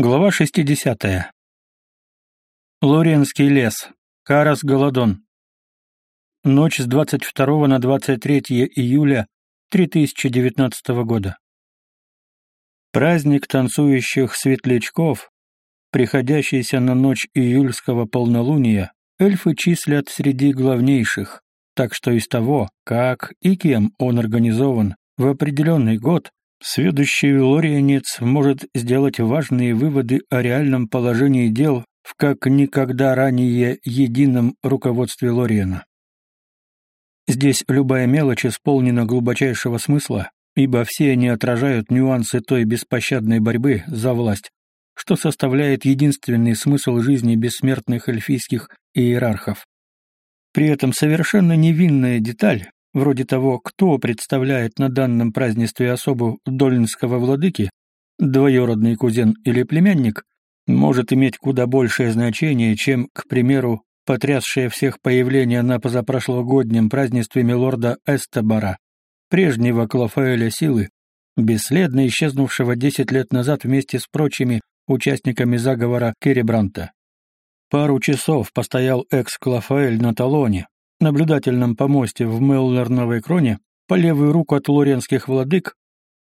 Глава 60. Лоренский лес. Карас Голодон. Ночь с 22 на 23 июля 3019 года. Праздник танцующих светлячков, приходящийся на ночь июльского полнолуния, эльфы числят среди главнейших, так что из того, как и кем он организован в определенный год, Сведущий лорианец может сделать важные выводы о реальном положении дел в как никогда ранее едином руководстве Лориана. Здесь любая мелочь исполнена глубочайшего смысла, ибо все они отражают нюансы той беспощадной борьбы за власть, что составляет единственный смысл жизни бессмертных эльфийских иерархов. При этом совершенно невинная деталь, вроде того, кто представляет на данном празднестве особу дольнского владыки, двоюродный кузен или племянник, может иметь куда большее значение, чем, к примеру, потрясшее всех появление на позапрошлогоднем празднестве милорда Эстебара, прежнего Клофаэля Силы, бесследно исчезнувшего десять лет назад вместе с прочими участниками заговора Керебранта. Пару часов постоял экс-Клофаэль на талоне, наблюдательном помосте в Меллерновой кроне по левую руку от лоренских владык,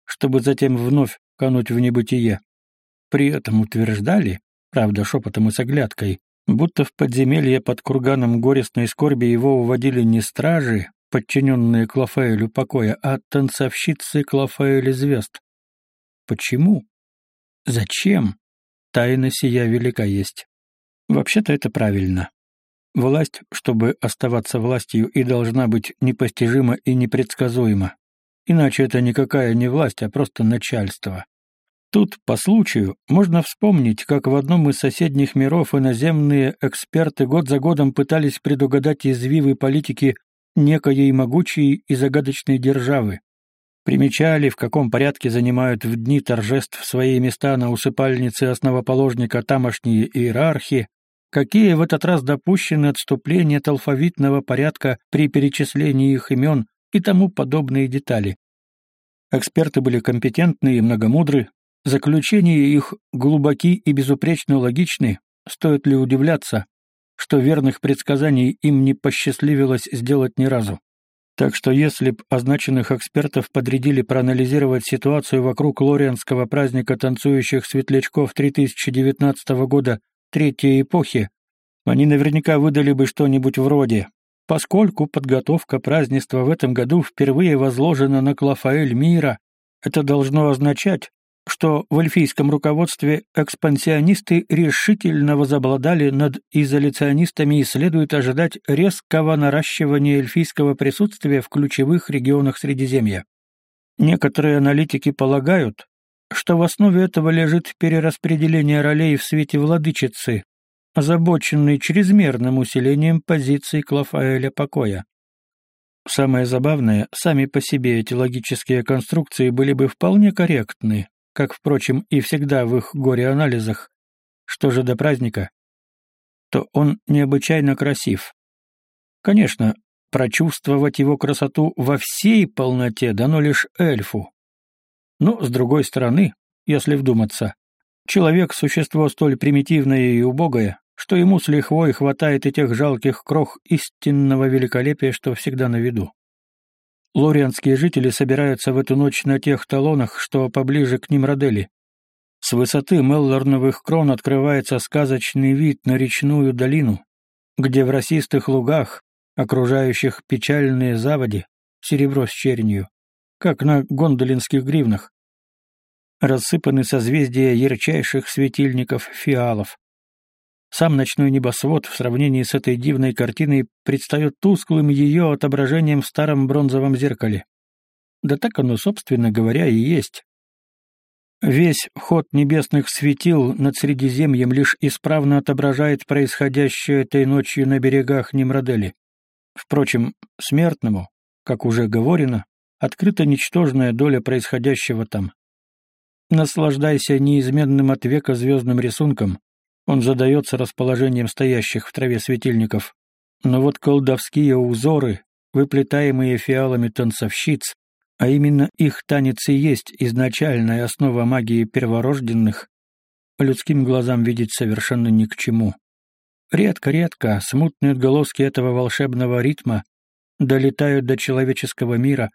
чтобы затем вновь кануть в небытие. При этом утверждали, правда шепотом и с оглядкой, будто в подземелье под курганом горестной скорби его уводили не стражи, подчиненные Клофаэлю покоя, а танцовщицы Клофаэля звезд. Почему? Зачем? Тайна сия велика есть. Вообще-то это правильно. Власть, чтобы оставаться властью, и должна быть непостижима и непредсказуема. Иначе это никакая не власть, а просто начальство. Тут, по случаю, можно вспомнить, как в одном из соседних миров иноземные эксперты год за годом пытались предугадать извивы политики некоей могучей и загадочной державы. Примечали, в каком порядке занимают в дни торжеств свои места на усыпальнице основоположника тамошние иерархи, какие в этот раз допущены отступления от алфавитного порядка при перечислении их имен и тому подобные детали. Эксперты были компетентны и многомудры, заключения их глубоки и безупречно логичны, стоит ли удивляться, что верных предсказаний им не посчастливилось сделать ни разу. Так что если б означенных экспертов подрядили проанализировать ситуацию вокруг лорианского праздника танцующих светлячков 3019 года третьей эпохи, они наверняка выдали бы что-нибудь вроде «Поскольку подготовка празднества в этом году впервые возложена на Клафаэль мира, это должно означать, что в эльфийском руководстве экспансионисты решительно возобладали над изоляционистами и следует ожидать резкого наращивания эльфийского присутствия в ключевых регионах Средиземья. Некоторые аналитики полагают, что в основе этого лежит перераспределение ролей в свете владычицы, озабоченной чрезмерным усилением позиций Клафаэля покоя. Самое забавное, сами по себе эти логические конструкции были бы вполне корректны, как, впрочем, и всегда в их горе-анализах. Что же до праздника? То он необычайно красив. Конечно, прочувствовать его красоту во всей полноте дано лишь эльфу, но, с другой стороны, если вдуматься, человек — существо столь примитивное и убогое, что ему с лихвой хватает и тех жалких крох истинного великолепия, что всегда на виду. Лорианские жители собираются в эту ночь на тех талонах, что поближе к ним Родели. С высоты Меллорновых крон открывается сказочный вид на речную долину, где в росистых лугах, окружающих печальные заводи, серебро с чернью, как на гондолинских гривнах. Рассыпаны созвездия ярчайших светильников фиалов. Сам ночной небосвод в сравнении с этой дивной картиной предстает тусклым ее отображением в старом бронзовом зеркале. Да так оно, собственно говоря, и есть. Весь ход небесных светил над Средиземьем лишь исправно отображает происходящее этой ночью на берегах Немродели. Впрочем, смертному, как уже говорено, открыта ничтожная доля происходящего там. Наслаждайся неизменным от века звездным рисунком, он задается расположением стоящих в траве светильников. Но вот колдовские узоры, выплетаемые фиалами танцовщиц, а именно их танец и есть изначальная основа магии перворожденных, людским глазам видеть совершенно ни к чему. Редко-редко смутные отголоски этого волшебного ритма долетают до человеческого мира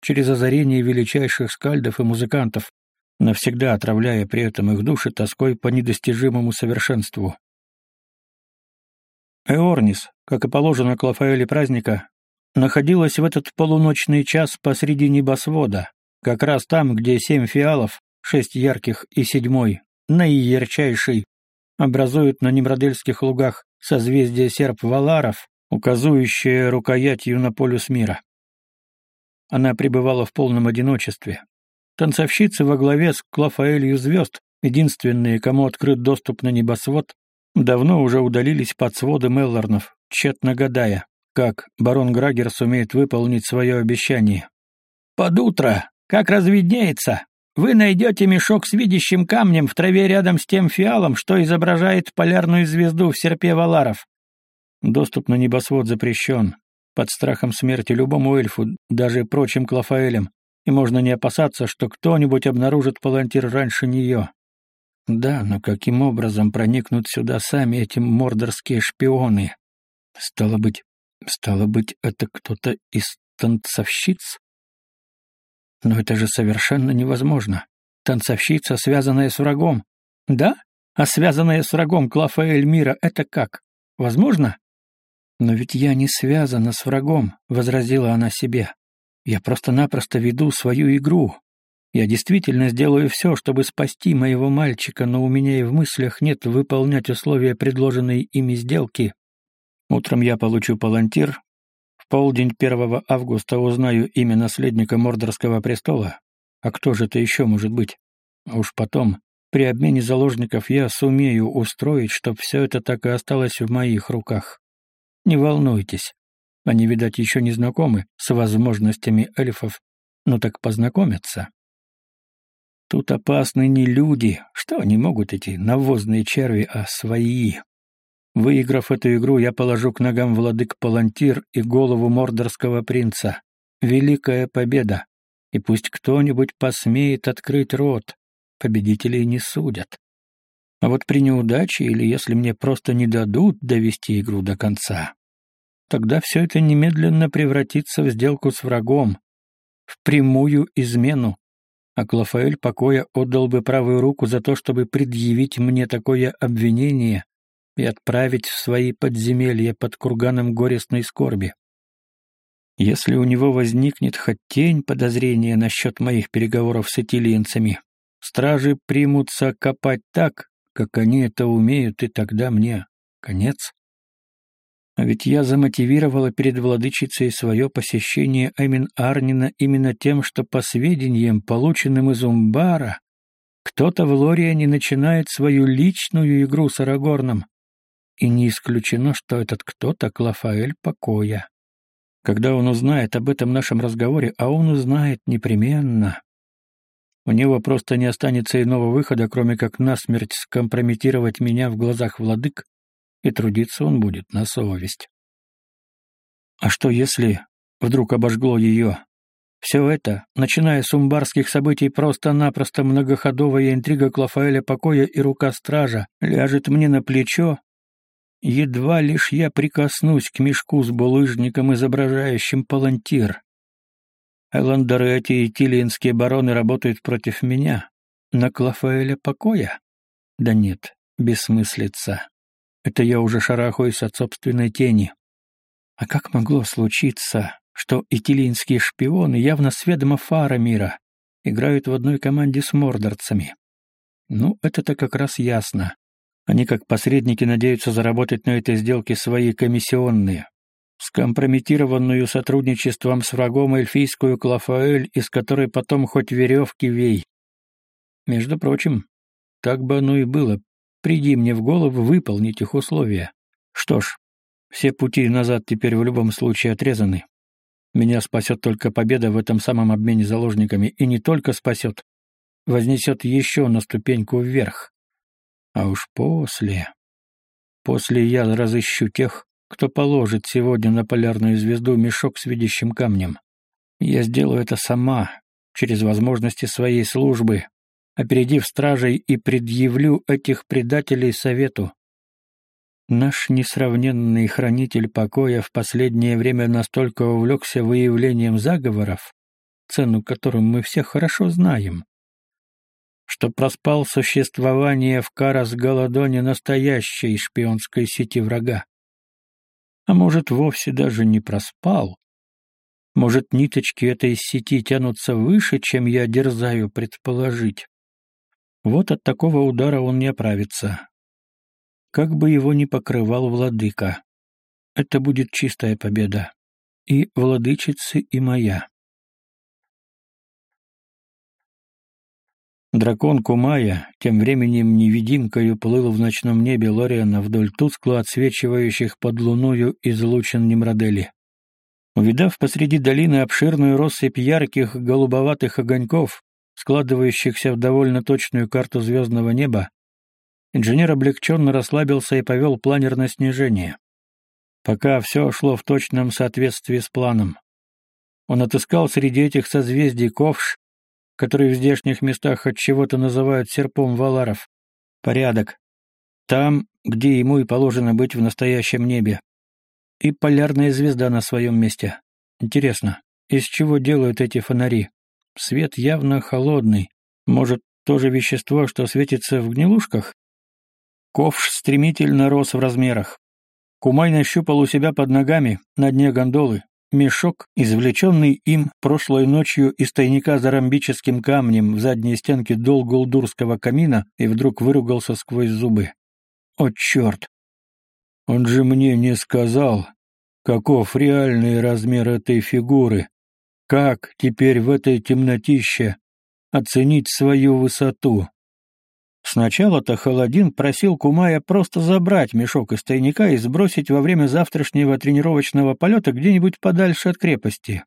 через озарение величайших скальдов и музыкантов, навсегда отравляя при этом их души тоской по недостижимому совершенству. Эорнис, как и положено к Лафаэле праздника, находилась в этот полуночный час посреди небосвода, как раз там, где семь фиалов, шесть ярких и седьмой, наиярчайший, образуют на Немродельских лугах созвездие серп Валаров, указующее рукоятью на полюс мира. Она пребывала в полном одиночестве. Танцовщицы во главе с Клафаэлью звезд, единственные, кому открыт доступ на небосвод, давно уже удалились под своды Меллорнов, тщетно гадая, как барон Грагер сумеет выполнить свое обещание. «Под утро, как разведнеется, вы найдете мешок с видящим камнем в траве рядом с тем фиалом, что изображает полярную звезду в серпе Валаров. Доступ на небосвод запрещен, под страхом смерти любому эльфу, даже прочим Клафаэлям, и можно не опасаться, что кто-нибудь обнаружит палантир раньше нее. Да, но каким образом проникнут сюда сами эти мордорские шпионы? Стало быть, стало быть, это кто-то из танцовщиц? Но это же совершенно невозможно. Танцовщица, связанная с врагом. Да? А связанная с врагом Клафа Эльмира — это как? Возможно? Но ведь я не связана с врагом, — возразила она себе. Я просто-напросто веду свою игру. Я действительно сделаю все, чтобы спасти моего мальчика, но у меня и в мыслях нет выполнять условия предложенной ими сделки. Утром я получу палантир, в полдень 1 августа узнаю имя наследника Мордорского престола. А кто же это еще может быть? А уж потом, при обмене заложников я сумею устроить, чтобы все это так и осталось в моих руках. Не волнуйтесь. Они, видать, еще не знакомы с возможностями эльфов, но так познакомятся. Тут опасны не люди, что они могут эти навозные черви, а свои. Выиграв эту игру, я положу к ногам владык Палантир и голову мордорского принца. Великая победа. И пусть кто-нибудь посмеет открыть рот. Победителей не судят. А вот при неудаче или если мне просто не дадут довести игру до конца, тогда все это немедленно превратится в сделку с врагом, в прямую измену. А Клафаэль покоя отдал бы правую руку за то, чтобы предъявить мне такое обвинение и отправить в свои подземелья под курганом горестной скорби. Если у него возникнет хоть тень подозрения насчет моих переговоров с этилиенцами, стражи примутся копать так, как они это умеют, и тогда мне конец. А ведь я замотивировала перед владычицей свое посещение Эмин Арнина именно тем, что по сведениям, полученным из Умбара, кто-то в Лориане начинает свою личную игру с Арагорном. И не исключено, что этот кто-то Клафаэль Покоя. Когда он узнает об этом нашем разговоре, а он узнает непременно, у него просто не останется иного выхода, кроме как насмерть скомпрометировать меня в глазах владык и трудиться он будет на совесть. А что если вдруг обожгло ее? Все это, начиная с умбарских событий, просто-напросто многоходовая интрига Клафаэля покоя и рука стража, ляжет мне на плечо, едва лишь я прикоснусь к мешку с булыжником, изображающим палантир. Эти и тилиенские бароны работают против меня. На Клафаэля покоя? Да нет, бессмыслица. Это я уже шарахаюсь от собственной тени. А как могло случиться, что итилийские шпионы, явно с ведома мира, играют в одной команде с мордорцами? Ну, это-то как раз ясно. Они как посредники надеются заработать на этой сделке свои комиссионные. Скомпрометированную сотрудничеством с врагом эльфийскую Клафаэль, из которой потом хоть веревки вей. Между прочим, так бы оно и было, Приди мне в голову выполнить их условия. Что ж, все пути назад теперь в любом случае отрезаны. Меня спасет только победа в этом самом обмене заложниками, и не только спасет, вознесет еще на ступеньку вверх. А уж после... После я разыщу тех, кто положит сегодня на полярную звезду мешок с видящим камнем. Я сделаю это сама, через возможности своей службы, опередив стражей и предъявлю этих предателей совету. Наш несравненный хранитель покоя в последнее время настолько увлекся выявлением заговоров, цену которым мы все хорошо знаем, что проспал существование в Карас-Голодоне настоящей шпионской сети врага. А может, вовсе даже не проспал. Может, ниточки этой сети тянутся выше, чем я дерзаю предположить. Вот от такого удара он не оправится. Как бы его ни покрывал владыка. Это будет чистая победа. И владычицы, и моя. Дракон Кумая тем временем невидимкою плыл в ночном небе Лориана вдоль тускло отсвечивающих под луною излучин Немродели. Увидав посреди долины обширную россыпь ярких голубоватых огоньков, складывающихся в довольно точную карту звездного неба, инженер облегченно расслабился и повел планер на снижение. Пока все шло в точном соответствии с планом. Он отыскал среди этих созвездий ковш, который в здешних местах от чего-то называют серпом валаров. Порядок. Там, где ему и положено быть в настоящем небе. И полярная звезда на своем месте. Интересно, из чего делают эти фонари? Свет явно холодный. Может, то же вещество, что светится в гнилушках? Ковш стремительно рос в размерах. Кумай нащупал у себя под ногами, на дне гондолы, Мешок, извлеченный им прошлой ночью из тайника за ромбическим камнем в задней стенке долгулдурского камина, и вдруг выругался сквозь зубы. «О, черт! Он же мне не сказал, каков реальный размер этой фигуры. Как теперь в этой темнотище оценить свою высоту?» Сначала-то Холодин просил Кумая просто забрать мешок из тайника и сбросить во время завтрашнего тренировочного полета где-нибудь подальше от крепости,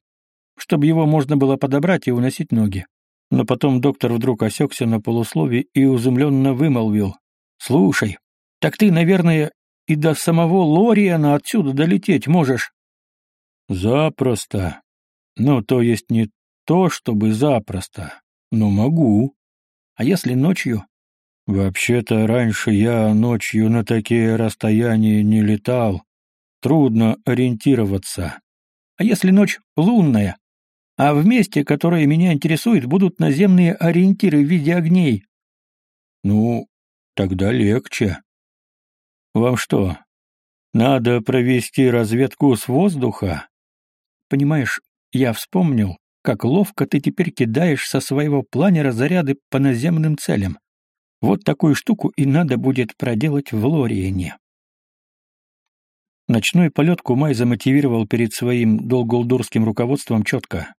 чтобы его можно было подобрать и уносить ноги. Но потом доктор вдруг осекся на полуслове и изумленно вымолвил. «Слушай, так ты, наверное, и до самого Лориана отсюда долететь можешь?» «Запросто. Ну, то есть не то, чтобы запросто, но могу. А если ночью?» Вообще-то раньше я ночью на такие расстояния не летал. Трудно ориентироваться. А если ночь лунная? А в месте, которое меня интересует, будут наземные ориентиры в виде огней. Ну, тогда легче. Вам что, надо провести разведку с воздуха? Понимаешь, я вспомнил, как ловко ты теперь кидаешь со своего планера заряды по наземным целям. Вот такую штуку и надо будет проделать в Лориене. Ночной полет Кумай замотивировал перед своим долголдурским руководством четко.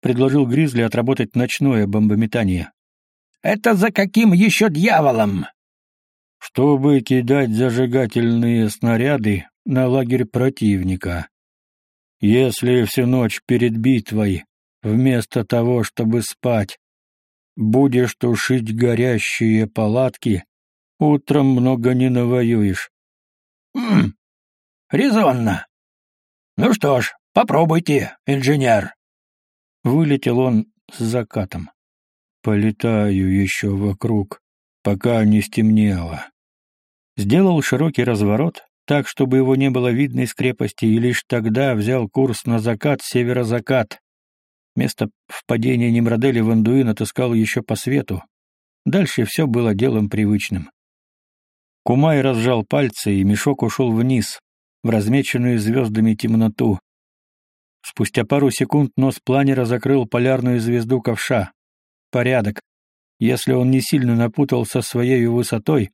Предложил Гризли отработать ночное бомбометание. «Это за каким еще дьяволом?» «Чтобы кидать зажигательные снаряды на лагерь противника. Если всю ночь перед битвой, вместо того, чтобы спать, Будешь тушить горящие палатки, утром много не навоюешь. Хм, резонно. Ну что ж, попробуйте, инженер. Вылетел он с закатом. Полетаю еще вокруг, пока не стемнело. Сделал широкий разворот, так, чтобы его не было видно из крепости, и лишь тогда взял курс на закат северо-закат, Место впадения Немродели в Андуин отыскал еще по свету. Дальше все было делом привычным. Кумай разжал пальцы, и мешок ушел вниз, в размеченную звездами темноту. Спустя пару секунд нос планера закрыл полярную звезду ковша. Порядок. Если он не сильно напутался своей высотой,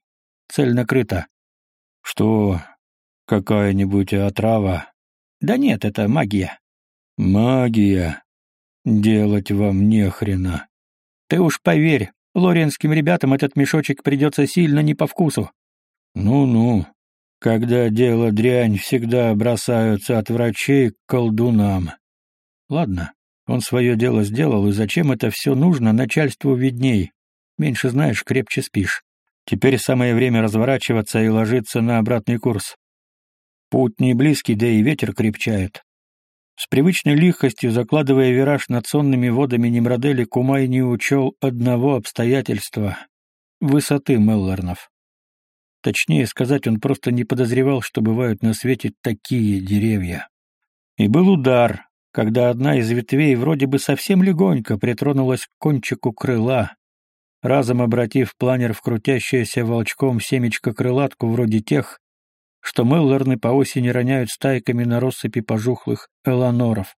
цель накрыта. Что, какая-нибудь отрава? Да нет, это магия. Магия. Делать вам нехрена. Ты уж поверь, лоренским ребятам этот мешочек придется сильно не по вкусу. Ну-ну. Когда дело дрянь, всегда бросаются от врачей к колдунам. Ладно, он свое дело сделал, и зачем это все нужно, начальству видней. Меньше знаешь, крепче спишь. Теперь самое время разворачиваться и ложиться на обратный курс. Путь не близкий, да и ветер крепчает. С привычной лихостью, закладывая вираж над сонными водами Немродели, Кумай не учел одного обстоятельства — высоты Меллорнов. Точнее сказать, он просто не подозревал, что бывают на свете такие деревья. И был удар, когда одна из ветвей вроде бы совсем легонько притронулась к кончику крыла, разом обратив планер в крутящееся волчком семечко-крылатку вроде тех, что Меллорны по осени роняют стайками на россыпи пожухлых эланоров.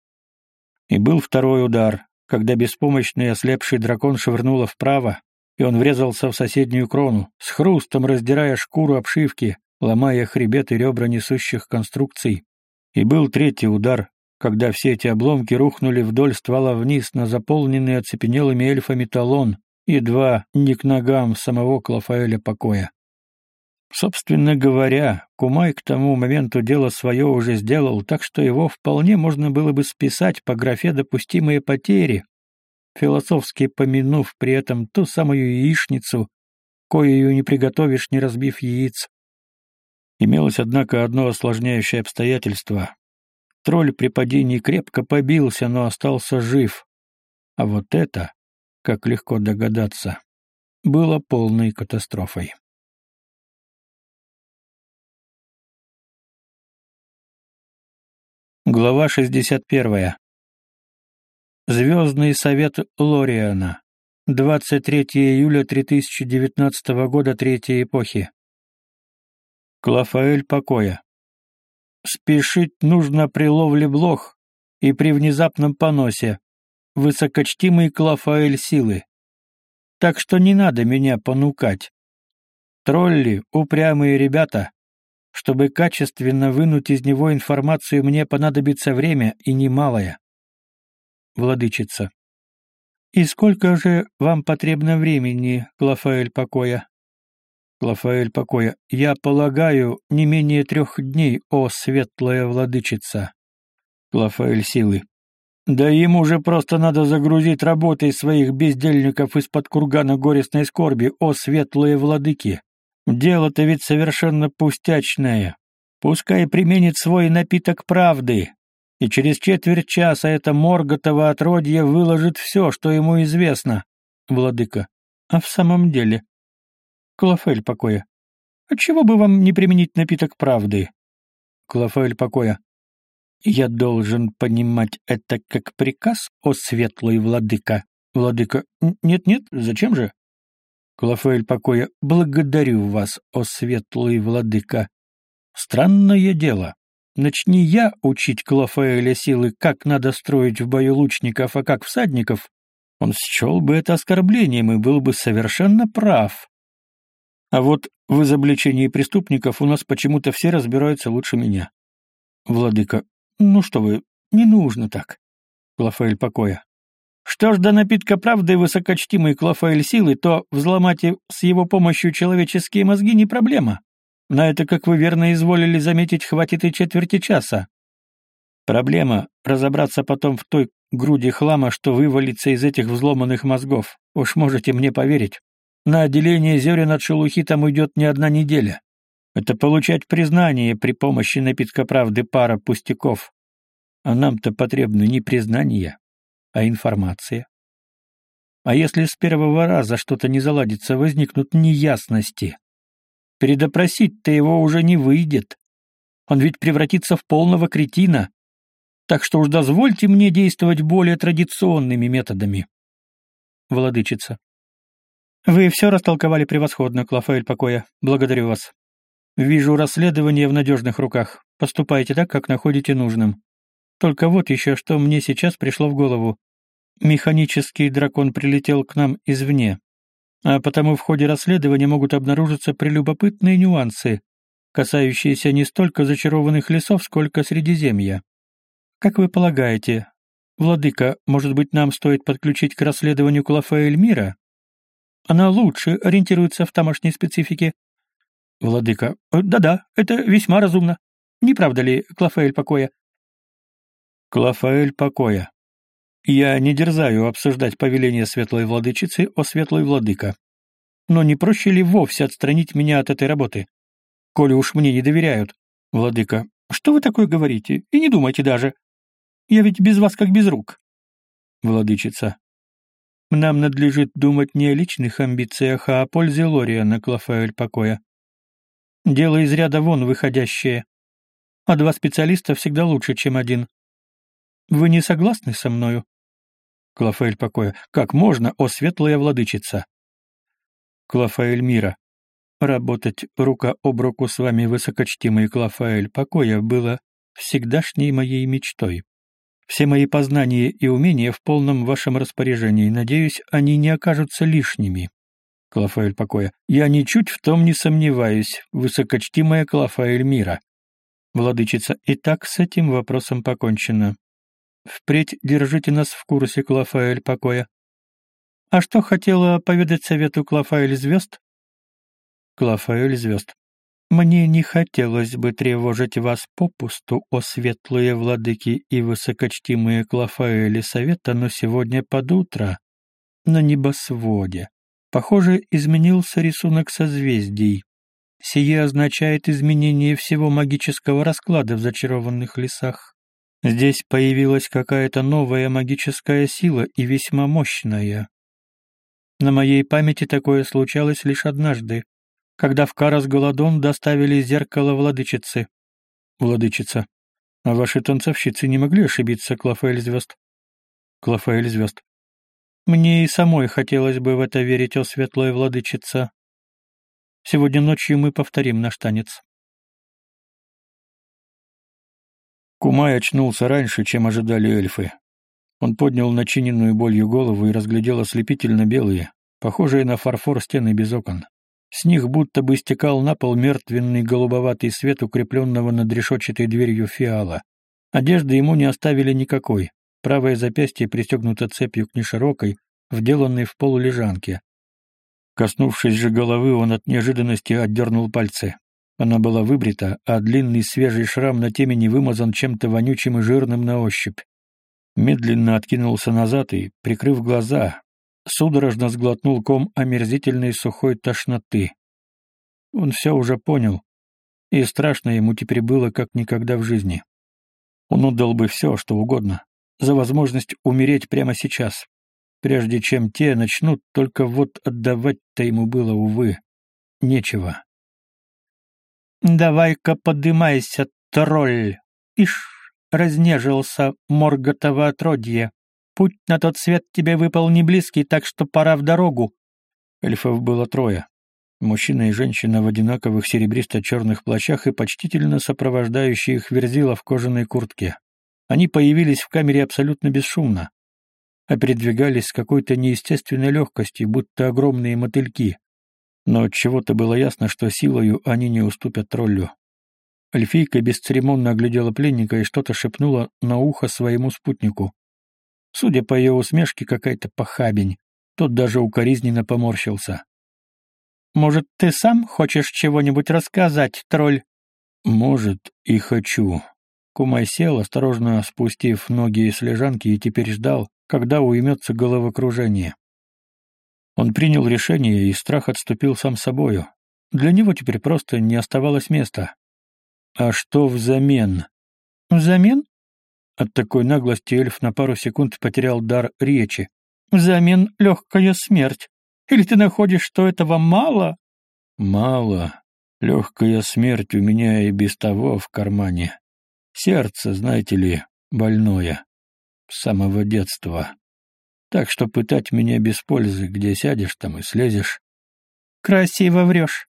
И был второй удар, когда беспомощный ослепший дракон швырнуло вправо, и он врезался в соседнюю крону, с хрустом раздирая шкуру обшивки, ломая хребет и ребра несущих конструкций. И был третий удар, когда все эти обломки рухнули вдоль ствола вниз на заполненный оцепенелыми эльфами талон, едва не к ногам самого Клафаэля покоя. Собственно говоря, Кумай к тому моменту дело свое уже сделал, так что его вполне можно было бы списать по графе «допустимые потери», философски помянув при этом ту самую яичницу, коею не приготовишь, не разбив яиц. Имелось, однако, одно осложняющее обстоятельство. Тролль при падении крепко побился, но остался жив. А вот это, как легко догадаться, было полной катастрофой. Глава 61. Звездный совет Лориана. 23 июля 3019 года Третьей эпохи. Клафаэль покоя. Спешить нужно при ловле блох и при внезапном поносе. Высокочтимый Клафаэль силы. Так что не надо меня понукать. Тролли, упрямые ребята. Чтобы качественно вынуть из него информацию, мне понадобится время и немалое. Владычица. «И сколько же вам потребно времени, Клафаэль покоя?» Лафаэль покоя, я полагаю, не менее трех дней, о светлая владычица. Лафаэль силы. Да ему уже просто надо загрузить работой своих бездельников из-под кургана горестной скорби, о светлые владыки. Дело-то ведь совершенно пустячное. Пускай применит свой напиток правды, и через четверть часа это Морготово отродье выложит все, что ему известно. Владыка. А в самом деле, Клофель покоя. Отчего бы вам не применить напиток правды? Клофель покоя. Я должен понимать это как приказ, о светлый владыка. Владыка. Нет-нет, зачем же? Клофель покоя. Благодарю вас, о светлый владыка. Странное дело. Начни я учить Клофеэля силы, как надо строить в бою лучников, а как всадников, он счел бы это оскорблением и был бы совершенно прав. А вот в изобличении преступников у нас почему-то все разбираются лучше меня. Владыка, ну что вы, не нужно так. Клафаэль покоя. Что ж до напитка правды высокочтимый Клафаэль силы, то взломать с его помощью человеческие мозги не проблема. На это, как вы верно изволили заметить, хватит и четверти часа. Проблема — разобраться потом в той груди хлама, что вывалится из этих взломанных мозгов. Уж можете мне поверить. На отделение зерен от шелухи там уйдет не одна неделя. Это получать признание при помощи напитка правды пара пустяков. А нам-то потребны не признание, а информация. А если с первого раза что-то не заладится, возникнут неясности. Передопросить-то его уже не выйдет. Он ведь превратится в полного кретина. Так что уж дозвольте мне действовать более традиционными методами. Владычица. Вы все растолковали превосходно, Клафаэль покоя. Благодарю вас. Вижу расследование в надежных руках. Поступайте так, как находите нужным. Только вот еще что мне сейчас пришло в голову. Механический дракон прилетел к нам извне. А потому в ходе расследования могут обнаружиться прелюбопытные нюансы, касающиеся не столько зачарованных лесов, сколько Средиземья. Как вы полагаете, владыка, может быть, нам стоит подключить к расследованию Клафаэль мира? Она лучше ориентируется в тамошней специфике. Владыка. «Э, да-да, это весьма разумно. Не правда ли, Клафаэль покоя? Клафаэль покоя. Я не дерзаю обсуждать повеление светлой владычицы о светлой владыка. Но не проще ли вовсе отстранить меня от этой работы? Коли уж мне не доверяют. Владыка. Что вы такое говорите? И не думайте даже. Я ведь без вас как без рук. Владычица. Нам надлежит думать не о личных амбициях, а о пользе Лориана Клафаэль покоя. Дело из ряда вон выходящее. А два специалиста всегда лучше, чем один. Вы не согласны со мною? Клафаэль покоя. Как можно, о светлая владычица? Клафаэль мира. Работать рука об руку с вами, высокочтимый Клафаэль покоя, было всегдашней моей мечтой. Все мои познания и умения в полном вашем распоряжении. Надеюсь, они не окажутся лишними. Клафаэль покоя. Я ничуть в том не сомневаюсь, высокочтимая Клафаэль мира. Владычица, и так с этим вопросом покончено. Впредь держите нас в курсе, Клафаэль покоя. А что хотела поведать совету Клафаэль звезд? Клафаэль звезд. Мне не хотелось бы тревожить вас попусту, о светлые владыки и высокочтимые Клафаэли совета, но сегодня под утро на небосводе Похоже, изменился рисунок созвездий. Сие означает изменение всего магического расклада в зачарованных лесах. Здесь появилась какая-то новая магическая сила и весьма мощная. На моей памяти такое случалось лишь однажды, когда в Карас-Голодон доставили зеркало владычицы. Владычица. А ваши танцовщицы не могли ошибиться, Клафаэль Звезд? Клафаэль Звезд. Мне и самой хотелось бы в это верить, о светлая владычица. Сегодня ночью мы повторим наш танец. Кумай очнулся раньше, чем ожидали эльфы. Он поднял начиненную болью голову и разглядел ослепительно белые, похожие на фарфор стены без окон. С них будто бы стекал на пол мертвенный голубоватый свет укрепленного над решетчатой дверью фиала. Одежды ему не оставили никакой, Правое запястье пристегнуто цепью к неширокой, вделанной в пол лежанке. Коснувшись же головы, он от неожиданности отдернул пальцы. Она была выбрита, а длинный свежий шрам на темени вымазан чем-то вонючим и жирным на ощупь. Медленно откинулся назад и, прикрыв глаза, судорожно сглотнул ком омерзительной сухой тошноты. Он все уже понял, и страшно ему теперь было как никогда в жизни. Он отдал бы все, что угодно, за возможность умереть прямо сейчас, прежде чем те начнут, только вот отдавать-то ему было, увы, нечего. «Давай-ка подымайся, тролль!» Ишь, разнежился Морготово отродье. Путь на тот свет тебе выпал не близкий, так что пора в дорогу. Эльфов было трое. Мужчина и женщина в одинаковых серебристо-черных плащах и почтительно сопровождающие их верзила в кожаной куртке. Они появились в камере абсолютно бесшумно, а передвигались с какой-то неестественной легкостью, будто огромные мотыльки. Но чего-то было ясно, что силою они не уступят троллю. Эльфийка бесцеремонно оглядела пленника и что-то шепнула на ухо своему спутнику. Судя по ее усмешке, какая-то похабень. Тот даже укоризненно поморщился. «Может, ты сам хочешь чего-нибудь рассказать, тролль?» «Может, и хочу», Кумай сел, осторожно спустив ноги с лежанки, и теперь ждал, когда уймется головокружение. Он принял решение, и страх отступил сам собою. Для него теперь просто не оставалось места. А что взамен? Взамен? От такой наглости эльф на пару секунд потерял дар речи. Взамен легкая смерть. Или ты находишь, что этого мало? Мало. Легкая смерть у меня и без того в кармане. Сердце, знаете ли, больное. С самого детства. Так что пытать меня без пользы, где сядешь, там и слезешь. Красиво врешь.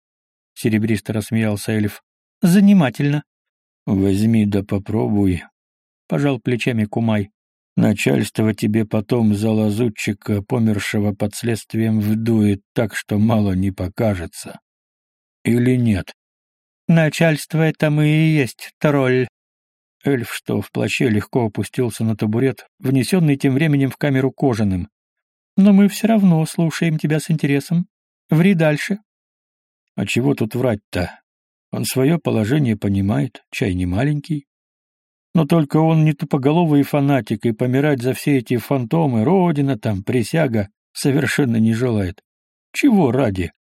Серебристо рассмеялся эльф. Занимательно. Возьми да попробуй. Пожал плечами Кумай. Начальство тебе потом за лазутчика, помершего под следствием, вдует так, что мало не покажется. Или нет? Начальство это мы и есть, тролль. Эльф, что в плаще, легко опустился на табурет, внесенный тем временем в камеру кожаным. «Но мы все равно слушаем тебя с интересом. Ври дальше». «А чего тут врать-то? Он свое положение понимает, чай не маленький. Но только он не тупоголовый фанатик, и помирать за все эти фантомы, родина там, присяга, совершенно не желает. Чего ради?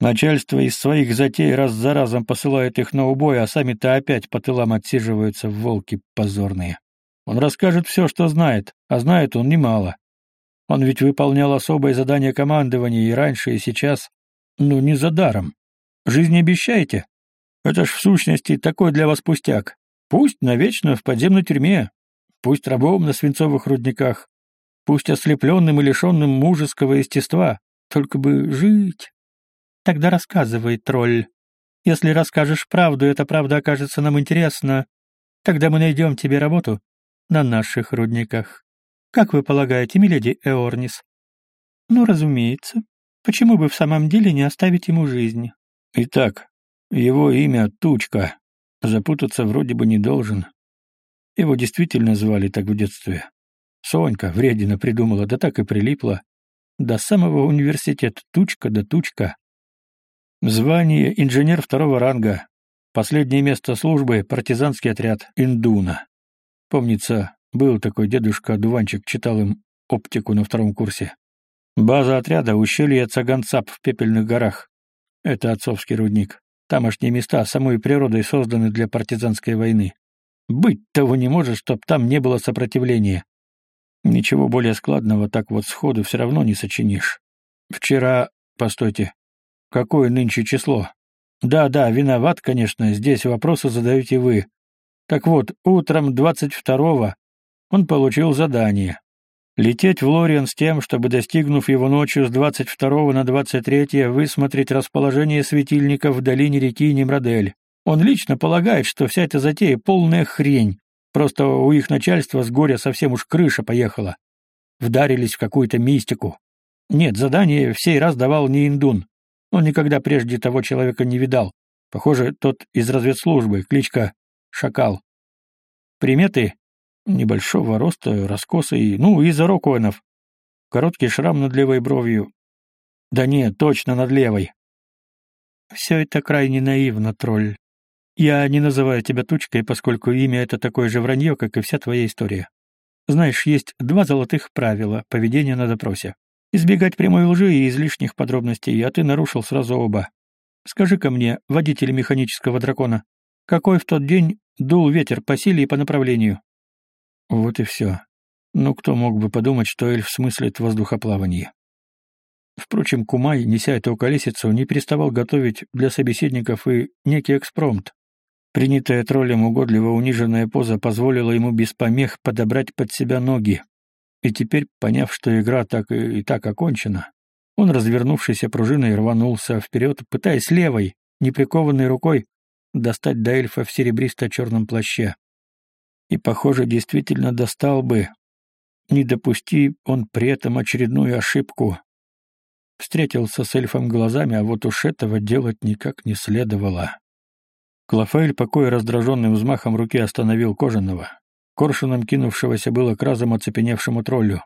Начальство из своих затей раз за разом посылает их на убой, а сами-то опять по тылам отсиживаются волки позорные. Он расскажет все, что знает, а знает он немало. Он ведь выполнял особое задание командования и раньше, и сейчас. Ну, не за даром. Жизнь обещаете? Это ж в сущности такой для вас пустяк. Пусть навечно в подземной тюрьме, пусть рабом на свинцовых рудниках, пусть ослепленным и лишенным мужеского естества, только бы жить. Тогда рассказывай, тролль. Если расскажешь правду, эта правда окажется нам интересна. Тогда мы найдем тебе работу на наших рудниках. Как вы полагаете, миледи Эорнис? Ну, разумеется. Почему бы в самом деле не оставить ему жизнь? Итак, его имя Тучка. Запутаться вроде бы не должен. Его действительно звали так в детстве. Сонька вредина придумала, да так и прилипла. До самого университета Тучка да Тучка. Звание инженер второго ранга. Последнее место службы — партизанский отряд Индуна. Помнится, был такой дедушка-одуванчик, читал им оптику на втором курсе. База отряда — ущелье Цаганцап в Пепельных горах. Это отцовский рудник. Тамошние места самой природой созданы для партизанской войны. Быть того не может, чтоб там не было сопротивления. Ничего более складного так вот сходу все равно не сочинишь. Вчера... Постойте. Какое нынче число? Да-да, виноват, конечно, здесь вопросы задаете вы. Так вот, утром 22-го он получил задание. Лететь в Лориан с тем, чтобы, достигнув его ночью с 22 на 23 высмотреть расположение светильников в долине реки Немрадель. Он лично полагает, что вся эта затея — полная хрень. Просто у их начальства с горя совсем уж крыша поехала. Вдарились в какую-то мистику. Нет, задание в сей раз давал не Индун. Он никогда прежде того человека не видал. Похоже, тот из разведслужбы, кличка Шакал. Приметы Небольшого роста, раскосый, ну, из-за рокуэнов. Короткий шрам над левой бровью. Да нет, точно над левой. Все это крайне наивно, тролль. Я не называю тебя тучкой, поскольку имя — это такое же вранье, как и вся твоя история. Знаешь, есть два золотых правила поведения на допросе. Избегать прямой лжи и излишних подробностей, а ты нарушил сразу оба. Скажи-ка мне, водитель механического дракона, какой в тот день дул ветер по силе и по направлению? Вот и все. Ну, кто мог бы подумать, что эльф смыслит воздухоплавание? Впрочем, Кумай, неся эту колесицу, не переставал готовить для собеседников и некий экспромт. Принятая троллем угодливо униженная поза позволила ему без помех подобрать под себя ноги. И теперь, поняв, что игра так и, так окончена, он, развернувшийся пружиной, рванулся вперед, пытаясь левой, неприкованной рукой, достать до эльфа в серебристо-черном плаще и, похоже, действительно достал бы, не допусти он при этом очередную ошибку. Встретился с эльфом глазами, а вот уж этого делать никак не следовало. Клофаэль, покоя раздраженным взмахом руки, остановил кожаного, коршуном кинувшегося было к разом оцепеневшему троллю.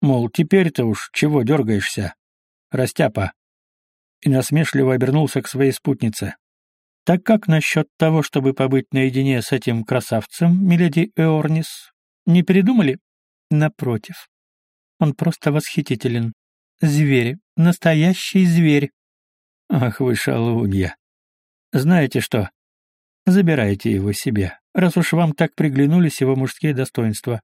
Мол, теперь-то уж чего дергаешься? Растяпа. И насмешливо обернулся к своей спутнице. Так как насчет того, чтобы побыть наедине с этим красавцем, миледи Эорнис, не передумали? Напротив. Он просто восхитителен. Зверь, настоящий зверь. Ах вы шалунья. Знаете что? Забирайте его себе, раз уж вам так приглянулись его мужские достоинства.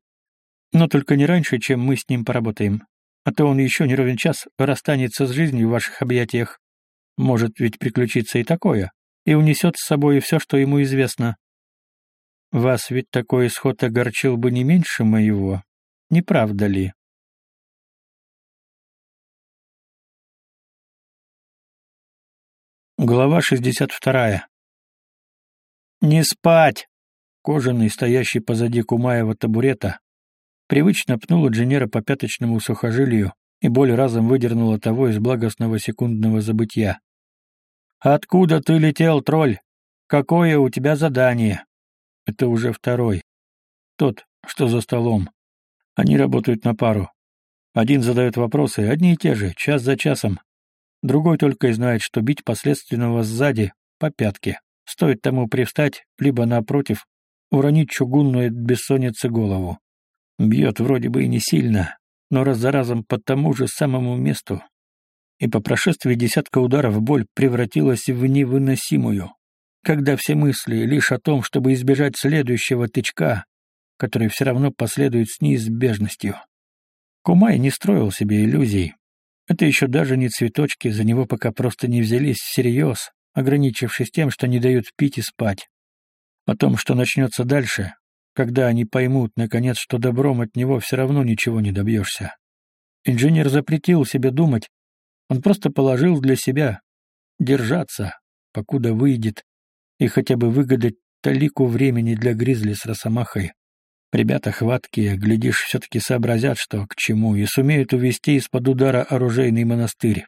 Но только не раньше, чем мы с ним поработаем. А то он еще не ровен час расстанется с жизнью в ваших объятиях. Может ведь приключиться и такое и унесет с собой все, что ему известно. Вас ведь такой исход огорчил бы не меньше моего, не правда ли? Глава 62. «Не спать!» Кожаный, стоящий позади Кумаева табурета, привычно пнул инженера по пяточному сухожилию и боль разом выдернула того из благостного секундного забытья. «Откуда ты летел, тролль? Какое у тебя задание?» Это уже второй. Тот, что за столом. Они работают на пару. Один задает вопросы, одни и те же, час за часом. Другой только и знает, что бить последственного сзади, по пятке. Стоит тому привстать, либо, напротив, уронить чугунную от бессонницы голову. Бьет вроде бы и не сильно, но раз за разом по тому же самому месту, и по прошествии десятка ударов боль превратилась в невыносимую, когда все мысли лишь о том, чтобы избежать следующего тычка, который все равно последует с неизбежностью. Кумай не строил себе иллюзий. Это еще даже не цветочки, за него пока просто не взялись всерьез, ограничившись тем, что не дают пить и спать. О том, что начнется дальше, когда они поймут, наконец, что добром от него все равно ничего не добьешься. Инженер запретил себе думать, он просто положил для себя держаться, покуда выйдет, и хотя бы выгадать талику времени для гризли с росомахой. Ребята хваткие, глядишь, все-таки сообразят, что к чему, и сумеют увести из-под удара оружейный монастырь.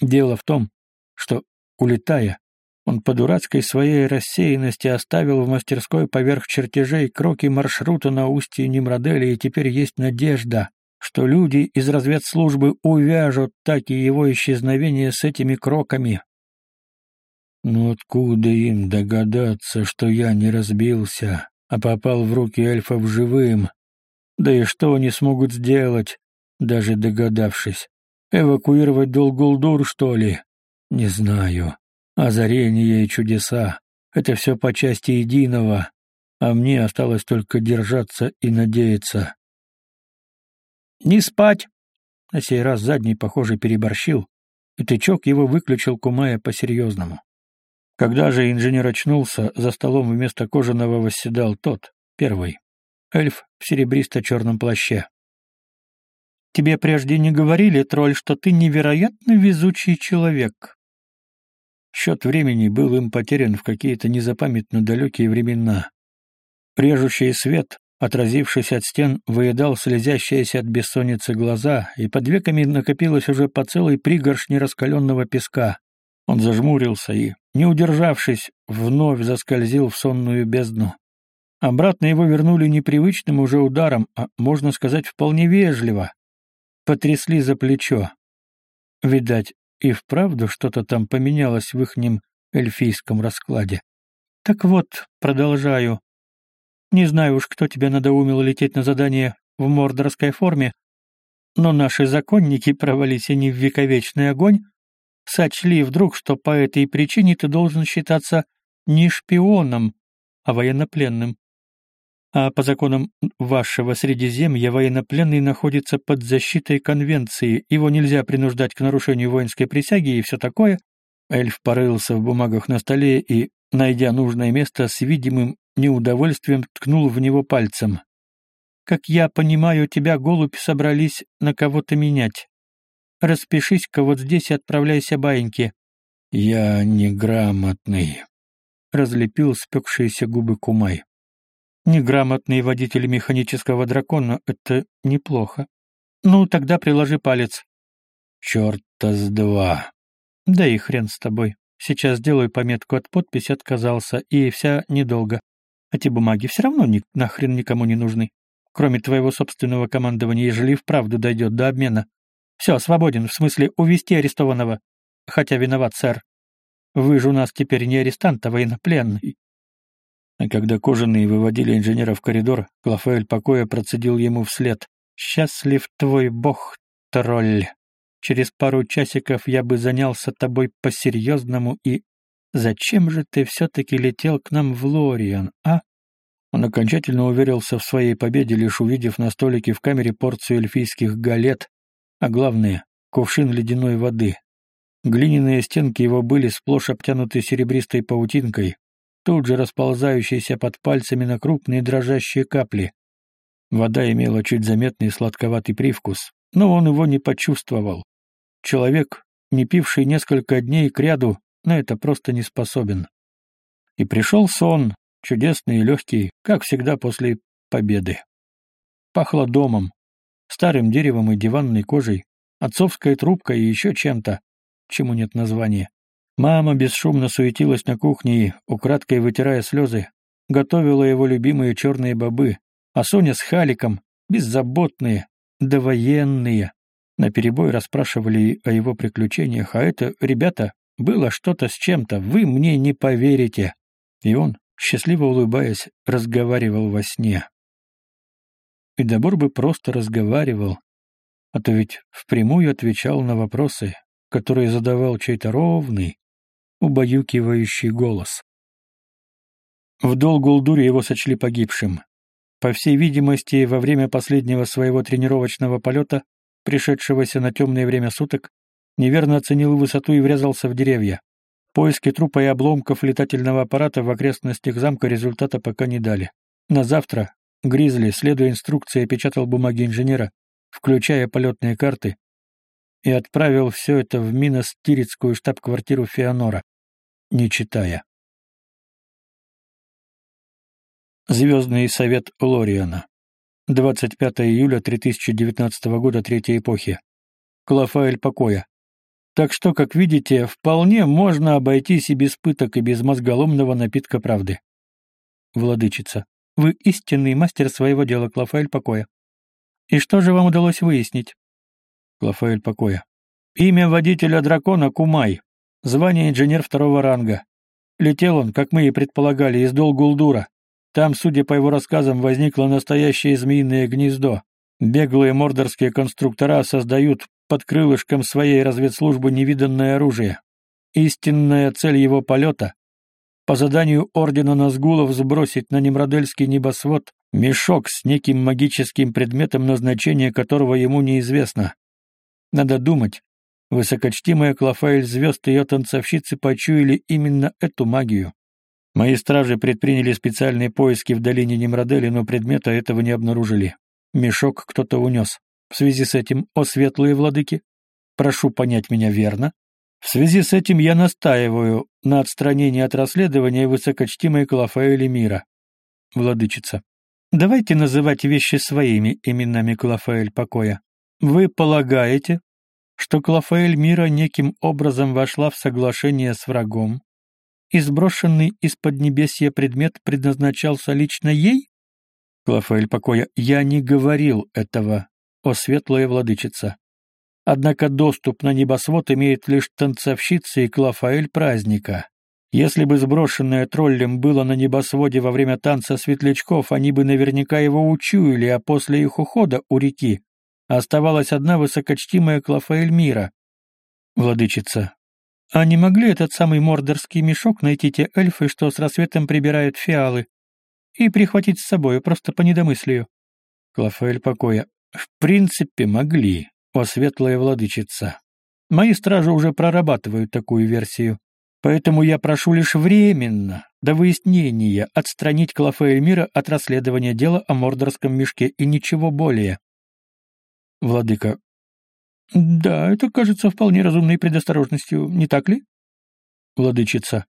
Дело в том, что, улетая, он по дурацкой своей рассеянности оставил в мастерской поверх чертежей кроки маршрута на устье Немродели, и теперь есть надежда, что люди из разведслужбы увяжут так и его исчезновение с этими кроками. Но откуда им догадаться, что я не разбился, а попал в руки эльфов живым? Да и что они смогут сделать, даже догадавшись? Эвакуировать Долгулдур, что ли? Не знаю. Озарение и чудеса — это все по части единого, а мне осталось только держаться и надеяться. «Не спать!» На сей раз задний, похоже, переборщил, и тычок его выключил Кумая по-серьезному. Когда же инженер очнулся, за столом вместо кожаного восседал тот, первый, эльф в серебристо-черном плаще. «Тебе прежде не говорили, тролль, что ты невероятно везучий человек?» Счет времени был им потерян в какие-то незапамятно далекие времена. Режущий свет, отразившись от стен, выедал слезящиеся от бессонницы глаза, и под веками накопилось уже по целой пригоршне раскаленного песка. Он зажмурился и, не удержавшись, вновь заскользил в сонную бездну. Обратно его вернули непривычным уже ударом, а, можно сказать, вполне вежливо. Потрясли за плечо. Видать, и вправду что-то там поменялось в ихнем эльфийском раскладе. Так вот, продолжаю. Не знаю уж, кто тебя надоумил лететь на задание в мордорской форме, но наши законники провались они в вековечный огонь, сочли вдруг, что по этой причине ты должен считаться не шпионом, а военнопленным а по законам вашего Средиземья военнопленный находится под защитой конвенции, его нельзя принуждать к нарушению воинской присяги и все такое. Эльф порылся в бумагах на столе и, найдя нужное место, с видимым неудовольствием ткнул в него пальцем. «Как я понимаю, тебя, голубь, собрались на кого-то менять. Распишись-ка вот здесь и отправляйся баиньки». «Я неграмотный», — разлепил спекшиеся губы Кумай. Неграмотный водитель механического дракона — это неплохо. Ну, тогда приложи палец. Чёрта с два. Да и хрен с тобой. Сейчас сделаю пометку от подписи «отказался», и вся недолго. Эти бумаги все равно ни, нахрен никому не нужны. Кроме твоего собственного командования, ежели вправду дойдет до обмена. Все, свободен, в смысле увести арестованного. Хотя виноват, сэр. Вы же у нас теперь не арестант, а военнопленный. А когда кожаные выводили инженера в коридор, Клафаэль покоя процедил ему вслед. «Счастлив твой бог, тролль. Через пару часиков я бы занялся тобой по-серьезному и... Зачем же ты все-таки летел к нам в Лориан, а?» Он окончательно уверился в своей победе, лишь увидев на столике в камере порцию эльфийских галет, а главное — кувшин ледяной воды. Глиняные стенки его были сплошь обтянуты серебристой паутинкой, тут же расползающийся под пальцами на крупные дрожащие капли. Вода имела чуть заметный сладковатый привкус, но он его не почувствовал. Человек, не пивший несколько дней кряду, на это просто не способен. И пришел сон, чудесный и легкий, как всегда после победы. Пахло домом, старым деревом и диванной кожей, отцовской трубкой и еще чем-то, чему нет названия. Мама бесшумно суетилась на кухне и, украдкой вытирая слезы, готовила его любимые черные бобы, а Соня с Халиком, беззаботные, довоенные, наперебой расспрашивали о его приключениях, а это, ребята, было что-то с чем-то, вы мне не поверите. И он, счастливо улыбаясь, разговаривал во сне. И Добор бы просто разговаривал, а то ведь впрямую отвечал на вопросы, которые задавал чей-то ровный, убаюкивающий голос. В Долгулдуре его сочли погибшим. По всей видимости, во время последнего своего тренировочного полета, пришедшегося на темное время суток, неверно оценил высоту и врезался в деревья. Поиски трупа и обломков летательного аппарата в окрестностях замка результата пока не дали. На завтра Гризли, следуя инструкции, опечатал бумаги инженера, включая полетные карты, и отправил все это в Минос-Тирицкую штаб-квартиру Феонора, не читая. Звездный совет Лориана. 25 июля 3019 года Третьей эпохи. Клафаэль покоя. Так что, как видите, вполне можно обойтись и без пыток, и без мозголомного напитка правды. Владычица. Вы истинный мастер своего дела, Клафаэль покоя. И что же вам удалось выяснить? Клафаэль покоя. Имя водителя дракона Кумай. Звание инженер второго ранга. Летел он, как мы и предполагали, из Долгулдура. Там, судя по его рассказам, возникло настоящее змеиное гнездо. Беглые мордорские конструктора создают под крылышком своей разведслужбы невиданное оружие. Истинная цель его полета — по заданию Ордена Назгулов сбросить на Немродельский небосвод мешок с неким магическим предметом, назначения которого ему неизвестно. Надо думать, высокочтимая Клофаэль звезд и ее танцовщицы почуяли именно эту магию. Мои стражи предприняли специальные поиски в долине Немродели, но предмета этого не обнаружили. Мешок кто-то унес. В связи с этим, о светлые владыки, прошу понять меня верно, в связи с этим я настаиваю на отстранении от расследования высокочтимой Клафаэли мира. Владычица. Давайте называть вещи своими именами Клафаэль покоя. Вы полагаете, что Клафаэль мира неким образом вошла в соглашение с врагом, и сброшенный из поднебесья предмет предназначался лично ей? Клафаэль покоя, я не говорил этого о светлая владычица. Однако доступ на небосвод имеет лишь танцовщица и Клафаэль праздника. Если бы сброшенное троллем было на небосводе во время танца светлячков, они бы наверняка его учуяли, а после их ухода у реки оставалась одна высокочтимая Клафаэль мира. Владычица. А не могли этот самый мордорский мешок найти те эльфы, что с рассветом прибирают фиалы, и прихватить с собой просто по недомыслию? Клафаэль покоя. В принципе, могли, о светлая владычица. Мои стражи уже прорабатывают такую версию. Поэтому я прошу лишь временно, до выяснения, отстранить Клафа Эльмира от расследования дела о мордорском мешке и ничего более. Владыка. Да, это кажется вполне разумной предосторожностью, не так ли? Владычица.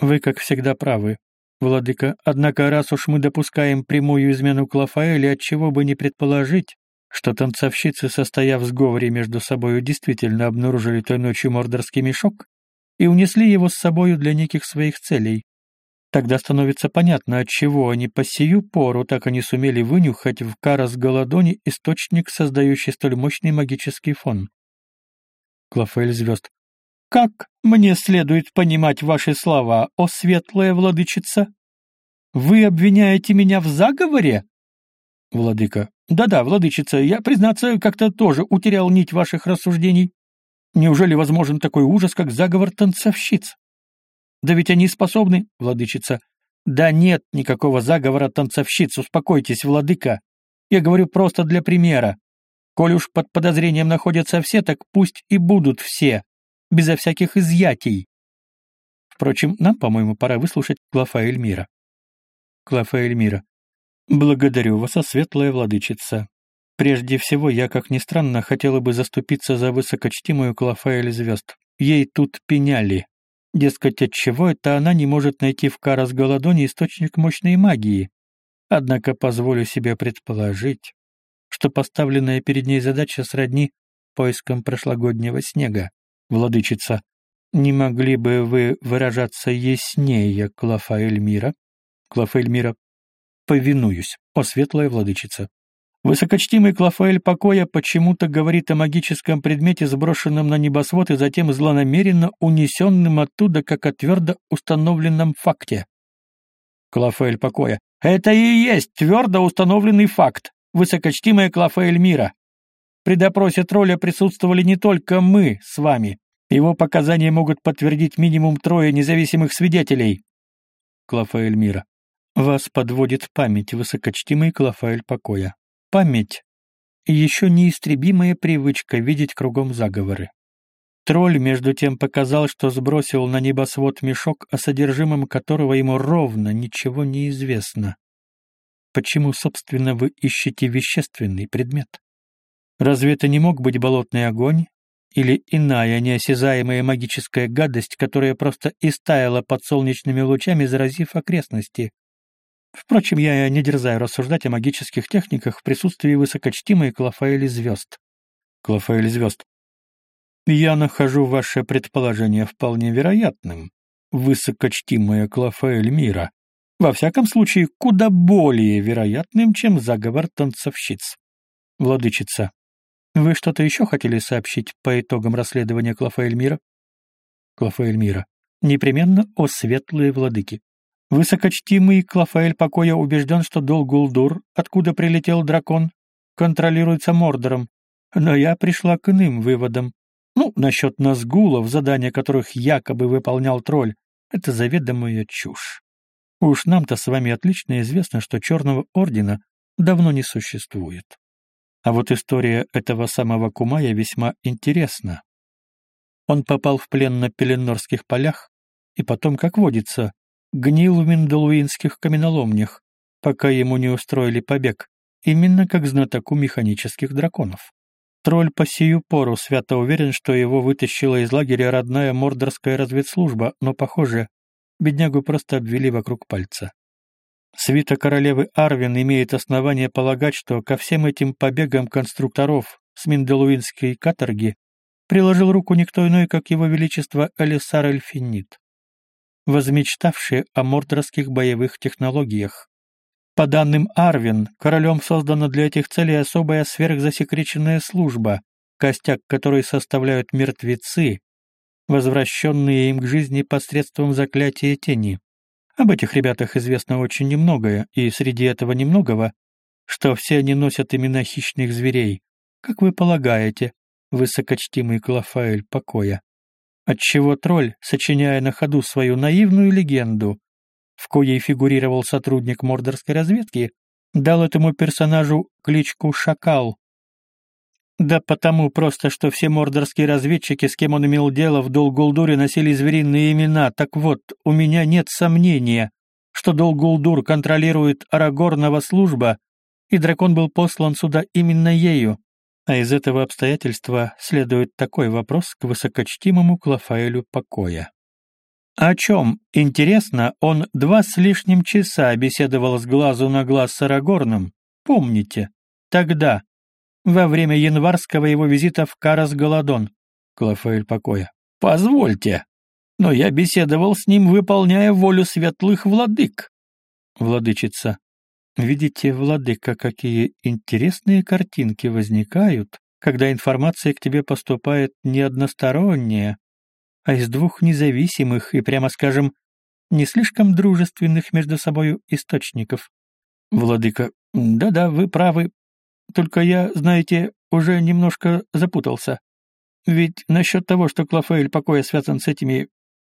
Вы, как всегда, правы, Владыка, однако раз уж мы допускаем прямую измену Клафаэля, отчего бы не предположить, что танцовщицы, состояв в сговоре между собою, действительно обнаружили той ночью мордорский мешок и унесли его с собою для неких своих целей. Тогда становится понятно, отчего они по сию пору так и не сумели вынюхать в Карас-Голодоне источник, создающий столь мощный магический фон. Клафель звезд. Как мне следует понимать ваши слова, о светлая владычица? Вы обвиняете меня в заговоре? Владыка. Да-да, владычица, я, признаться, как-то тоже утерял нить ваших рассуждений. Неужели возможен такой ужас, как заговор танцовщиц? Да ведь они способны, владычица. Да нет никакого заговора танцовщиц, успокойтесь, владыка. Я говорю просто для примера. Коль уж под подозрением находятся все, так пусть и будут все безо всяких изъятий. Впрочем, нам, по-моему, пора выслушать Клафа Эльмира. Клафа Эльмира. Благодарю вас, светлая владычица. Прежде всего, я, как ни странно, хотела бы заступиться за высокочтимую Клафаэль звезд. Ей тут пеняли. Дескать, отчего это она не может найти в Карас Голодоне источник мощной магии. Однако позволю себе предположить, что поставленная перед ней задача сродни поискам прошлогоднего снега. Владычица, не могли бы вы выражаться яснее, Клафа Эльмира? Клафа Эльмира, повинуюсь, о владычица. Высокочтимый Клафаэль покоя почему-то говорит о магическом предмете, сброшенном на небосвод и затем злонамеренно унесенном оттуда, как о твердо установленном факте. Клафаэль покоя. Это и есть твердо установленный факт, высокочтимая Клафаэль мира. При допросе тролля присутствовали не только мы с вами. Его показания могут подтвердить минимум трое независимых свидетелей. Клафа Эльмира. Вас подводит память, высокочтимый Клафаэль покоя. Память — еще неистребимая привычка видеть кругом заговоры. Тролль, между тем, показал, что сбросил на небосвод мешок, о содержимом которого ему ровно ничего не известно. Почему, собственно, вы ищете вещественный предмет? Разве это не мог быть болотный огонь или иная неосязаемая магическая гадость, которая просто истаяла под солнечными лучами, заразив окрестности? Впрочем, я не дерзаю рассуждать о магических техниках в присутствии высокочтимой Клафаэли звезд. Клафаэль звезд. Я нахожу ваше предположение вполне вероятным, высокочтимая Клафаэль мира. Во всяком случае, куда более вероятным, чем заговор танцовщиц. Владычица, вы что-то еще хотели сообщить по итогам расследования Клафаэль мира? Клафаэль мира. Непременно о светлые владыки. Высокочтимый Клафаэль покоя убежден, что Долгулдур, откуда прилетел дракон, контролируется Мордором, но я пришла к иным выводам. Ну, насчет Назгулов, задания которых якобы выполнял тролль, это заведомая чушь. Уж нам-то с вами отлично известно, что Черного Ордена давно не существует. А вот история этого самого Кумая весьма интересна. Он попал в плен на Пеленорских полях, и потом, как водится, гнил в миндалуинских каменоломнях, пока ему не устроили побег, именно как знатоку механических драконов. Тролль по сию пору свято уверен, что его вытащила из лагеря родная мордорская разведслужба, но, похоже, беднягу просто обвели вокруг пальца. Свита королевы Арвин имеет основание полагать, что ко всем этим побегам конструкторов с Миндалуинской каторги приложил руку никто иной, как его величество Элисар Эльфинит возмечтавшие о мордорских боевых технологиях. По данным Арвин, королем создана для этих целей особая сверхзасекреченная служба, костяк которой составляют мертвецы, возвращенные им к жизни посредством заклятия тени. Об этих ребятах известно очень немногое, и среди этого немногого, что все они носят имена хищных зверей, как вы полагаете, высокочтимый Клафаэль покоя отчего тролль, сочиняя на ходу свою наивную легенду, в коей фигурировал сотрудник мордорской разведки, дал этому персонажу кличку «Шакал». Да потому просто, что все мордорские разведчики, с кем он имел дело в Долгулдуре, носили звериные имена. Так вот, у меня нет сомнения, что Долгулдур контролирует Арагорнова служба, и дракон был послан сюда именно ею. А из этого обстоятельства следует такой вопрос к высокочтимому Клафаэлю покоя. О чем, интересно, он два с лишним часа беседовал с глазу на глаз с Арагорном, помните? Тогда, во время январского его визита в Карас-Голодон. Клафаэль покоя. Позвольте, но я беседовал с ним, выполняя волю светлых владык. Владычица. Видите, владыка, какие интересные картинки возникают, когда информация к тебе поступает не односторонняя, а из двух независимых и, прямо скажем, не слишком дружественных между собою источников. Владыка, да-да, вы правы. Только я, знаете, уже немножко запутался. Ведь насчет того, что Клафаэль покоя связан с этими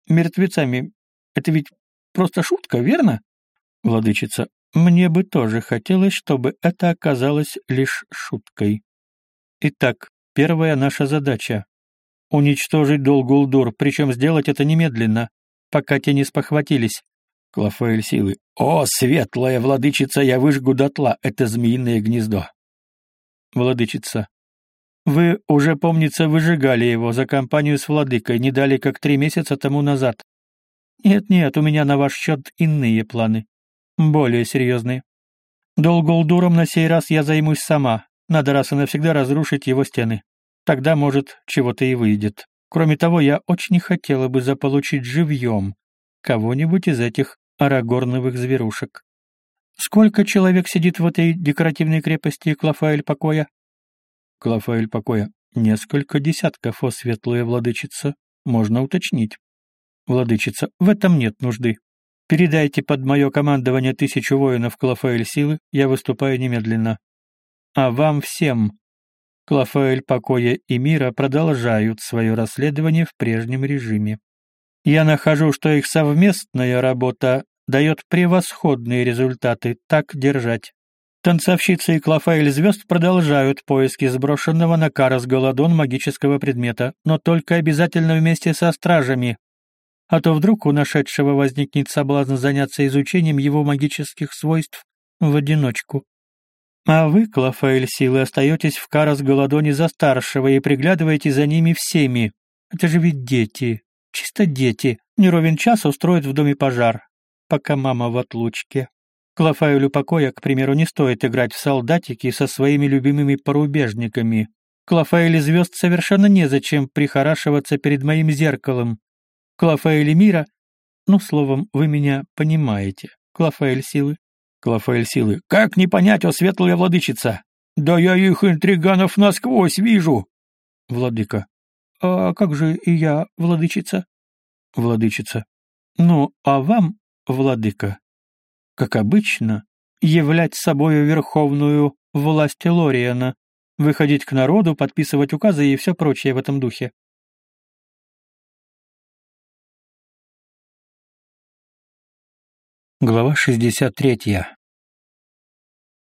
мертвецами, это ведь просто шутка, верно? Владычица, мне бы тоже хотелось, чтобы это оказалось лишь шуткой. Итак, первая наша задача — уничтожить Долгулдур, причем сделать это немедленно, пока те не спохватились. Клафаэль силы. «О, светлая владычица, я выжгу дотла это змеиное гнездо!» Владычица. «Вы уже, помнится, выжигали его за компанию с владыкой не дали как три месяца тому назад. Нет-нет, у меня на ваш счет иные планы более серьезные. Долголдуром на сей раз я займусь сама. Надо раз и навсегда разрушить его стены. Тогда, может, чего-то и выйдет. Кроме того, я очень хотела бы заполучить живьем кого-нибудь из этих арагорновых зверушек. Сколько человек сидит в этой декоративной крепости Клафаэль покоя? Клафаэль покоя. Несколько десятков, о светлая владычица. Можно уточнить. Владычица, в этом нет нужды. Передайте под мое командование тысячу воинов Клафаэль силы, я выступаю немедленно. А вам всем, Клафаэль покоя и мира, продолжают свое расследование в прежнем режиме. Я нахожу, что их совместная работа дает превосходные результаты, так держать. Танцовщицы и Клофаэль звезд продолжают поиски сброшенного на Карас Голодон магического предмета, но только обязательно вместе со стражами. А то вдруг у нашедшего возникнет соблазн заняться изучением его магических свойств в одиночку. А вы, Клофаэль Силы, остаетесь в Карас Голодоне за старшего и приглядываете за ними всеми. Это же ведь дети, чисто дети. Не ровен час устроят в доме пожар, пока мама в отлучке. Клофаэлю покоя, к примеру, не стоит играть в солдатики со своими любимыми порубежниками. Клофаэле звезд совершенно незачем прихорашиваться перед моим зеркалом. Клофаэле мира... Ну, словом, вы меня понимаете. Клофаэль силы. Клофаэль силы. Как не понять, о светлая владычица? Да я их интриганов насквозь вижу. Владыка. А как же и я, владычица? Владычица. Ну, а вам, владыка, как обычно, являть собою верховную власть Лориана, выходить к народу, подписывать указы и все прочее в этом духе. Глава 63.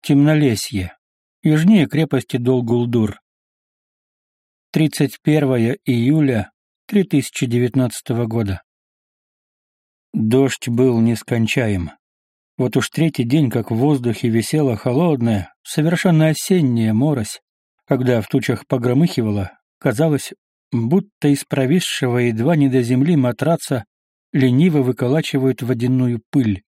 Темнолесье. Южнее крепости Долгулдур. 31 июля 3019 года. Дождь был нескончаем. Вот уж третий день, как в воздухе висела холодная, совершенно осенняя морось, когда в тучах погромыхивало, казалось, будто из провисшего едва не до земли матраца лениво выколачивают водяную пыль.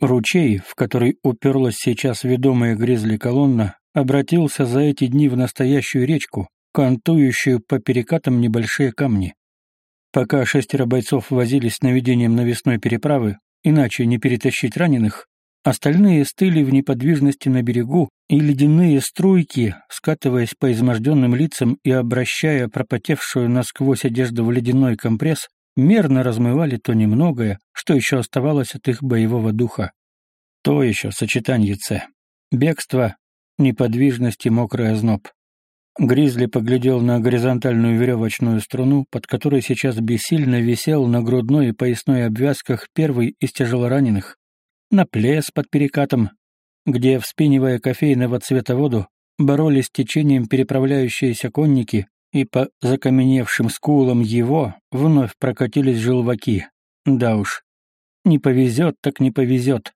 Ручей, в который уперлась сейчас ведомая гризли колонна, обратился за эти дни в настоящую речку, кантующую по перекатам небольшие камни. Пока шестеро бойцов возились с наведением навесной переправы, иначе не перетащить раненых, остальные стыли в неподвижности на берегу, и ледяные струйки, скатываясь по изможденным лицам и обращая пропотевшую насквозь одежду в ледяной компресс, мерно размывали то немногое, что еще оставалось от их боевого духа. То еще сочетание. Бегство, неподвижность и мокрый озноб. Гризли поглядел на горизонтальную веревочную струну, под которой сейчас бессильно висел на грудной и поясной обвязках первый из тяжелораненых, на плес под перекатом, где, вспенивая кофейного цвета воду, боролись с течением переправляющиеся конники, и по закаменевшим скулам его вновь прокатились желваки. Да уж, не повезет, так не повезет.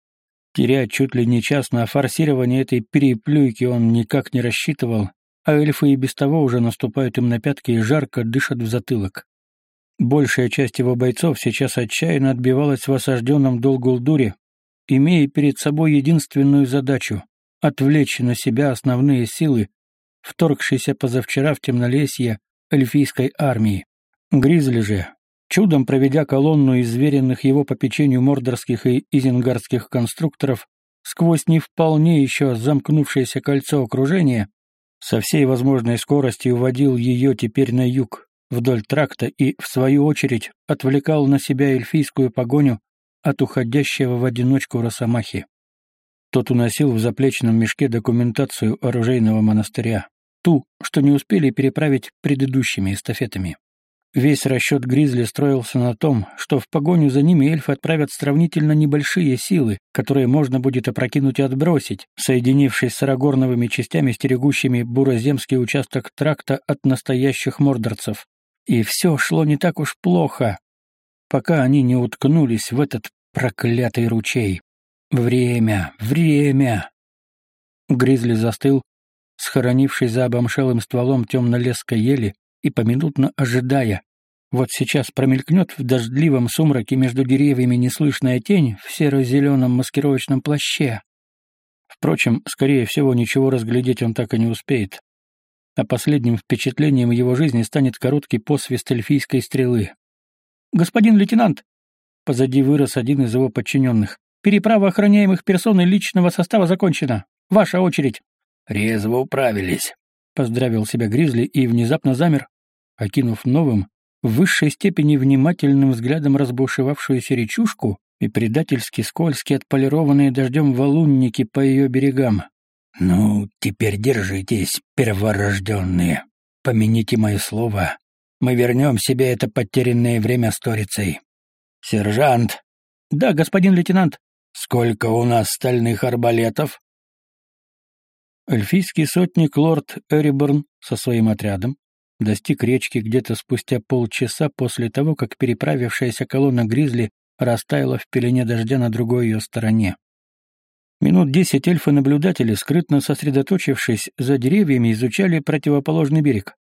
Терять чуть ли не час на форсирование этой переплюйки он никак не рассчитывал, а эльфы и без того уже наступают им на пятки и жарко дышат в затылок. Большая часть его бойцов сейчас отчаянно отбивалась в осажденном Долгулдуре, имея перед собой единственную задачу — отвлечь на себя основные силы, вторгшиеся позавчера в темнолесье эльфийской армии. Гризли же, чудом проведя колонну из веренных его попечению мордорских и изенгардских конструкторов сквозь не вполне еще замкнувшееся кольцо окружения, со всей возможной скоростью уводил ее теперь на юг, вдоль тракта и, в свою очередь, отвлекал на себя эльфийскую погоню от уходящего в одиночку Росомахи. Тот уносил в заплечном мешке документацию оружейного монастыря, ту, что не успели переправить предыдущими эстафетами. Весь расчет Гризли строился на том, что в погоню за ними эльфы отправят сравнительно небольшие силы, которые можно будет опрокинуть и отбросить, соединившись с арагорновыми частями, стерегущими бураземский участок тракта от настоящих мордорцев. И все шло не так уж плохо, пока они не уткнулись в этот проклятый ручей. Время, время! Гризли застыл, схоронившись за обомшелым стволом темно-леской ели, и поминутно ожидая. Вот сейчас промелькнет в дождливом сумраке между деревьями неслышная тень в серо-зеленом маскировочном плаще. Впрочем, скорее всего, ничего разглядеть он так и не успеет. А последним впечатлением его жизни станет короткий посвист эльфийской стрелы. «Господин лейтенант!» Позади вырос один из его подчиненных. «Переправа охраняемых персон и личного состава закончена. Ваша очередь». «Резво управились», — поздравил себя Гризли и внезапно замер, окинув новым, в высшей степени внимательным взглядом разбушевавшуюся речушку и предательски скользкие отполированные дождем валунники по ее берегам. «Ну, теперь держитесь, перворожденные. Помяните мое слово. Мы вернем себе это потерянное время сторицей. Сержант, «Да, господин лейтенант». «Сколько у нас стальных арбалетов?» Эльфийский сотник лорд Эриборн со своим отрядом достиг речки где-то спустя полчаса после того, как переправившаяся колонна Гризли растаяла в пелене дождя на другой ее стороне. Минут десять эльфы-наблюдатели, скрытно сосредоточившись за деревьями, изучали противоположный берег.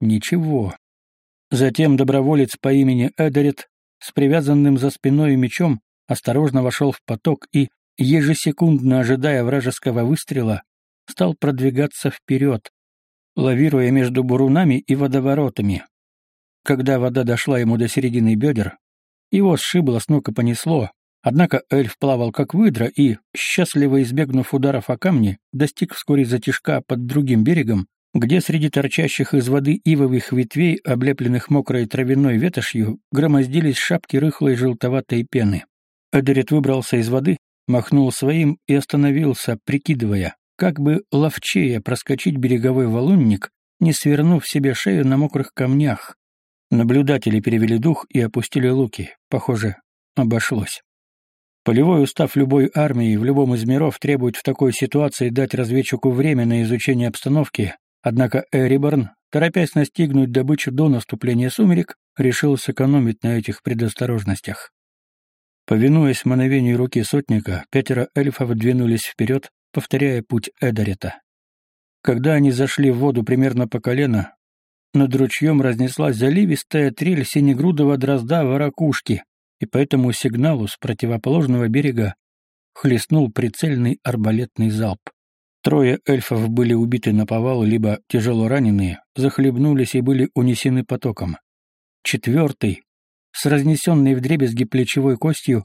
Ничего. Затем доброволец по имени Эдерет с привязанным за спиной мечом осторожно вошел в поток и, ежесекундно ожидая вражеского выстрела, стал продвигаться вперед, лавируя между бурунами и водоворотами. Когда вода дошла ему до середины бедер, его сшибло с ног и понесло, однако эльф плавал как выдра и, счастливо избегнув ударов о камни, достиг вскоре затишка под другим берегом, где среди торчащих из воды ивовых ветвей, облепленных мокрой травяной ветошью, громоздились шапки рыхлой желтоватой пены. Эдерет выбрался из воды, махнул своим и остановился, прикидывая, как бы ловчее проскочить береговой валунник, не свернув себе шею на мокрых камнях. Наблюдатели перевели дух и опустили луки. Похоже, обошлось. Полевой устав любой армии в любом из миров требует в такой ситуации дать разведчику время на изучение обстановки, однако Эриборн, торопясь настигнуть добычу до наступления сумерек, решил сэкономить на этих предосторожностях. Повинуясь мановению руки сотника, пятеро эльфов двинулись вперед, повторяя путь Эдарета. Когда они зашли в воду примерно по колено, над ручьем разнеслась заливистая трель синегрудого дрозда ворокушки, и по этому сигналу с противоположного берега хлестнул прицельный арбалетный залп. Трое эльфов были убиты на повал, либо тяжело раненые, захлебнулись и были унесены потоком. Четвертый, с разнесенной вдребезги плечевой костью,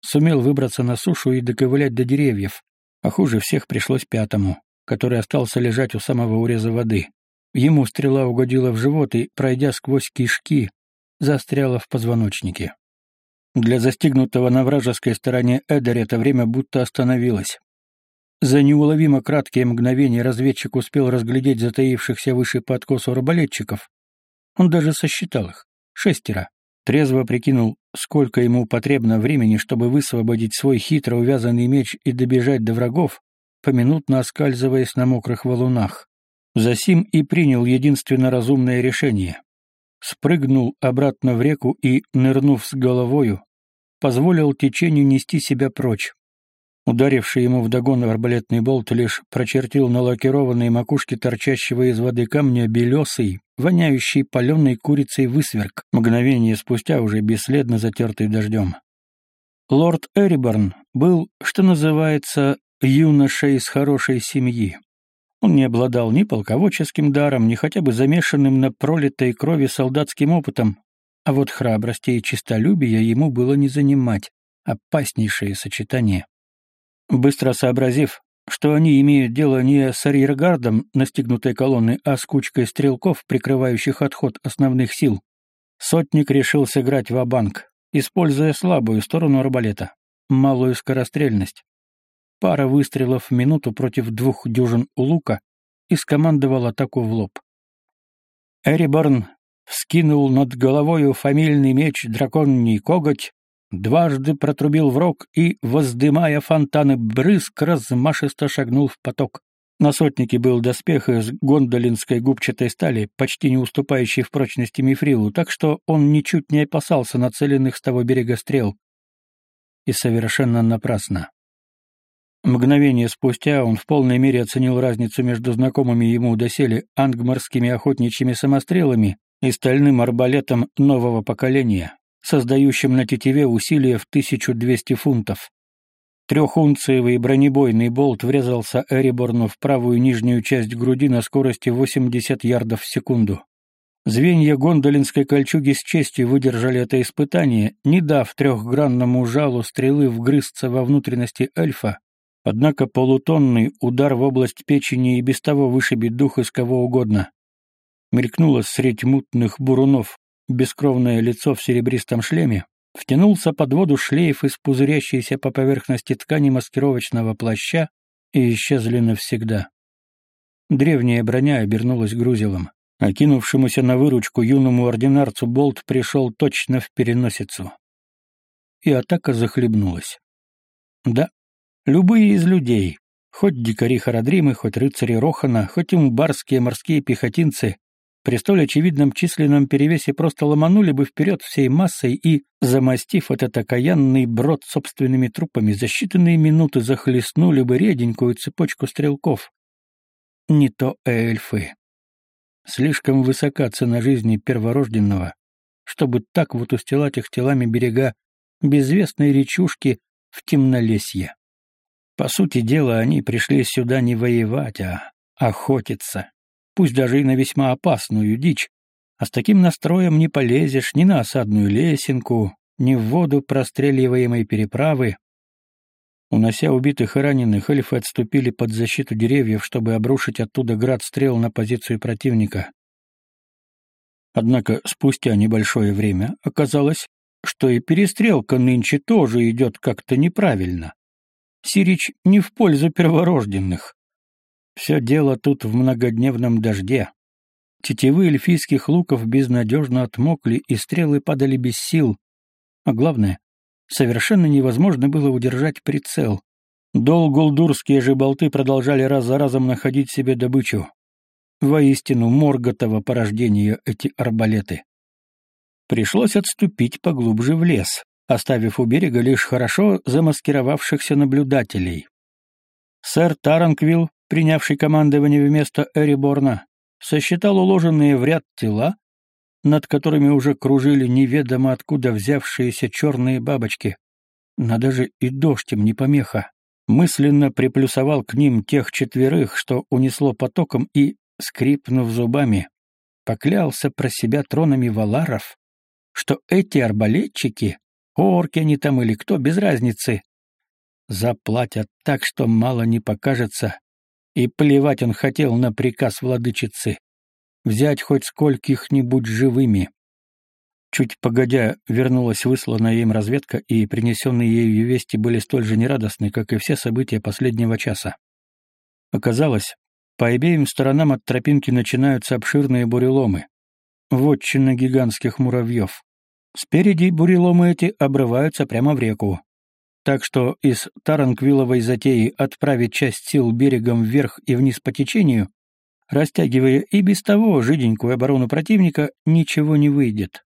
сумел выбраться на сушу и доковылять до деревьев, а хуже всех пришлось пятому, который остался лежать у самого уреза воды. Ему стрела угодила в живот и, пройдя сквозь кишки, застряла в позвоночнике. Для застигнутого на вражеской стороне Эдери это время будто остановилось. За неуловимо краткие мгновения разведчик успел разглядеть затаившихся выше по откосу арбалетчиков. Он даже сосчитал их. Шестеро. Трезво прикинул, сколько ему потребно времени, чтобы высвободить свой хитро увязанный меч и добежать до врагов, поминутно оскальзываясь на мокрых валунах. Засим и принял единственно разумное решение. Спрыгнул обратно в реку и, нырнув с головою, позволил течению нести себя прочь. Ударивший ему вдогон арбалетный болт лишь прочертил на лакированной макушке торчащего из воды камня белесый, воняющий паленой курицей высверк, мгновение спустя уже бесследно затертый дождем. Лорд Эриборн был, что называется, юношей из хорошей семьи. Он не обладал ни полководческим даром, ни хотя бы замешанным на пролитой крови солдатским опытом, а вот храбрости и честолюбия ему было не занимать, опаснейшее сочетание. Быстро сообразив, что они имеют дело не с арьергардом настигнутой колонны, а с кучкой стрелков, прикрывающих отход основных сил, сотник решил сыграть ва-банк, используя слабую сторону арбалета — малую скорострельность. Пара выстрелов в минуту против двух дюжин у лука и скомандовал атаку в лоб. Эриборн вскинул над головою фамильный меч драконий коготь, дважды протрубил в рог и, воздымая фонтаны брызг, размашисто шагнул в поток. На сотнике был доспех из гондолинской губчатой стали, почти не уступающий в прочности мифрилу, так что он ничуть не опасался нацеленных с того берега стрел. И совершенно напрасно. Мгновение спустя он в полной мере оценил разницу между знакомыми ему доселе ангмарскими охотничьими самострелами и стальным арбалетом нового поколения, создающим на тетиве усилие в 1200 фунтов. Трехунциевый бронебойный болт врезался Эриборну в правую нижнюю часть груди на скорости 80 ярдов в секунду. Звенья гондолинской кольчуги с честью выдержали это испытание, не дав трехгранному жалу стрелы вгрызться во внутренности эльфа, Однако полутонный удар в область печени и без того вышибет дух из кого угодно. Мелькнуло средь мутных бурунов бескровное лицо в серебристом шлеме, втянулся под воду шлейф из пузырящейся по поверхности ткани маскировочного плаща и исчезли навсегда. Древняя броня обернулась грузилом. Окинувшемуся на выручку юному ординарцу болт пришел точно в переносицу. и атака захлебнулась. Да, любые из людей, хоть дикари Харадримы, хоть рыцари Рохана, хоть барские морские пехотинцы, при столь очевидном численном перевесе просто ломанули бы вперед всей массой и, замостив этот окаянный брод собственными трупами, за считанные минуты захлестнули бы реденькую цепочку стрелков. Не то эльфы. Слишком высока цена жизни перворожденного, чтобы так вот устилать их телами берега безвестной речушки в темнолесье. По сути дела, они пришли сюда не воевать, а охотиться пусть даже и на весьма опасную дичь, а с таким настроем не полезешь ни на осадную лесенку, ни в воду простреливаемой переправы. Унося убитых и раненых, эльфы отступили под защиту деревьев, чтобы обрушить оттуда град стрел на позицию противника. Однако спустя небольшое время оказалось, что и перестрелка нынче тоже идет как-то неправильно. Сирич не в пользу перворожденных. Все дело тут в многодневном дожде. Тетивы эльфийских луков безнадежно отмокли, и стрелы падали без сил. А главное, совершенно невозможно было удержать прицел. Долгулдурские же болты продолжали раз за разом находить себе добычу. Воистину морготово порождение эти арбалеты. Пришлось отступить поглубже в лес, оставив у берега лишь хорошо замаскировавшихся наблюдателей. Сэр Таранквилл принявший командование вместо Эриборна, сосчитал уложенные в ряд тела, над которыми уже кружили неведомо откуда взявшиеся черные бабочки. Надо же и дождь им не помеха. Мысленно приплюсовал к ним тех четверых, что унесло потоком и, скрипнув зубами, поклялся про себя тронами валаров, что эти арбалетчики, орки они там или кто, без разницы, заплатят так, что мало не покажется, и плевать он хотел на приказ владычицы. Взять хоть скольких-нибудь живыми. Чуть погодя, вернулась высланная им разведка, и принесенные ею вести были столь же нерадостны, как и все события последнего часа. Оказалось, по обеим сторонам от тропинки начинаются обширные буреломы. Вотчина гигантских муравьев. Спереди буреломы эти обрываются прямо в реку так что из Таранквиловой затеи отправить часть сил берегом вверх и вниз по течению, растягивая и без того жиденькую оборону противника, ничего не выйдет.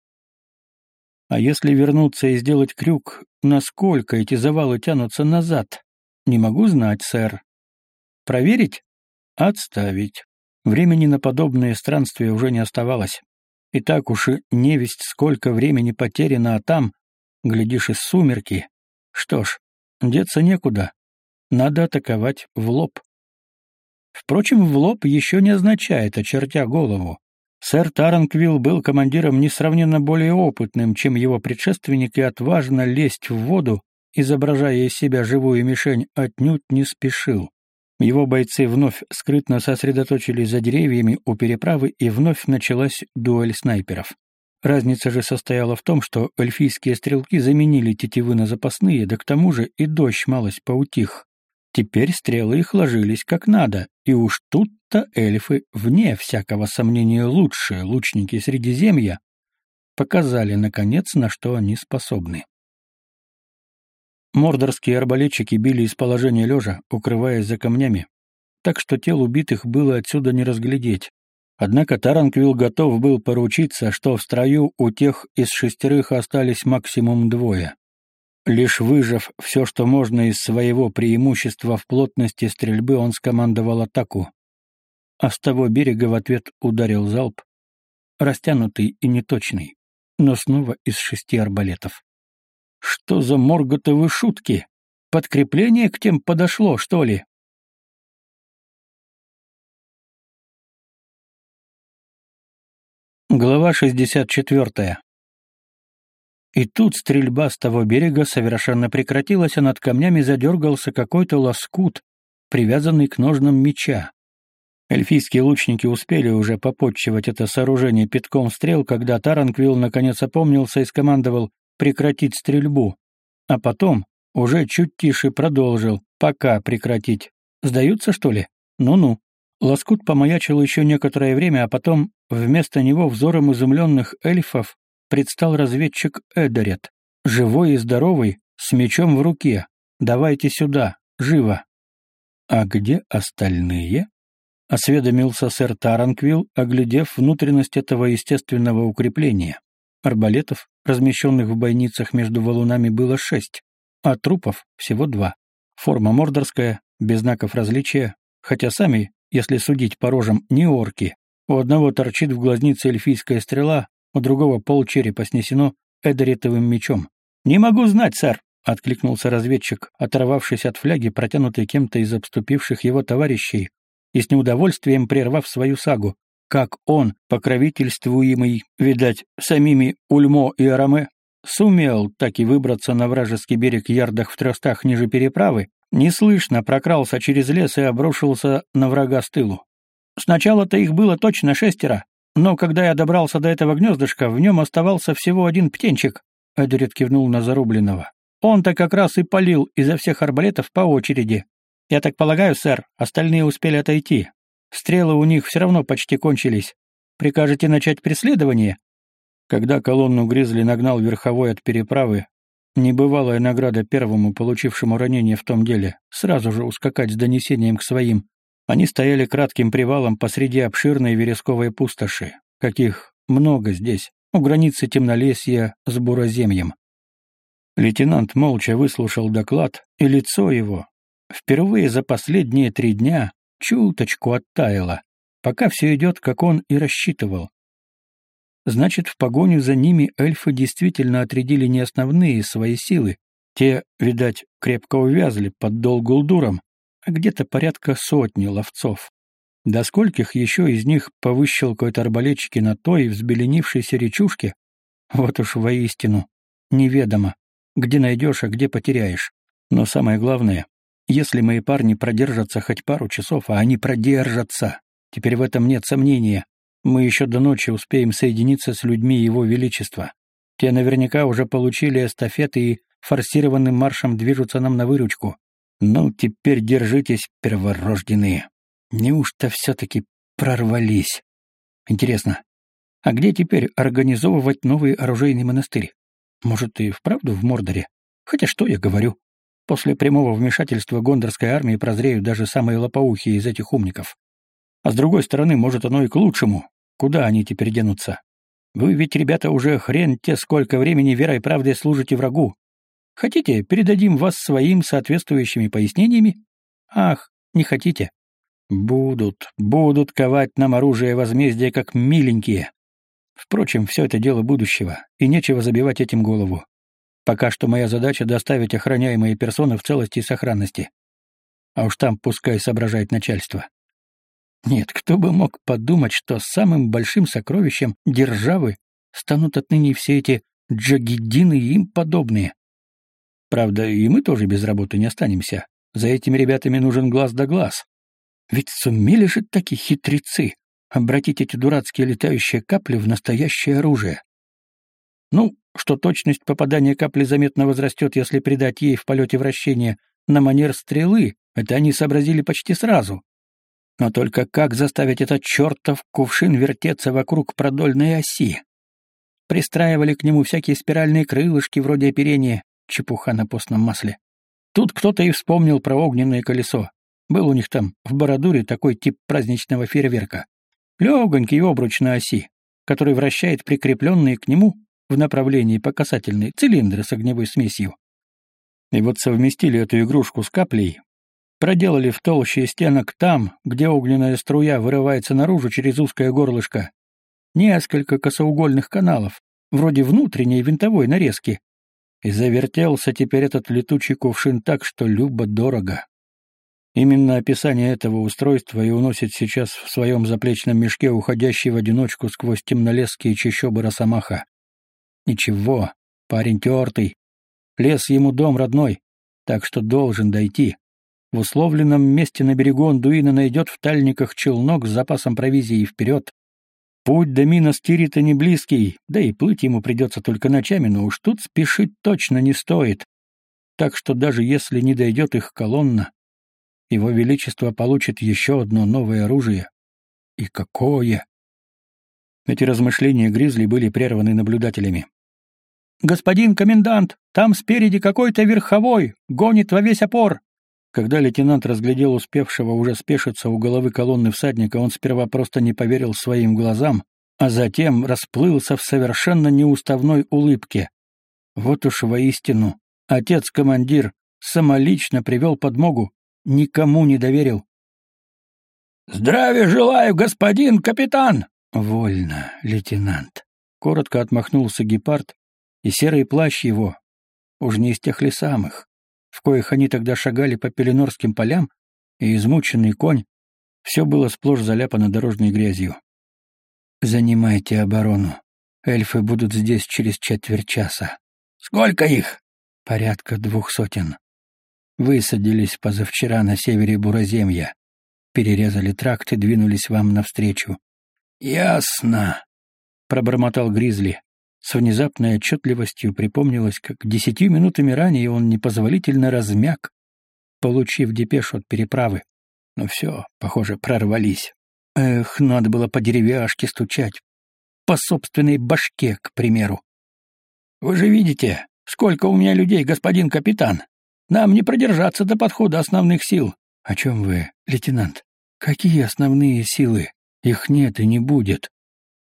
А если вернуться и сделать крюк, насколько эти завалы тянутся назад? Не могу знать, сэр. Проверить? Отставить. Времени на подобные странствия уже не оставалось. И так уж и невесть сколько времени потеряно, а там, глядишь, из сумерки, что ж, деться некуда. Надо атаковать в лоб. Впрочем, в лоб еще не означает, очертя голову. Сэр Таранквилл был командиром несравненно более опытным, чем его предшественник, и отважно лезть в воду, изображая из себя живую мишень, отнюдь не спешил. Его бойцы вновь скрытно сосредоточились за деревьями у переправы, и вновь началась дуэль снайперов. Разница же состояла в том, что эльфийские стрелки заменили тетивы на запасные, да к тому же и дождь малость поутих. Теперь стрелы их ложились как надо, и уж тут-то эльфы, вне всякого сомнения лучшие лучники Средиземья, показали, наконец, на что они способны. Мордорские арбалетчики били из положения лежа, укрываясь за камнями, так что тел убитых было отсюда не разглядеть, Однако Таранквилл готов был поручиться, что в строю у тех из шестерых остались максимум двое. Лишь выжав все, что можно из своего преимущества в плотности стрельбы, он скомандовал атаку. А с того берега в ответ ударил залп, растянутый и неточный, но снова из шести арбалетов. Что за морготовы шутки? Подкрепление к тем подошло, что ли? Глава 64. И тут стрельба с того берега совершенно прекратилась, а над камнями задергался какой-то лоскут, привязанный к ножнам меча. Эльфийские лучники успели уже попотчевать это сооружение пятком стрел, когда Таранквилл наконец опомнился и скомандовал прекратить стрельбу. А потом, уже чуть тише продолжил, пока прекратить. Сдаются, что ли? Ну-ну. Лоскут помаячил еще некоторое время, а потом вместо него взором изумленных эльфов предстал разведчик Эдерет. живой и здоровый, с мечом в руке. Давайте сюда, живо. А где остальные? Осведомился сэр Таранквилл, оглядев внутренность этого естественного укрепления. Арбалетов, размещенных в бойницах между валунами, было шесть, а трупов всего два. Форма мордорская, без знаков различия, хотя сами, если судить по рожам, не орки. У одного торчит в глазнице эльфийская стрела, у другого полчерепа снесено эдеритовым мечом. «Не могу знать, сэр», — откликнулся разведчик, оторвавшись от фляги, протянутой кем-то из обступивших его товарищей, и с неудовольствием прервав свою сагу, как он, покровительствуемый, видать, самими Ульмо и Араме, сумел так и выбраться на вражеский берег ярдах в трехстах ниже переправы, неслышно прокрался через лес и обрушился на врага с тылу. Сначала-то их было точно шестеро, но когда я добрался до этого гнездышка, в нем оставался всего один птенчик, — Эдерит кивнул на зарубленного. Он-то как раз и полил изо всех арбалетов по очереди. Я так полагаю, сэр, остальные успели отойти. Стрелы у них все равно почти кончились. Прикажете начать преследование?» Когда колонну Гризли нагнал верховой от переправы, небывалая награда первому, получившему ранение в том деле, сразу же ускакать с донесением к своим. Они стояли кратким привалом посреди обширной вересковой пустоши, каких много здесь, у границы темнолесья с буроземьем. Лейтенант молча выслушал доклад, и лицо его, впервые за последние три дня, чуточку оттаяло, пока все идет, как он и рассчитывал. Значит, в погоню за ними эльфы действительно отрядили не основные свои силы, те, видать, крепко увязли под Долгулдуром, а где-то порядка сотни ловцов. До скольких еще из них повыщелкают арбалетчики на той взбеленившейся речушке, вот уж воистину, неведомо где найдешь, а где потеряешь. Но самое главное, если мои парни продержатся хоть пару часов, а они продержатся, теперь в этом нет сомнения, мы еще до ночи успеем соединиться с людьми Его Величества. Те наверняка уже получили эстафеты и форсированным маршем движутся нам на выручку. Ну, теперь держитесь, перворожденные. Неужто все-таки прорвались? Интересно, а где теперь организовывать новый оружейный монастырь? Может, и вправду в Мордоре? Хотя что я говорю? После прямого вмешательства гондорской армии прозреют даже самые лопоухие из этих умников. А с другой стороны, может, оно и к лучшему. Куда они теперь денутся? Вы ведь, ребята, уже хрен те сколько времени верой и правдой служите врагу. Хотите, передадим вас своим соответствующими пояснениями? Ах, не хотите? Будут, будут ковать нам оружие возмездия как миленькие. Впрочем, все это дело будущего, и нечего забивать этим голову. Пока что моя задача — доставить охраняемые персоны в целости и сохранности. А уж там пускай соображает начальство. Нет, кто бы мог подумать, что самым большим сокровищем державы станут отныне все эти джагиддины и им подобные. Правда, и мы тоже без работы не останемся. За этими ребятами нужен глаз да глаз. Ведь сумели же такие хитрецы обратить эти дурацкие летающие капли в настоящее оружие. Ну, что точность попадания капли заметно возрастет, если придать ей в полете вращения на манер стрелы, это они сообразили почти сразу. Но только как заставить этот чертов кувшин вертеться вокруг продольной оси? Пристраивали к нему всякие спиральные крылышки вроде оперения, чепуха на постном масле. Тут кто-то и вспомнил про огненное колесо. Был у них там в Бородуре такой тип праздничного фейерверка. Легонький обруч на оси, который вращает прикрепленные к нему в направлении по касательной цилиндры с огневой смесью. И вот совместили эту игрушку с каплей, проделали в толще стенок там, где огненная струя вырывается наружу через узкое горлышко, несколько косоугольных каналов, вроде внутренней винтовой нарезки, и завертелся теперь этот летучий кувшин так, что любо-дорого. Именно описание этого устройства и уносит сейчас в своем заплечном мешке уходящий в одиночку сквозь темнолесские чащобы Росомаха. Ничего, парень тертый. Лес ему дом родной, так что должен дойти. В условленном месте на берегу Андуина найдет в тальниках челнок с запасом провизии вперед. Путь до Минос Тирита не близкий, да и плыть ему придется только ночами, но уж тут спешить точно не стоит. Так что даже если не дойдет их колонна, его Величество получит еще одно новое оружие. И какое! Эти размышления Гризли были прерваны наблюдателями. господин комендант, там спереди какой-то верховой, гонит во весь опор!» Когда лейтенант разглядел успевшего уже спешиться у головы колонны всадника, он сперва просто не поверил своим глазам, а затем расплылся в совершенно неуставной улыбке. Вот уж воистину, отец-командир самолично привел подмогу, никому не доверил. «Здравия желаю, господин капитан!» «Вольно, лейтенант!» Коротко отмахнулся гепард, и серый плащ его, уж не из тех ли самых, в коих они тогда шагали по пеленорским полям, и измученный конь, все было сплошь заляпано дорожной грязью. «Занимайте оборону. Эльфы будут здесь через четверть часа». «Сколько их?» «Порядка двух сотен. Высадились позавчера на севере Бураземья. Перерезали тракт и двинулись вам навстречу». «Ясно», — пробормотал Гризли. С внезапной отчетливостью припомнилось, как десятью минутами ранее он непозволительно размяк, получив депешу от переправы. Но все, похоже, прорвались. Эх, надо было по деревяшке стучать. По собственной башке, к примеру. «Вы же видите, сколько у меня людей, господин капитан. Нам не продержаться до подхода основных сил». «О чем вы, лейтенант? Какие основные силы? Их нет и не будет».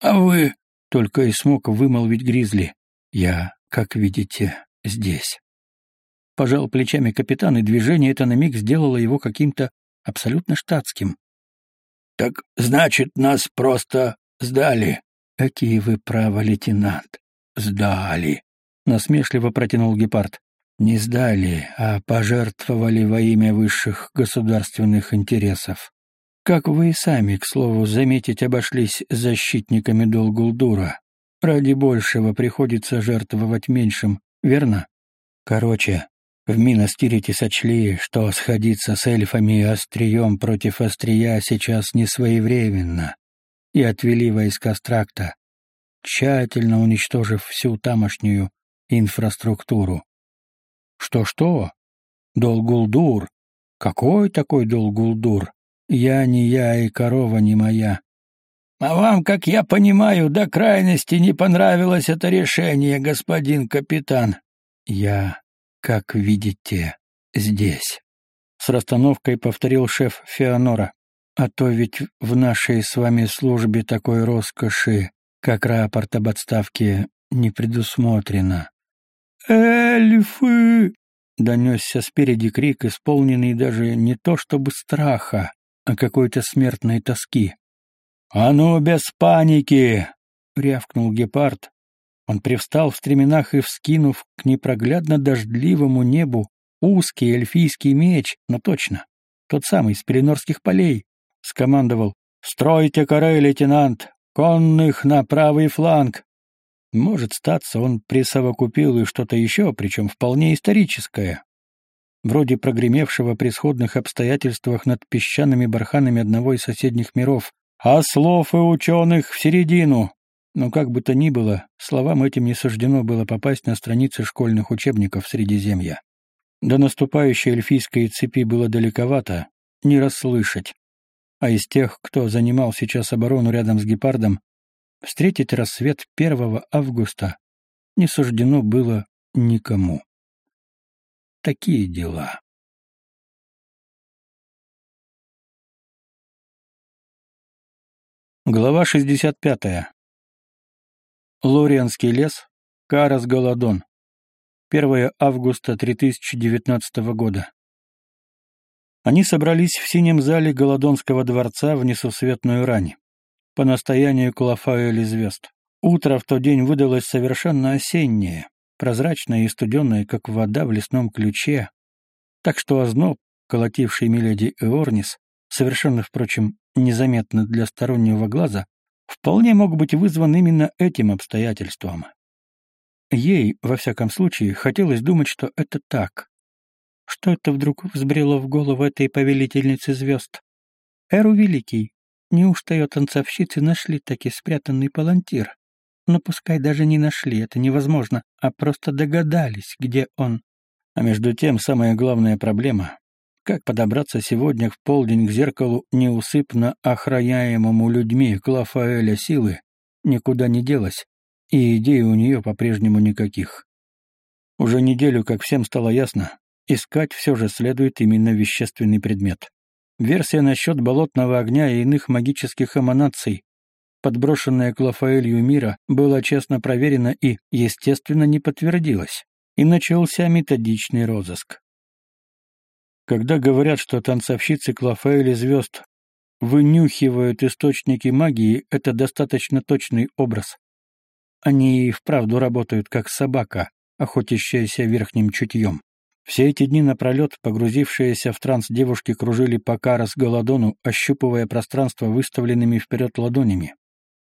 «А вы...» Только и смог вымолвить Гризли. «Я, как видите, здесь». Пожал плечами капитан, и движение это на миг сделало его каким-то абсолютно штатским. «Так значит, нас просто сдали?» «Какие вы правы, лейтенант?» «Сдали», — насмешливо протянул гепард. «Не сдали, а пожертвовали во имя высших государственных интересов. Как вы и сами, к слову, заметить, обошлись защитниками Долгулдура. Ради большего приходится жертвовать меньшим, верно? Короче, в Минастирите сочли, что сходиться с эльфами острием против острия сейчас не своевременно, и отвели войска с тракта, тщательно уничтожив всю тамошнюю инфраструктуру. Что-что? Долгулдур? Какой такой Долгулдур? Я не я и корова не моя. А вам, как я понимаю, до крайности не понравилось это решение, господин капитан. Я, как видите, здесь. С расстановкой повторил шеф Феонора. А то ведь в нашей с вами службе такой роскоши, как рапорт об отставке, не предусмотрено. «Эльфы!» — донесся спереди крик, исполненный даже не то чтобы страха, а какой-то смертной тоски. «А ну, без паники!» — рявкнул гепард. Он привстал в стременах и, вскинув к непроглядно дождливому небу узкий эльфийский меч, но точно, тот самый с Пеленорских полей, скомандовал «Стройте коры, лейтенант! Конных на правый фланг!» Может, статься, он присовокупил и что-то еще, причем вполне историческое вроде прогремевшего при сходных обстоятельствах над песчаными барханами одного из соседних миров, а слов и ученых в середину. Но как бы то ни было, словам этим не суждено было попасть на страницы школьных учебников Средиземья. До наступающей эльфийской цепи было далековато, не расслышать. А из тех, кто занимал сейчас оборону рядом с гепардом, встретить рассвет 1 августа не суждено было никому такие дела. Глава 65. Лорианский лес, Карас Голодон. 1 августа 3019 года. Они собрались в синем зале Голодонского дворца в несусветную рань, по настоянию Клафаэля звезд. Утро в тот день выдалось совершенно осеннее, прозрачная и студеная, как вода в лесном ключе, так что озноб, колотивший Миледи Эорнис, совершенно, впрочем, незаметно для стороннего глаза, вполне мог быть вызван именно этим обстоятельством. Ей, во всяком случае, хотелось думать, что это так. Что это вдруг взбрело в голову этой повелительницы звезд? Эру Великий, неужто ее танцовщицы нашли таки спрятанный палантир? Но пускай даже не нашли, это невозможно, а просто догадались, где он. А между тем, самая главная проблема — как подобраться сегодня в полдень к зеркалу неусыпно охраняемому людьми Клафаэля силы, никуда не делась, и идей у нее по-прежнему никаких. Уже неделю, как всем стало ясно, искать все же следует именно вещественный предмет. Версия насчет болотного огня и иных магических эманаций, подброшенная к Лафаэлью мира, была честно проверена и, естественно, не подтвердилась. И начался методичный розыск. Когда говорят, что танцовщицы Клафаэли звезд вынюхивают источники магии, это достаточно точный образ. Они и вправду работают как собака, охотящаяся верхним чутьем. Все эти дни напролет погрузившиеся в транс девушки кружили по Карас Голодону, ощупывая пространство выставленными вперед ладонями.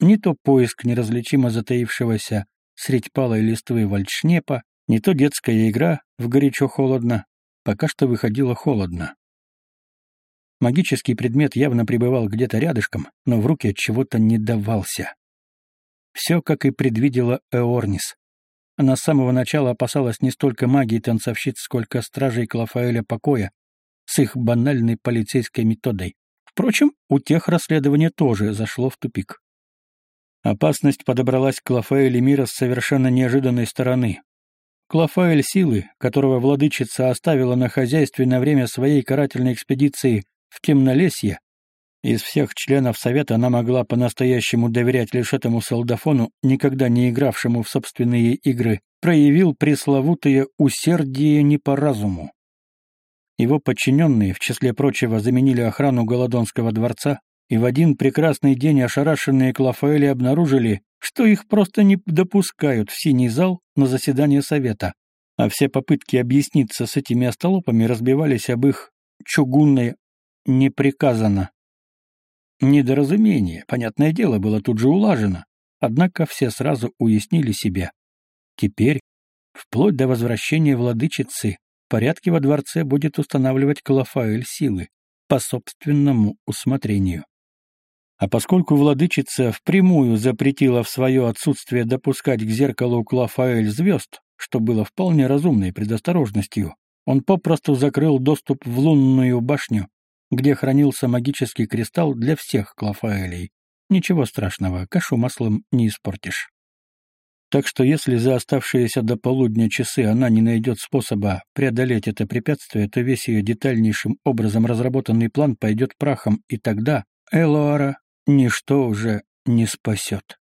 Не то поиск неразличимо затаившегося средь палой листвы вальдшнепа, не то детская игра в горячо-холодно. Пока что выходило холодно. Магический предмет явно пребывал где-то рядышком, но в руки от чего-то не давался. Все, как и предвидела Эорнис. Она с самого начала опасалась не столько магии танцовщиц, сколько стражей Клафаэля покоя с их банальной полицейской методой. Впрочем, у тех расследование тоже зашло в тупик. Опасность подобралась к Клафаэле мира с совершенно неожиданной стороны. Клафаэль силы, которого владычица оставила на хозяйстве на время своей карательной экспедиции в Темнолесье, из всех членов Совета она могла по-настоящему доверять лишь этому солдафону, никогда не игравшему в собственные игры, проявил пресловутое усердие не по разуму. Его подчиненные, в числе прочего, заменили охрану Голодонского дворца, и в один прекрасный день ошарашенные Клафаэли обнаружили, что их просто не допускают в синий зал на заседание Совета, а все попытки объясниться с этими остолопами разбивались об их чугунное «не приказано». Недоразумение, понятное дело, было тут же улажено, однако все сразу уяснили себе. Теперь, вплоть до возвращения владычицы, порядки во дворце будет устанавливать Клафаэль силы по собственному усмотрению. А поскольку владычица впрямую запретила в свое отсутствие допускать к зеркалу Клафаэль звезд, что было вполне разумной предосторожностью, он попросту закрыл доступ в лунную башню где хранился магический кристалл для всех Клафаэлей. Ничего страшного, кашу маслом не испортишь. Так что если за оставшиеся до полудня часы она не найдет способа преодолеть это препятствие, то весь ее детальнейшим образом разработанный план пойдет прахом, и тогда Элоара ничто уже не спасет.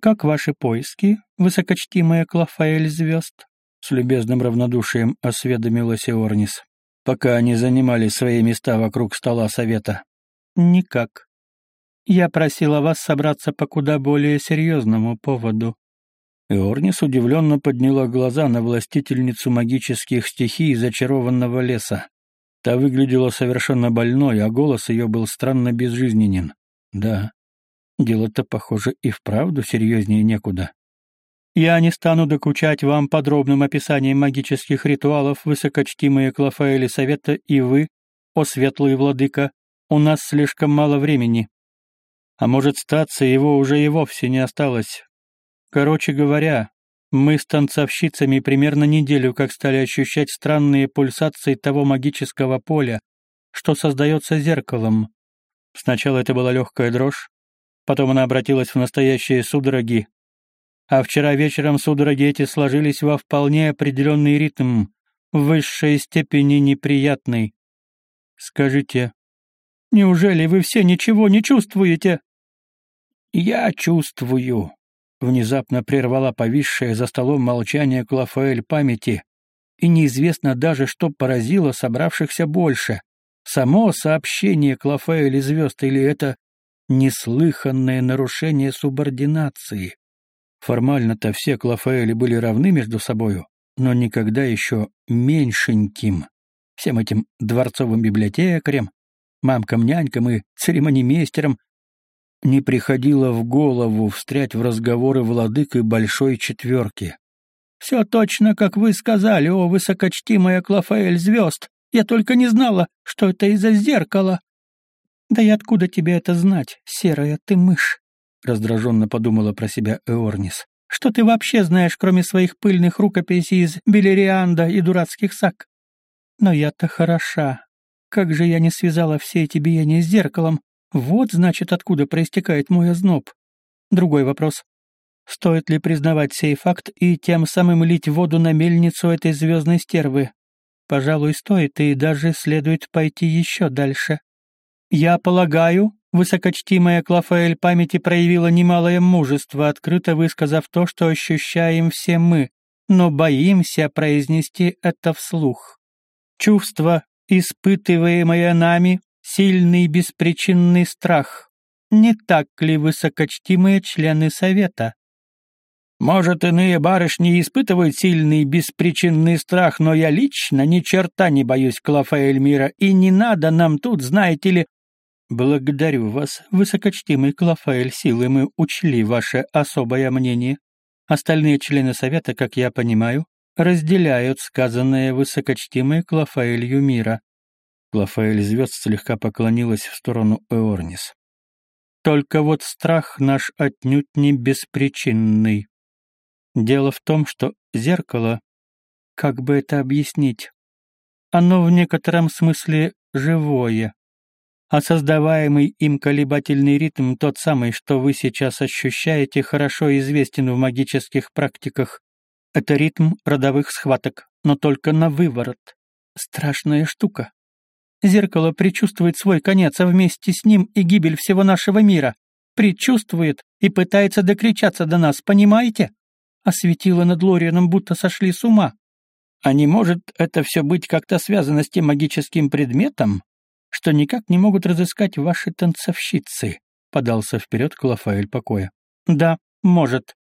«Как ваши поиски, высокочтимая Клафаэль звезд?» С любезным равнодушием осведомилась Эорнис пока они занимали свои места вокруг стола совета? Никак. Я просила вас собраться по куда более серьезному поводу. Иорнис удивленно подняла глаза на властительницу магических стихий зачарованного леса. Та выглядела совершенно больной, а голос ее был странно безжизненен. Да, дело-то, похоже, и вправду серьезнее некуда. Я не стану докучать вам подробным описанием магических ритуалов, высокочтимые Клафаэли Совета и вы, о светлый владыка, у нас слишком мало времени. А может, статься его уже и вовсе не осталось. Короче говоря, мы с танцовщицами примерно неделю как стали ощущать странные пульсации того магического поля, что создается зеркалом. Сначала это была легкая дрожь, потом она обратилась в настоящие судороги, а вчера вечером судороги эти сложились во вполне определенный ритм, в высшей степени неприятный. Скажите, неужели вы все ничего не чувствуете? Я чувствую, внезапно прервала повисшее за столом молчание Клафаэль памяти, и неизвестно даже, что поразило собравшихся больше. Само сообщение Клафаэли звезд или это неслыханное нарушение субординации. Формально-то все Клафаэли были равны между собою, но никогда еще меньшеньким. Всем этим дворцовым библиотекарям, мамкам-нянькам и церемонимейстерам не приходило в голову встрять в разговоры владык и большой четверки. «Все точно, как вы сказали, о высокочтимая Клафаэль звезд. Я только не знала, что это из-за зеркала». «Да и откуда тебе это знать, серая ты мышь?» — раздраженно подумала про себя Эорнис. «Что ты вообще знаешь, кроме своих пыльных рукописей из Белерианда и дурацких сак? Но я-то хороша. Как же я не связала все эти биения с зеркалом? Вот, значит, откуда проистекает мой озноб. Другой вопрос. Стоит ли признавать сей факт и тем самым лить воду на мельницу этой звездной стервы? Пожалуй, стоит и даже следует пойти еще дальше. Я полагаю, высокочтимая Клафаэль памяти проявила немалое мужество, открыто высказав то, что ощущаем все мы, но боимся произнести это вслух. Чувство, испытываемое нами, сильный беспричинный страх. Не так ли высокочтимые члены Совета? Может, иные барышни испытывают сильный беспричинный страх, но я лично ни черта не боюсь Клафа Эльмира, и не надо нам тут, знаете ли... Благодарю вас, высокочтимый Клафаэль Силы, мы учли ваше особое мнение. Остальные члены Совета, как я понимаю, разделяют сказанное высокочтимой Клафаэлью мира. Клафаэль звезд слегка поклонилась в сторону Эорнис. Только вот страх наш отнюдь не беспричинный. Дело в том, что зеркало, как бы это объяснить, оно в некотором смысле живое, а создаваемый им колебательный ритм, тот самый, что вы сейчас ощущаете, хорошо известен в магических практиках. Это ритм родовых схваток, но только на выворот. Страшная штука. Зеркало предчувствует свой конец, а вместе с ним и гибель всего нашего мира. Предчувствует и пытается докричаться до нас, понимаете? осветило над Лорианом, будто сошли с ума. А не может это все быть как-то связано с тем магическим предметом, что никак не могут разыскать ваши танцовщицы?» — подался вперед Клафаэль покоя. «Да, может».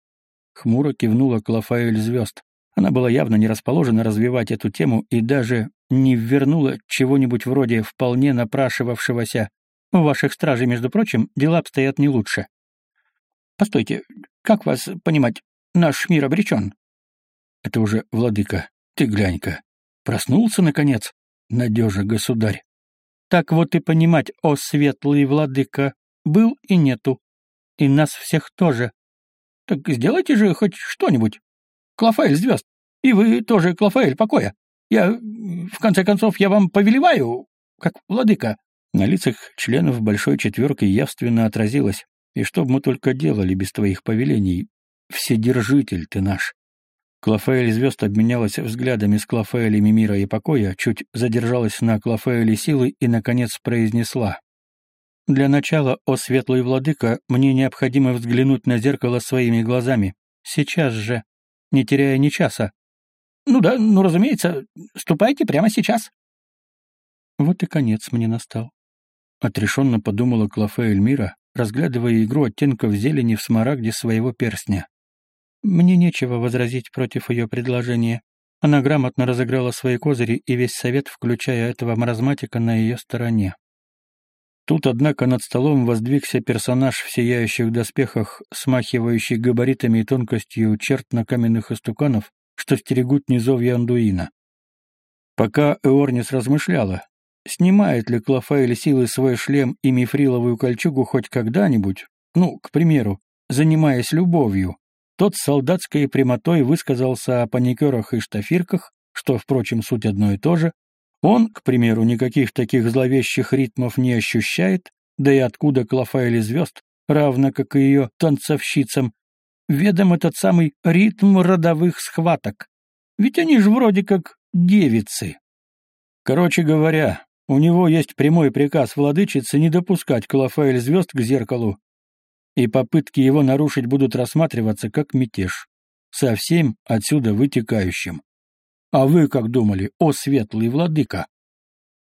Хмуро кивнула Клафаэль звезд. Она была явно не расположена развивать эту тему и даже не ввернула чего-нибудь вроде вполне напрашивавшегося. У ваших стражей, между прочим, дела обстоят не лучше. Постойте, как вас понимать, Наш мир обречен. Это уже, владыка, ты глянь-ка. Проснулся, наконец, надежа государь. Так вот и понимать, о светлый владыка, был и нету. И нас всех тоже. Так сделайте же хоть что-нибудь. Клафаэль звезд. И вы тоже Клафаэль покоя. Я, в конце концов, я вам повелеваю, как владыка. На лицах членов Большой Четверки явственно отразилось. И что бы мы только делали без твоих повелений, Вседержитель ты наш. Клафаэль звезд обменялась взглядами с Клафаэлями мира и покоя, чуть задержалась на Клафаэле силы и, наконец, произнесла. «Для начала, о светлый владыка, мне необходимо взглянуть на зеркало своими глазами. Сейчас же, не теряя ни часа». «Ну да, ну разумеется, ступайте прямо сейчас». Вот и конец мне настал. Отрешенно подумала Клафаэль мира, разглядывая игру оттенков зелени в смарагде своего перстня. Мне нечего возразить против ее предложения. Она грамотно разыграла свои козыри и весь совет, включая этого маразматика, на ее стороне. Тут, однако, над столом воздвигся персонаж в сияющих доспехах, смахивающий габаритами и тонкостью черт на каменных истуканов, что стерегут низовья Андуина. Пока Эорнис размышляла, снимает ли Клофаэль силы свой шлем и мифриловую кольчугу хоть когда-нибудь, ну, к примеру, занимаясь любовью, тот с солдатской прямотой высказался о паникерах и штафирках, что, впрочем, суть одно и то же. Он, к примеру, никаких таких зловещих ритмов не ощущает, да и откуда Клафаэли звезд, равно как и ее танцовщицам, ведом этот самый ритм родовых схваток. Ведь они же вроде как девицы. Короче говоря, у него есть прямой приказ владычицы не допускать Клафаэль звезд к зеркалу и попытки его нарушить будут рассматриваться как мятеж, совсем отсюда вытекающим. А вы как думали, о светлый владыка?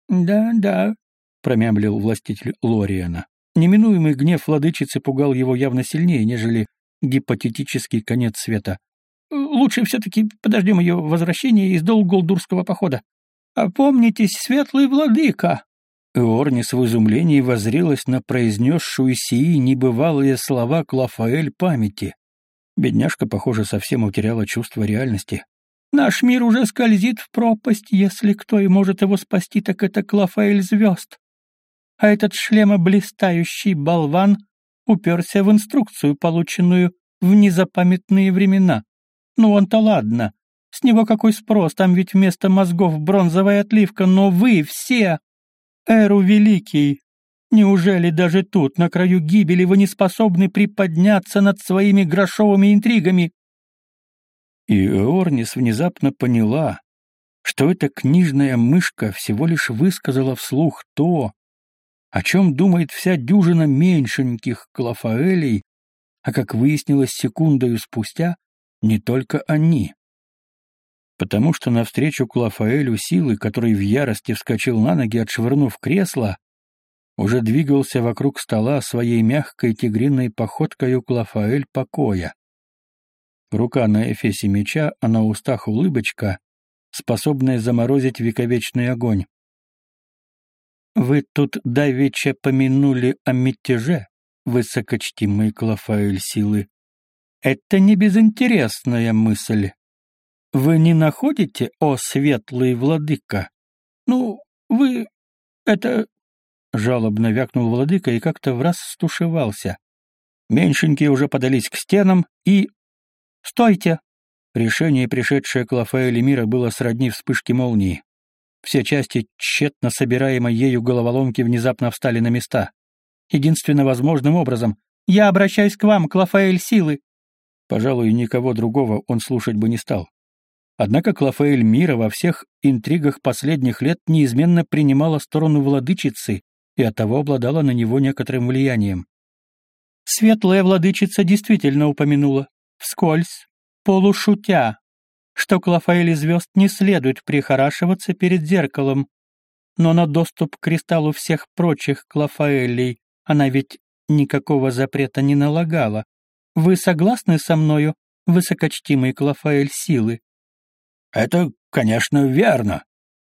Да, да, промямлил властитель Лориана. Неминуемый гнев владычицы пугал его явно сильнее, нежели гипотетический конец света. Лучше все-таки подождем ее возвращения из Долголдурского похода. Опомнитесь, светлый владыка, Эорнис в изумлении возрилась на произнесшую сии небывалые слова Клафаэль памяти. Бедняжка, похоже, совсем утеряла чувство реальности. «Наш мир уже скользит в пропасть, если кто и может его спасти, так это Клафаэль звезд. А этот шлемоблистающий болван уперся в инструкцию, полученную в незапамятные времена. Ну он-то ладно, с него какой спрос, там ведь вместо мозгов бронзовая отливка, но вы все...» Эру Великий, Неужели даже тут, на краю гибели, вы не способны приподняться над своими грошовыми интригами?» И Орнис внезапно поняла, что эта книжная мышка всего лишь высказала вслух то, о чем думает вся дюжина меньшеньких Клафаэлей, а, как выяснилось секундою спустя, не только они. Потому что навстречу Клафаэлю силы, который в ярости вскочил на ноги, отшвырнув кресло, уже двигался вокруг стола своей мягкой тигриной походкой Клафаэль покоя. Рука на эфесе меча, а на устах улыбочка, способная заморозить вековечный огонь. «Вы тут давеча помянули о мятеже, высокочтимый Клафаэль силы. Это не безинтересная мысль. Вы не находите, о светлый владыка? Ну, вы... это Жалобно вякнул владыка и как-то враз стушевался. Меньшенькие уже подались к стенам и... «Стойте!» Решение, пришедшее к Лафаэле мира, было сродни вспышке молнии. Все части, тщетно собираемой ею головоломки, внезапно встали на места. Единственно возможным образом. «Я обращаюсь к вам, Клафаэль Силы!» Пожалуй, никого другого он слушать бы не стал. Однако Клафаэль Мира во всех интригах последних лет неизменно принимала сторону владычицы и оттого обладала на него некоторым влиянием. Светлая владычица действительно упомянула, вскользь, полушутя, что Клафаэле звезд не следует прихорашиваться перед зеркалом, но на доступ к кристаллу всех прочих Клафаэлей она ведь никакого запрета не налагала. Вы согласны со мною, высокочтимый Клафаэль силы? Это, конечно, верно.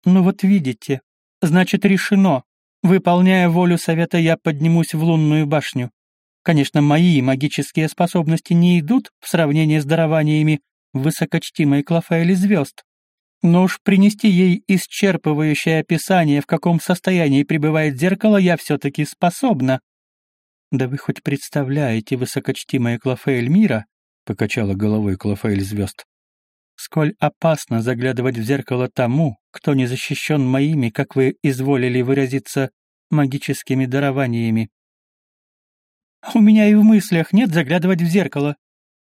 Ну вот видите, значит решено. Выполняя волю совета, я поднимусь в лунную башню. Конечно, мои магические способности не идут в сравнении с дарованиями высокочтимой Клафаэли звезд. Но уж принести ей исчерпывающее описание, в каком состоянии пребывает зеркало, я все-таки способна. «Да вы хоть представляете, высокочтимая Клафаэль мира?» — покачала головой Клафаэль звезд сколь опасно заглядывать в зеркало тому, кто не защищен моими, как вы изволили выразиться, магическими дарованиями. У меня и в мыслях нет заглядывать в зеркало.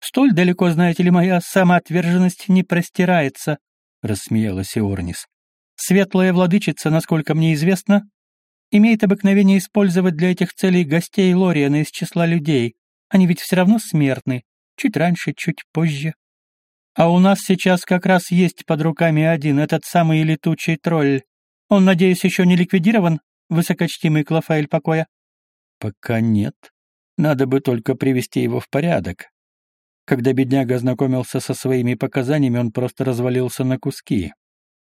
Столь далеко, знаете ли, моя самоотверженность не простирается, — рассмеялась Иорнис. Светлая владычица, насколько мне известно, имеет обыкновение использовать для этих целей гостей Лориана из числа людей. Они ведь все равно смертны, чуть раньше, чуть позже. А у нас сейчас как раз есть под руками один, этот самый летучий тролль. Он, надеюсь, еще не ликвидирован, высокочтимый Клофаэль покоя?» «Пока нет. Надо бы только привести его в порядок. Когда бедняга ознакомился со своими показаниями, он просто развалился на куски.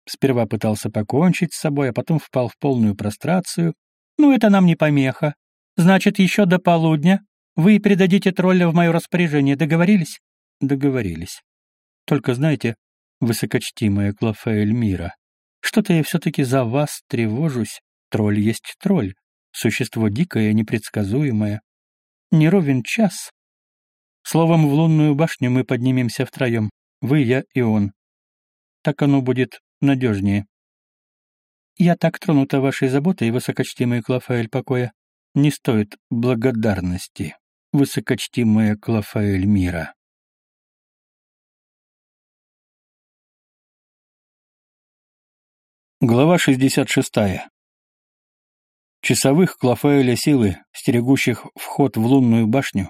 Сперва пытался покончить с собой, а потом впал в полную прострацию. «Ну, это нам не помеха. Значит, еще до полудня вы передадите тролля в мое распоряжение. Договорились?» «Договорились». Только знаете, высокочтимая Клафаэль Мира, что-то я все-таки за вас тревожусь. Тролль есть тролль, существо дикое, непредсказуемое. Не ровен час. Словом, в лунную башню мы поднимемся втроем. Вы, я и он. Так оно будет надежнее. Я так тронута вашей заботой, высокочтимая Клафаэль покоя. Не стоит благодарности, высокочтимая Клафаэль мира. Глава 66. Часовых Клафаэля силы, стерегущих вход в лунную башню,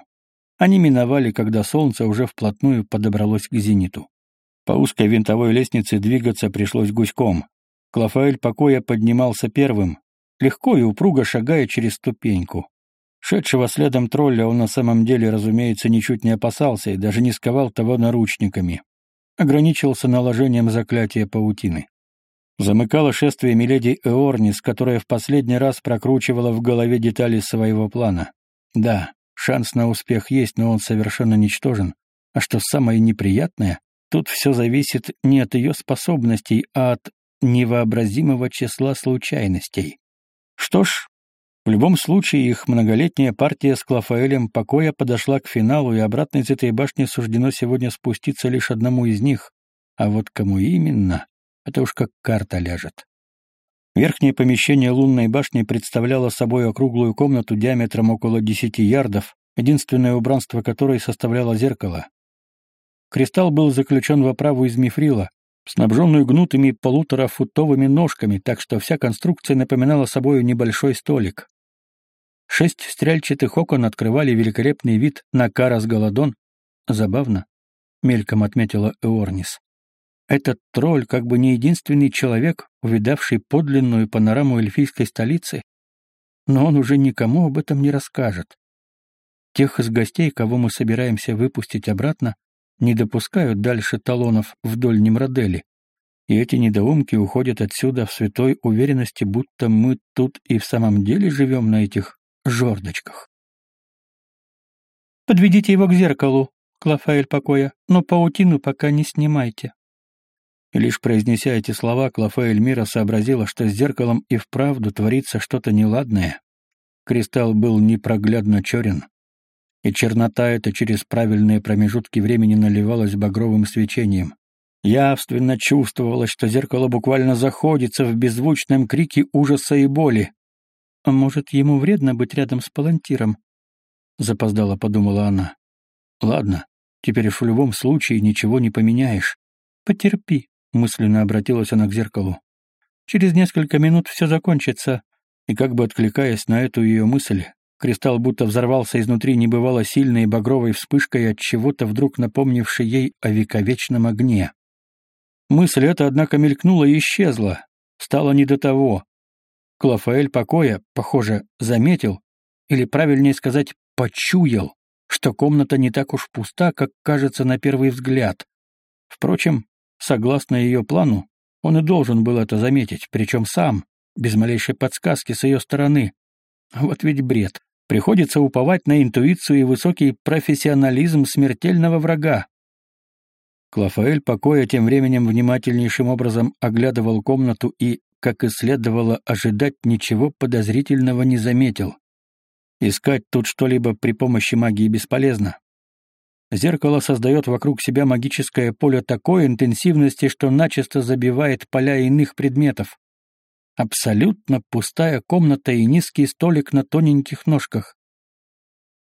они миновали, когда солнце уже вплотную подобралось к зениту. По узкой винтовой лестнице двигаться пришлось гуськом. Клафаэль покоя поднимался первым, легко и упруго шагая через ступеньку. Шедшего следом тролля он на самом деле, разумеется, ничуть не опасался и даже не сковал того наручниками. Ограничился наложением заклятия паутины. Замыкала шествие Миледи Эорнис, которая в последний раз прокручивала в голове детали своего плана. Да, шанс на успех есть, но он совершенно ничтожен. А что самое неприятное, тут все зависит не от ее способностей, а от невообразимого числа случайностей. Что ж, в любом случае их многолетняя партия с Клафаэлем покоя подошла к финалу, и обратно из этой башни суждено сегодня спуститься лишь одному из них. А вот кому именно, это уж как карта ляжет. Верхнее помещение лунной башни представляло собой округлую комнату диаметром около 10 ярдов, единственное убранство которой составляло зеркало. Кристалл был заключен в оправу из мифрила, снабженную гнутыми полуторафутовыми ножками, так что вся конструкция напоминала собой небольшой столик. Шесть стрельчатых окон открывали великолепный вид на Карас-Галадон. Забавно, мельком отметила Эорнис. Этот тролль как бы не единственный человек, увидавший подлинную панораму эльфийской столицы, но он уже никому об этом не расскажет. Тех из гостей, кого мы собираемся выпустить обратно, не допускают дальше талонов вдоль Немродели, и эти недоумки уходят отсюда в святой уверенности, будто мы тут и в самом деле живем на этих жердочках. «Подведите его к зеркалу, Клафаэль покоя, но паутину пока не снимайте», и лишь произнеся эти слова, Клафа Эльмира сообразила, что с зеркалом и вправду творится что-то неладное. Кристалл был непроглядно черен, и чернота эта через правильные промежутки времени наливалась багровым свечением. Явственно чувствовалось, что зеркало буквально заходится в беззвучном крике ужаса и боли. «А может, ему вредно быть рядом с палантиром?» — запоздала подумала она. «Ладно, теперь в любом случае ничего не поменяешь. Потерпи, мысленно обратилась она к зеркалу. Через несколько минут все закончится, и как бы откликаясь на эту ее мысль, кристалл будто взорвался изнутри небывало сильной багровой вспышкой от чего-то вдруг напомнившей ей о вековечном огне. Мысль эта, однако, мелькнула и исчезла. Стало не до того. Клафаэль покоя, похоже, заметил, или правильнее сказать, почуял, что комната не так уж пуста, как кажется на первый взгляд. Впрочем, Согласно ее плану, он и должен был это заметить, причем сам, без малейшей подсказки с ее стороны. Вот ведь бред. Приходится уповать на интуицию и высокий профессионализм смертельного врага. Клафаэль покоя тем временем внимательнейшим образом оглядывал комнату и, как и следовало ожидать, ничего подозрительного не заметил. Искать тут что-либо при помощи магии бесполезно. Зеркало создает вокруг себя магическое поле такой интенсивности, что начисто забивает поля иных предметов. Абсолютно пустая комната и низкий столик на тоненьких ножках.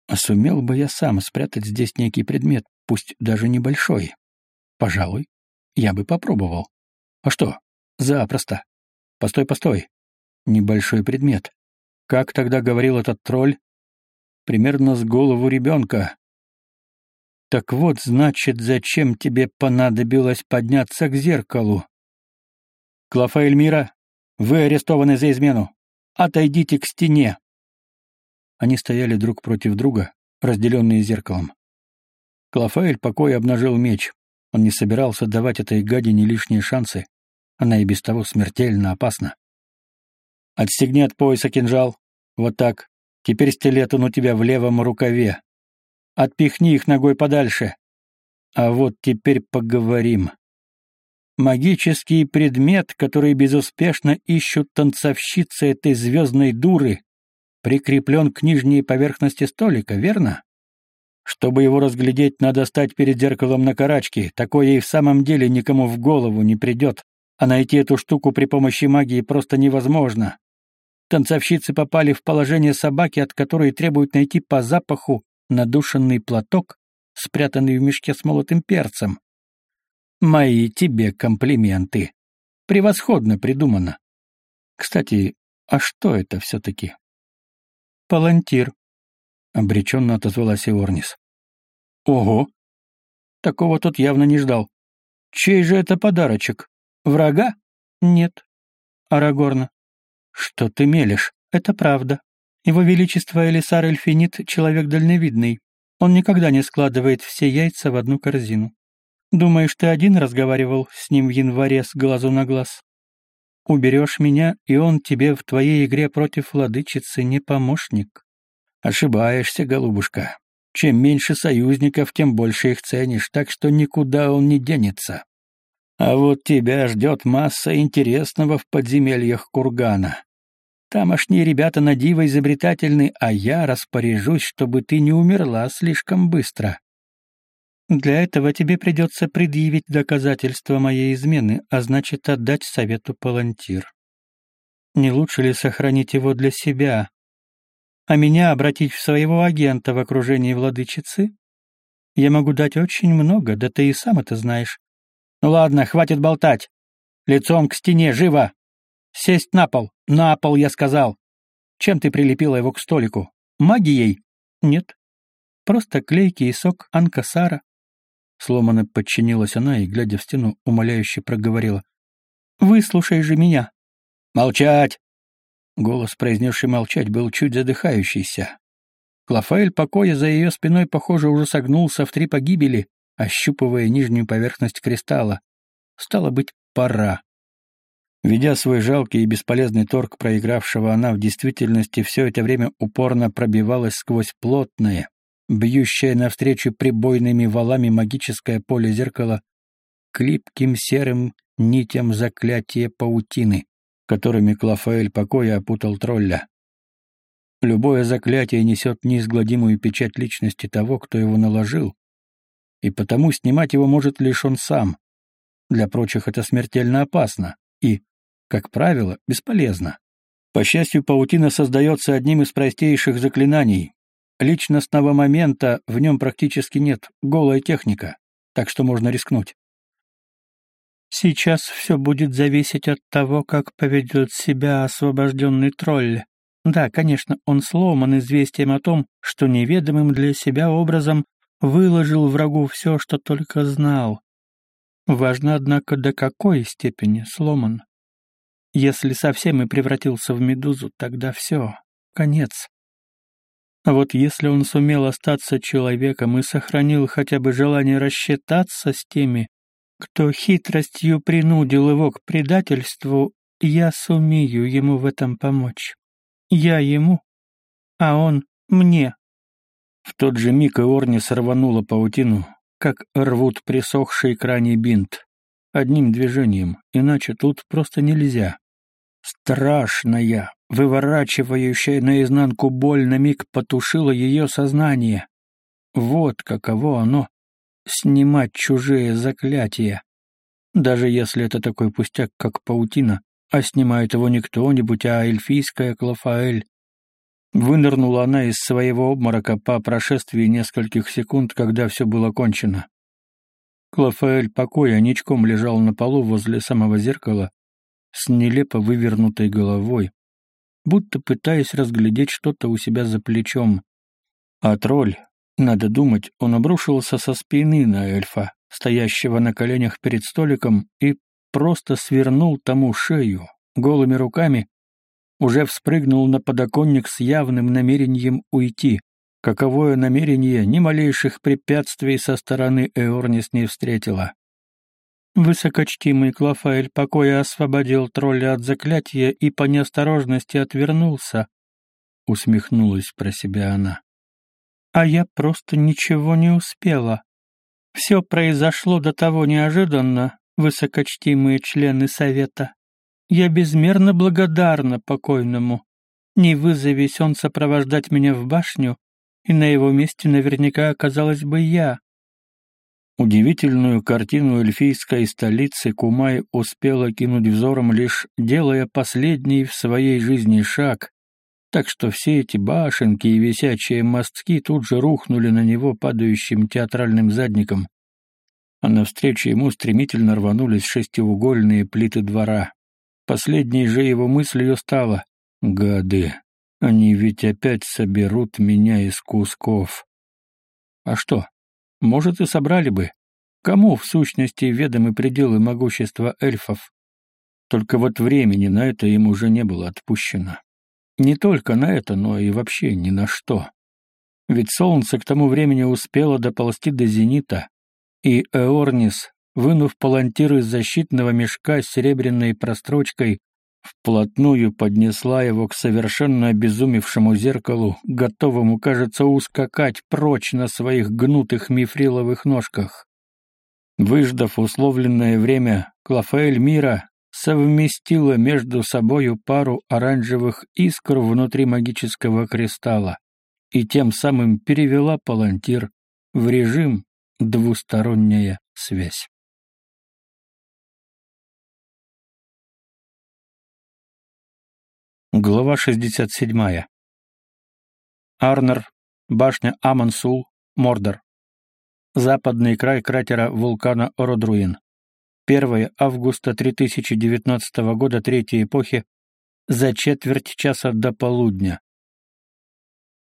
А сумел бы я сам спрятать здесь некий предмет, пусть даже небольшой? Пожалуй, я бы попробовал. А что? Запросто. Постой, постой. Небольшой предмет. Как тогда говорил этот тролль? Примерно с голову ребенка. Так вот, значит, зачем тебе понадобилось подняться к зеркалу? Клафа Эльмира, вы арестованы за измену. Отойдите к стене. Они стояли друг против друга, разделенные зеркалом. Клафаэль покой обнажил меч. Он не собирался давать этой гадине лишние шансы. Она и без того смертельно опасна. Отстегни от пояса кинжал. Вот так. Теперь стилет он у тебя в левом рукаве. Отпихни их ногой подальше. А вот теперь поговорим. Магический предмет, который безуспешно ищут танцовщицы этой звездной дуры, прикреплен к нижней поверхности столика, верно? Чтобы его разглядеть, надо стать перед зеркалом на карачке, такое и в самом деле никому в голову не придет, а найти эту штуку при помощи магии просто невозможно. Танцовщицы попали в положение собаки, от которой требуют найти по запаху надушенный платок, спрятанный в мешке с молотым перцем. Мои тебе комплименты. Превосходно придумано. Кстати, а что это все-таки? Палантир, — обреченно отозвалась Иорнис. Ого! Такого тут явно не ждал. Чей же это подарочек? Врага? Нет. Арагорна. Что ты мелешь? Это правда. Его Величество Элисар Эльфинит — человек дальновидный. Он никогда не складывает все яйца в одну корзину. Думаешь, ты один разговаривал с ним в январе с глазу на глаз? Уберешь меня, и он тебе в твоей игре против владычицы не помощник. Ошибаешься, голубушка. Чем меньше союзников, тем больше их ценишь, так что никуда он не денется. А вот тебя ждет масса интересного в подземельях кургана. Тамошние ребята на диво изобретательны, а я распоряжусь, чтобы ты не умерла слишком быстро. Для этого тебе придется предъявить доказательства моей измены, а значит, отдать совету палантир. Не лучше ли сохранить его для себя, а меня обратить в своего агента в окружении владычицы? Я могу дать очень много, да ты и сам это знаешь. Ну ладно, хватит болтать. Лицом к стене, живо! Сесть на пол. На пол, я сказал. Чем ты прилепила его к столику? Магией? Нет. Просто клейкий сок анкасара. Сломанно подчинилась она и, глядя в стену, умоляюще проговорила. «Выслушай же меня!» «Молчать!» Голос, произнесший молчать, был чуть задыхающийся. Клафаэль покоя за ее спиной, похоже, уже согнулся в три погибели, ощупывая нижнюю поверхность кристалла. Стало быть, пора. Ведя свой жалкий и бесполезный торг проигравшего, она в действительности все это время упорно пробивалась сквозь плотное, бьющее навстречу прибойными валами магическое поле зеркала к липким серым нитям заклятия паутины, которыми Клафаэль покоя опутал тролля. Любое заклятие несет неизгладимую печать личности того, кто его наложил, и потому снимать его может лишь он сам. Для прочих это смертельно опасно и, как правило, бесполезно. По счастью, паутина создается одним из простейших заклинаний. Личностного момента в нем практически нет, голая техника, так что можно рискнуть. Сейчас все будет зависеть от того, как поведет себя освобожденный тролль. Да, конечно, он сломан известием о том, что неведомым для себя образом выложил врагу все, что только знал. Важно, однако, до какой степени сломан. Если совсем и превратился в медузу, тогда все, конец. А вот если он сумел остаться человеком и сохранил хотя бы желание рассчитаться с теми, кто хитростью принудил его к предательству, я сумею ему в этом помочь. Я ему, а он мне. В тот же миг Иорни сорванула паутину, как рвут присохший крайний бинт. Одним движением, иначе тут просто нельзя. Страшная, выворачивающая наизнанку боль на миг потушила ее сознание. Вот каково оно — снимать чужие заклятия. Даже если это такой пустяк, как паутина, а снимает его не кто-нибудь, а эльфийская Клофаэль. Вынырнула она из своего обморока по прошествии нескольких секунд, когда все было кончено. Клофаэль покоя ничком лежал на полу возле самого зеркала с нелепо вывернутой головой, будто пытаясь разглядеть что-то у себя за плечом. А тролль, надо думать, он обрушился со спины на эльфа, стоящего на коленях перед столиком, и просто свернул тому шею, голыми руками, уже вспрыгнул на подоконник с явным намерением уйти. Каковое намерение ни малейших препятствий со стороны Эорнис не встретило. Высокочтимый Клафаэль покоя освободил тролля от заклятия и по неосторожности отвернулся, — усмехнулась про себя она. А я просто ничего не успела. Все произошло до того неожиданно, высокочтимые члены Совета. Я безмерно благодарна покойному. Не вызовись он сопровождать меня в башню, и на его месте наверняка оказалась бы я. Удивительную картину эльфийской столицы Кумай успела кинуть взором лишь делая последний в своей жизни шаг, так что все эти башенки и висячие мостки тут же рухнули на него падающим театральным задником а навстречу ему стремительно рванулись шестиугольные плиты двора. Последней же его мыслью стало «Гады, они ведь опять соберут меня из кусков». А что, может и собрали бы. Кому, в сущности, ведомы пределы могущества эльфов? Только вот времени на это им уже не было отпущено. Не только на это, но и вообще ни на что. Ведь солнце к тому времени успело доползти до зенита, и Эорнис, вынув палантир из защитного мешка с серебряной прострочкой, вплотную поднесла его к совершенно обезумевшему зеркалу, готовому, кажется, ускакать прочь на своих гнутых мифриловых ножках. Выждав условленное время, Клафаэль Мира совместила между собою пару оранжевых искр внутри магического кристалла и тем самым перевела палантир в режим двусторонняя связь. Глава 67. Арнер, башня Амансул, Мордор. Западный край кратера вулкана Ородруин. 1 августа 3019 года Третьей эпохи, за четверть часа до полудня.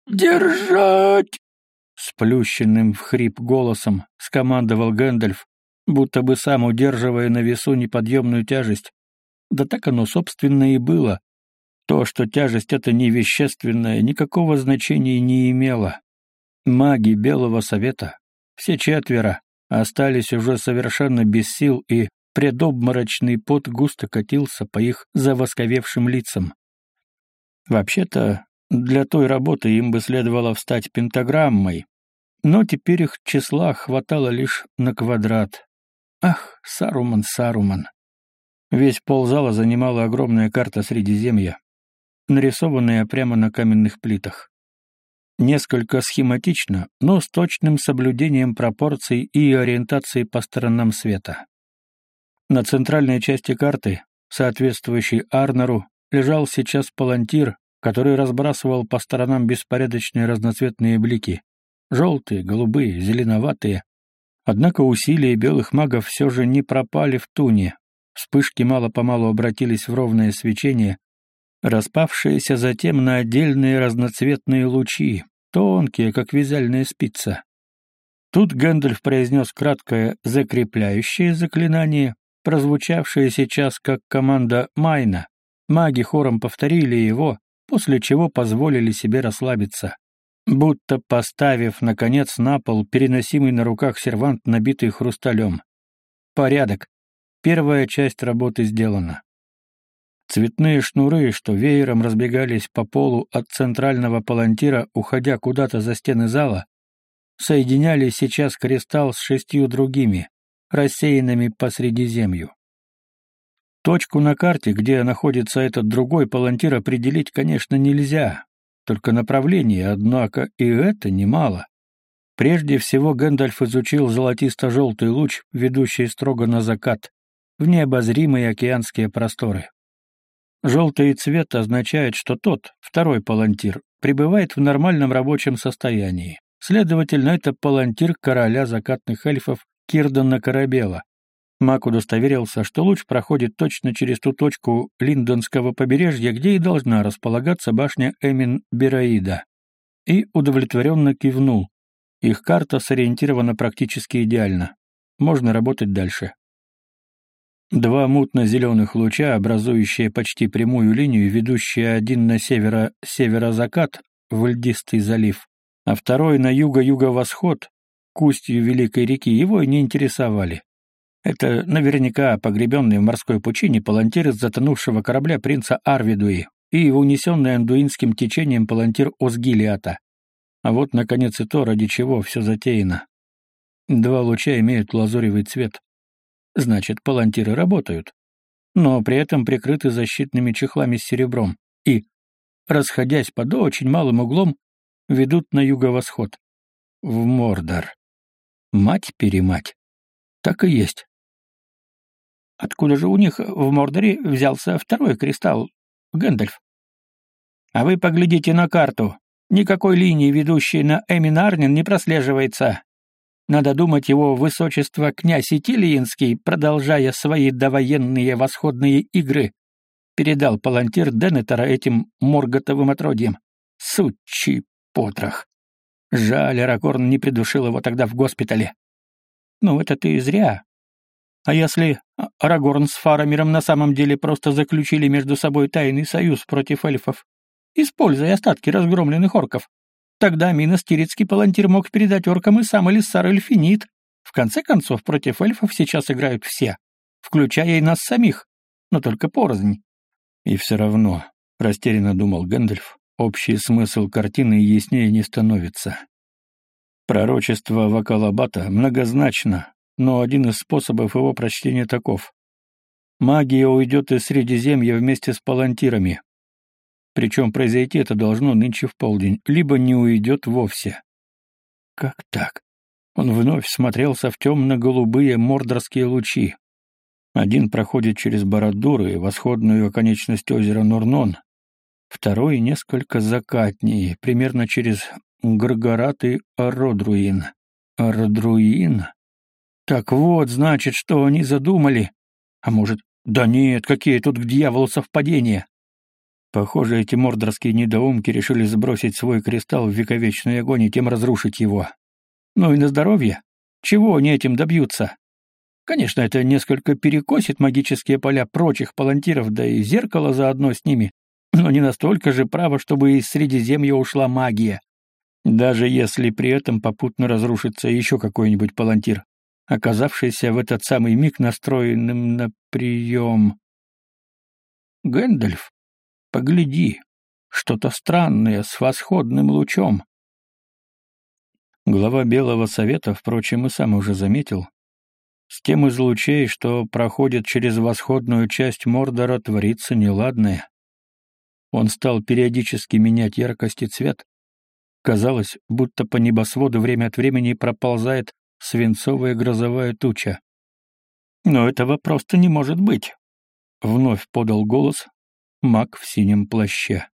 «Держать!» Сплющенным в хрип голосом скомандовал Гэндальф, будто бы сам удерживая на весу неподъемную тяжесть. Да так оно, собственно, и было. То, что тяжесть эта невещественная, никакого значения не имела. Маги Белого Совета, все четверо, остались уже совершенно без сил, и предобморочный пот густо катился по их завосковевшим лицам. Вообще-то, для той работы им бы следовало встать пентаграммой, но теперь их числа хватало лишь на квадрат. Ах, Саруман, Саруман! Весь ползала занимала огромная карта Средиземья нарисованная прямо на каменных плитах. Несколько схематично, но с точным соблюдением пропорций и ориентации по сторонам света. На центральной части карты, соответствующей Арнеру, лежал сейчас палантир, который разбрасывал по сторонам беспорядочные разноцветные блики. Желтые, голубые, зеленоватые. Однако усилия белых магов все же не пропали в туне. Вспышки мало-помалу обратились в ровное свечение, распавшиеся затем на отдельные разноцветные лучи, тонкие, как вязальная спица. Тут Гэндальф произнес краткое закрепляющее заклинание, прозвучавшее сейчас как команда Майна. Маги хором повторили его, после чего позволили себе расслабиться. Будто поставив, наконец, на пол переносимый на руках сервант, набитый хрусталем. Порядок. Первая часть работы сделана. Цветные шнуры, что веером разбегались по полу от центрального палантира, уходя куда-то за стены зала, соединяли сейчас кристалл с шестью другими, рассеянными по Средиземью. Точку на карте, где находится этот другой палантир, определить, конечно, нельзя, только направление, однако и это немало. Прежде всего Гэндальф изучил золотисто-желтый луч, ведущий строго на закат, в необозримые океанские просторы. Желтый цвет означает, что тот, второй палантир, пребывает в нормальном рабочем состоянии. Следовательно, это палантир короля закатных эльфов Кирдана Карабела. Мак удостоверился, что луч проходит точно через ту точку Линдонского побережья, где и должна располагаться башня Эмин Бераида. И удовлетворенно кивнул. Их карта сориентирована практически идеально. Можно работать дальше. Два мутно-зеленых луча, образующие почти прямую линию, ведущие один на северо-северо-закат в Льдистый залив, а второй на юго-юго-восход, к устью Великой реки, его не интересовали. Это наверняка погребенный в морской пучине палантир из затонувшего корабля принца Арвидуи и унесенный андуинским течением палантир Осгилиата. А вот, наконец, и то, ради чего все затеяно. Два луча имеют лазуревый цвет, значит, палантиры работают, но при этом прикрыты защитными чехлами с серебром и, расходясь под очень малым углом, ведут на юго-восход. В Мордор. Мать-перемать. Так и есть. Откуда же у них в Мордоре взялся второй кристалл, Гэндальф? А вы поглядите на карту. Никакой линии, ведущей на Эминарнин, не прослеживается. Надо думать, его высочество князь Итилиинский, продолжая свои довоенные восходные игры, передал палантир Денетера этим морготовым отродьям. Сучий потрох. Жаль, Арагорн не придушил его тогда в госпитале. Ну, это ты зря. А если Арагорн с Фарамиром на самом деле просто заключили между собой тайный союз против эльфов, используя остатки разгромленных орков? Тогда Минос палантир мог передать оркам и сам Элиссар Эльфинит. В конце концов, против эльфов сейчас играют все, включая и нас самих, но только порознь. И все равно, растерянно думал Гэндальф, общий смысл картины яснее не становится. Пророчество Вакалабата многозначно, но один из способов его прочтения таков. Магия уйдет из Средиземья вместе с палантирами, причем произойти это должно нынче в полдень, либо не уйдет вовсе. Как так? Он вновь смотрелся в темно-голубые мордорские лучи. Один проходит через Бородуры, восходную оконечность озера Нурнон, Второй несколько закатнее, примерно через Гаргарат и Родруин. Родруин? Так вот, значит, что они задумали. А может, да нет, какие тут к дьяволу совпадения. Похоже, эти мордорские недоумки решили сбросить свой кристалл в вековечный огонь и тем разрушить его. Ну и на здоровье. Чего они этим добьются? Конечно, это несколько перекосит магические поля прочих палантиров, да и зеркало заодно с ними, но не настолько же право, чтобы из Средиземья ушла магия. Даже если при этом попутно разрушится еще какой-нибудь палантир, оказавшийся в этот самый миг настроенным на прием. Гэндальф, погляди, что-то странное с восходным лучом. Глава Белого Совета, впрочем, и сам уже заметил, с тем из лучей, что проходит через восходную часть Мордора, творится неладное. Он стал периодически менять яркость и цвет. Казалось, будто по небосводу время от времени проползает свинцовая грозовая туча. «Но этого просто не может быть», — вновь подал голос маг в синем плаще.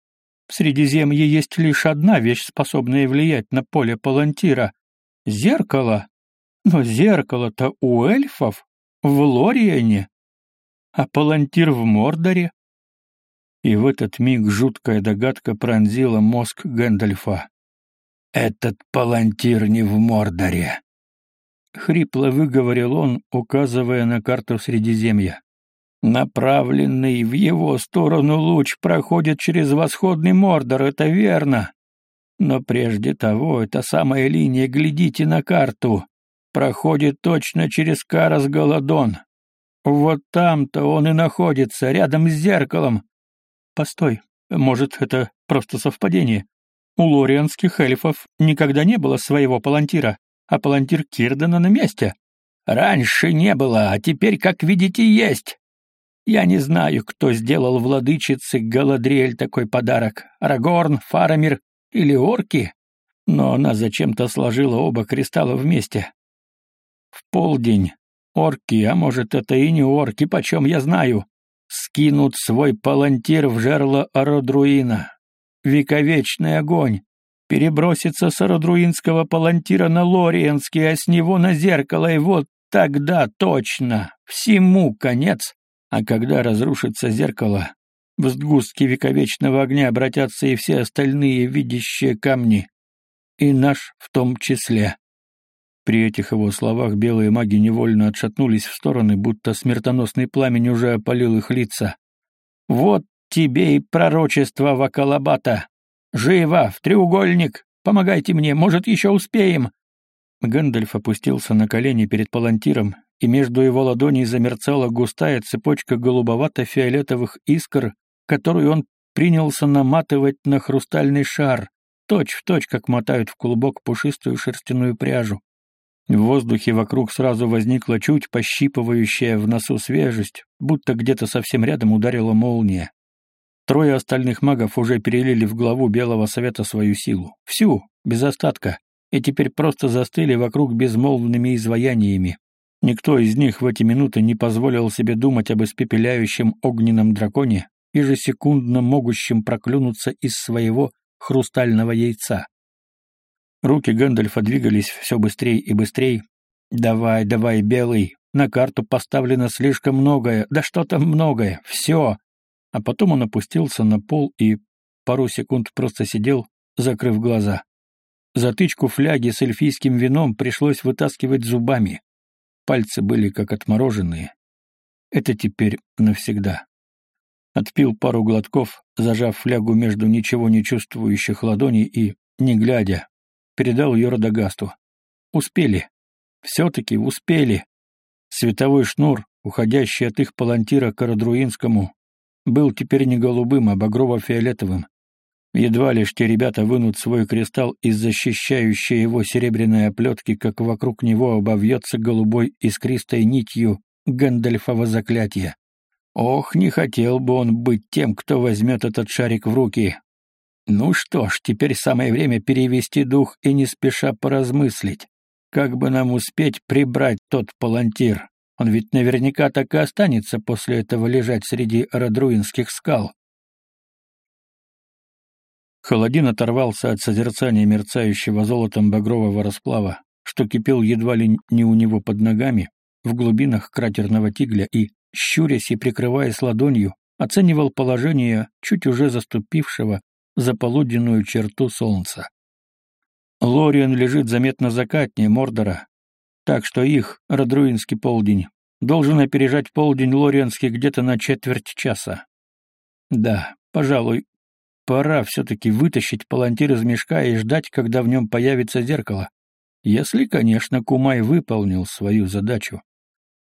«В Средиземье есть лишь одна вещь, способная влиять на поле палантира — зеркало. Но зеркало-то у эльфов в Лориане, а палантир в Мордоре. И в этот миг жуткая догадка пронзила мозг Гэндальфа. «Этот палантир не в Мордоре!» Хрипло выговорил он, указывая на карту Средиземья. «Направленный в его сторону луч проходит через восходный Мордор, это верно. Но прежде того, эта самая линия, глядите на карту, проходит точно через Карас-Голодон. Вот там-то он и находится, рядом с зеркалом. Постой, может, это просто совпадение? У лорианских эльфов никогда не было своего палантира, а палантир Кирдена на месте. Раньше не было, а теперь, как видите, есть. Я не знаю, кто сделал владычице Галадриэль такой подарок, Арагорн, Фарамир или орки, но она зачем-то сложила оба кристалла вместе. В полдень орки, а может, это и не орки, почем я знаю, скинут свой палантир в жерло Ародруина. Вековечный огонь перебросится с Ародруинского палантира на Лориенский, а с него на зеркало, и вот тогда точно всему конец. А когда разрушится зеркало, в сгустке вековечного огня обратятся и все остальные видящие камни, и наш в том числе. При этих его словах белые маги невольно отшатнулись в стороны, будто смертоносный пламень уже опалил их лица. «Вот тебе и пророчество Вакалабата! Живо, в треугольник! Помогайте мне, может, еще успеем!» Гэндальф опустился на колени перед палантиром, и между его ладоней замерцала густая цепочка голубовато-фиолетовых искр, которую он принялся наматывать на хрустальный шар, точь-в-точь, точь, как мотают в клубок пушистую шерстяную пряжу. В воздухе вокруг сразу возникла чуть пощипывающая в носу свежесть, будто где-то совсем рядом ударила молния. Трое остальных магов уже перелили в главу Белого Совета свою силу. Всю, без остатка, и теперь просто застыли вокруг безмолвными изваяниями. Никто из них в эти минуты не позволил себе думать об испепеляющем огненном драконе, ежесекундно могущем проклюнуться из своего хрустального яйца. Руки Гэндальфа двигались все быстрее и быстрее. «Давай, давай, белый, на карту поставлено слишком многое, да что там многое, все!» А потом он опустился на пол и пару секунд просто сидел, закрыв глаза. Затычку фляги с эльфийским вином пришлось вытаскивать зубами. Пальцы были как отмороженные. Это теперь навсегда. Отпил пару глотков, зажав флягу между ничего не чувствующих ладоней и, не глядя, передал ее Радагасту. Успели. Все-таки успели. Световой шнур, уходящий от их палантира к Радруинскому, был теперь не голубым, а багрово-фиолетовым. Едва лишь те ребята вынут свой кристалл из защищающей его серебряной оплетки, как вокруг него обовьется голубой искристой нитью Гэндальфова заклятия. Ох, не хотел бы он быть тем, кто возьмет этот шарик в руки. Ну что ж, теперь самое время перевести дух и не спеша поразмыслить, как бы нам успеть прибрать тот палантир. Он ведь наверняка так и останется после этого лежать среди родруинских скал. Холодин оторвался от созерцания мерцающего золотом багрового расплава, что кипел едва ли не у него под ногами, в глубинах кратерного тигля и, щурясь и прикрываясь ладонью, оценивал положение чуть уже заступившего за полуденную черту солнца. Лориан лежит заметно закатнее Мордора, так что их, Родруинский полдень, должен опережать полдень Лорианский где-то на четверть часа. Да, пожалуй, пора все-таки вытащить палантир из мешка и ждать, когда в нем появится зеркало. Если, конечно, Кумай выполнил свою задачу.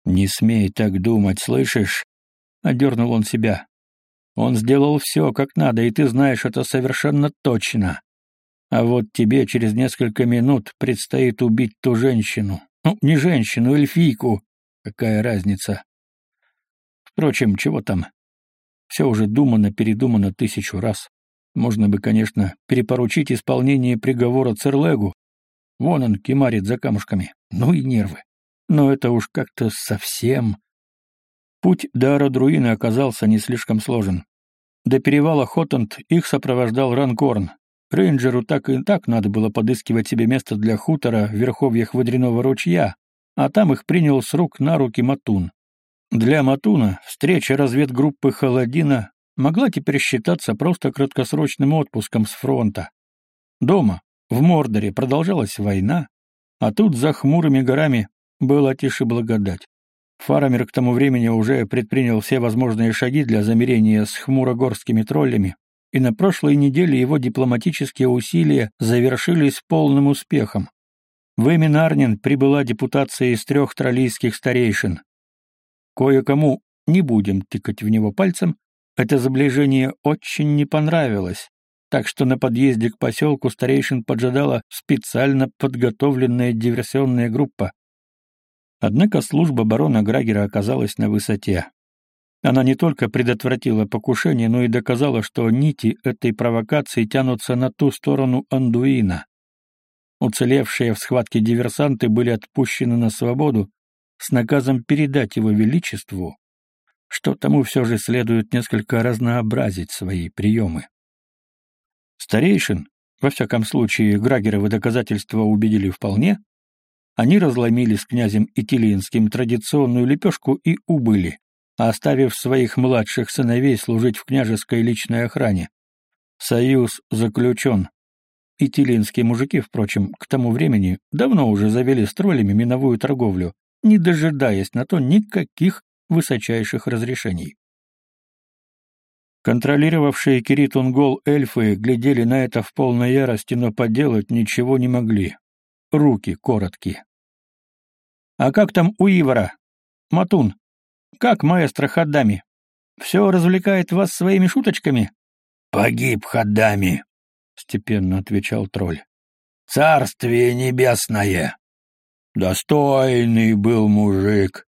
«Не смей так думать, слышишь?» — одернул он себя. «Он сделал все, как надо, и ты знаешь это совершенно точно. А вот тебе через несколько минут предстоит убить ту женщину. Ну, не женщину, эльфийку. Какая разница? Впрочем, чего там? Все уже думано-передумано тысячу раз. Можно бы, конечно, перепоручить исполнение приговора Церлегу. Вон он кемарит за камушками. Ну и нервы. Но это уж как-то совсем... Путь до Арадруина оказался не слишком сложен. До перевала Хоттанд их сопровождал Ранкорн. Рейнджеру так и так надо было подыскивать себе место для хутора в верховьях Водяного ручья, а там их принял с рук на руки Матун. Для Матуна встреча разведгруппы Холодина могла теперь считаться просто краткосрочным отпуском с фронта. Дома, в Мордоре, продолжалась война, а тут за хмурыми горами была тише благодать. Фарамер к тому времени уже предпринял все возможные шаги для замирения с хмурогорскими троллями, и на прошлой неделе его дипломатические усилия завершились полным успехом. В Эминарнин прибыла депутация из трех троллийских старейшин. Кое-кому, не будем тыкать в него пальцем, это заближение очень не понравилось, так что на подъезде к поселку старейшин поджидала специально подготовленная диверсионная группа. Однако служба барона Грагера оказалась на высоте. Она не только предотвратила покушение, но и доказала, что нити этой провокации тянутся на ту сторону Андуина. Уцелевшие в схватке диверсанты были отпущены на свободу с наказом передать его величеству, что тому все же следует несколько разнообразить свои приемы. Старейшин, во всяком случае, Грагеровы доказательства убедили вполне, они разломили с князем Итилинским традиционную лепешку и убыли, оставив своих младших сыновей служить в княжеской личной охране. Союз заключен. Итилинские мужики, впрочем, к тому времени давно уже завели с троллями миновую торговлю, не дожидаясь на то никаких высочайших разрешений. Контролировавшие Киритунгол эльфы глядели на это в полной ярости, но поделать ничего не могли руки короткие. «А как там у Ивара? Матун? Как маэстро Хаддами? Все развлекает вас своими шуточками?» «Погиб Хаддами», — степенно отвечал тролль. «Царствие небесное! Достойный был мужик.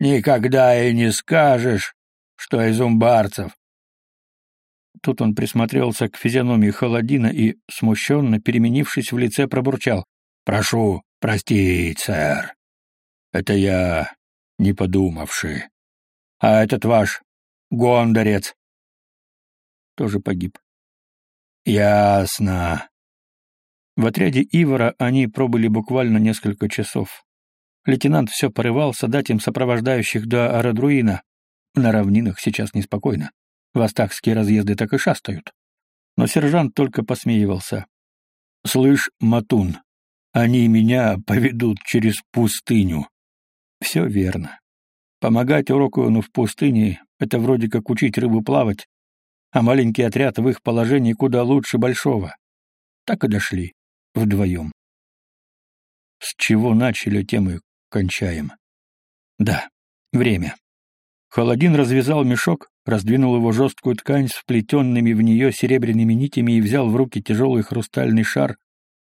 Никогда и не скажешь, что из умбарцев. Тут он присмотрелся к физиономии Холодина и, смущенно переменившись в лице, пробурчал. Прошу простить, сэр. Это я, не подумавший. А этот ваш гондорец тоже погиб. Ясно. В отряде Ивара они пробыли буквально несколько часов. Лейтенант все порывался дать им сопровождающих до Арадруина. На равнинах сейчас неспокойно. Востахские разъезды так и шастают. Но сержант только посмеивался. «Слышь, Матун, они меня поведут через пустыню. Все верно. Помогать Урокуину в пустыне — это вроде как учить рыбу плавать, а маленький отряд в их положении куда лучше большого. Так и дошли. Вдвоем. С чего начали, тем и кончаем. Да, время. Холодин развязал мешок, раздвинул его жесткую ткань с вплетенными в нее серебряными нитями и взял в руки тяжелый хрустальный шар,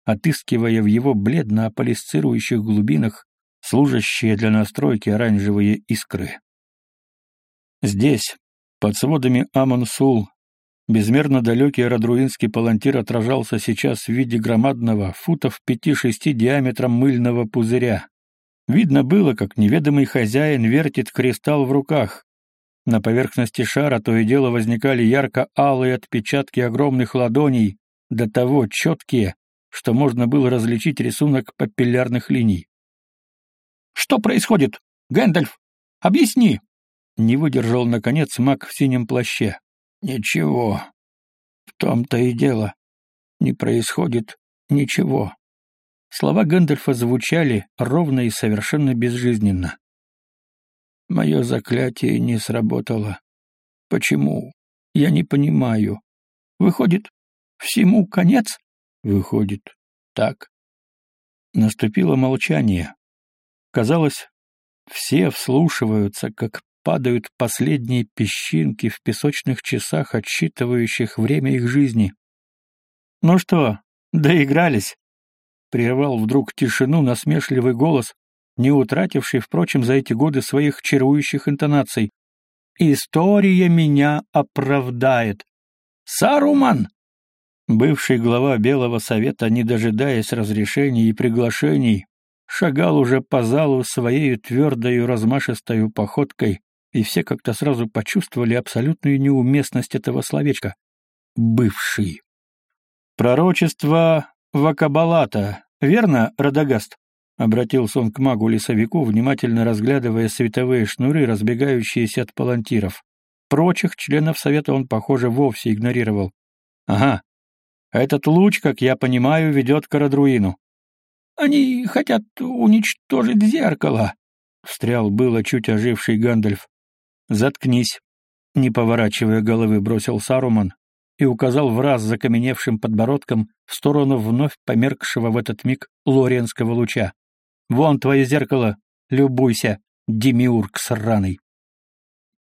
отыскивая в его бледно-аполисцирующих глубинах служащие для настройки оранжевые искры. Здесь, под сводами Амон-Сул, безмерно далекий радруинский палантир отражался сейчас в виде громадного, футов пяти-шести диаметром мыльного пузыря. Видно было, как неведомый хозяин вертит кристалл в руках. На поверхности шара то и дело возникали ярко-алые отпечатки огромных ладоней, до того четкие, что можно было различить рисунок папиллярных линий. «Что происходит? Гэндальф, объясни!» Не выдержал, наконец, маг в синем плаще. «Ничего. В том-то и дело. Не происходит ничего». Слова Гэндальфа звучали ровно и совершенно безжизненно. «Мое заклятие не сработало. Почему? Я не понимаю. Выходит, всему конец?» «Выходит, так». Наступило молчание. Казалось, все вслушиваются, как падают последние песчинки в песочных часах, отсчитывающих время их жизни. «Ну что, доигрались?» — прервал вдруг тишину насмешливый голос, не утративший, впрочем, за эти годы своих чарующих интонаций. «История меня оправдает!» «Саруман!» Бывший глава Белого Совета, не дожидаясь разрешений и приглашений, шагал уже по залу своей твердою размашистою походкой, и все как-то сразу почувствовали абсолютную неуместность этого словечка. «Бывший». «Пророчество Вакабалата, верно, Радагаст?» — обратился он к магу-лесовику, внимательно разглядывая световые шнуры, разбегающиеся от палантиров. Прочих членов совета он, похоже, вовсе игнорировал. «Ага. Этот луч, как я понимаю, ведет к Радруину». «Они хотят уничтожить зеркало», — встрял было чуть оживший Гандальф. «Заткнись!» — не поворачивая головы, бросил Саруман и указал в раз закаменевшим подбородком в сторону вновь померкшего в этот миг лориенского луча. «Вон твое зеркало! Любуйся, демиург сраный!»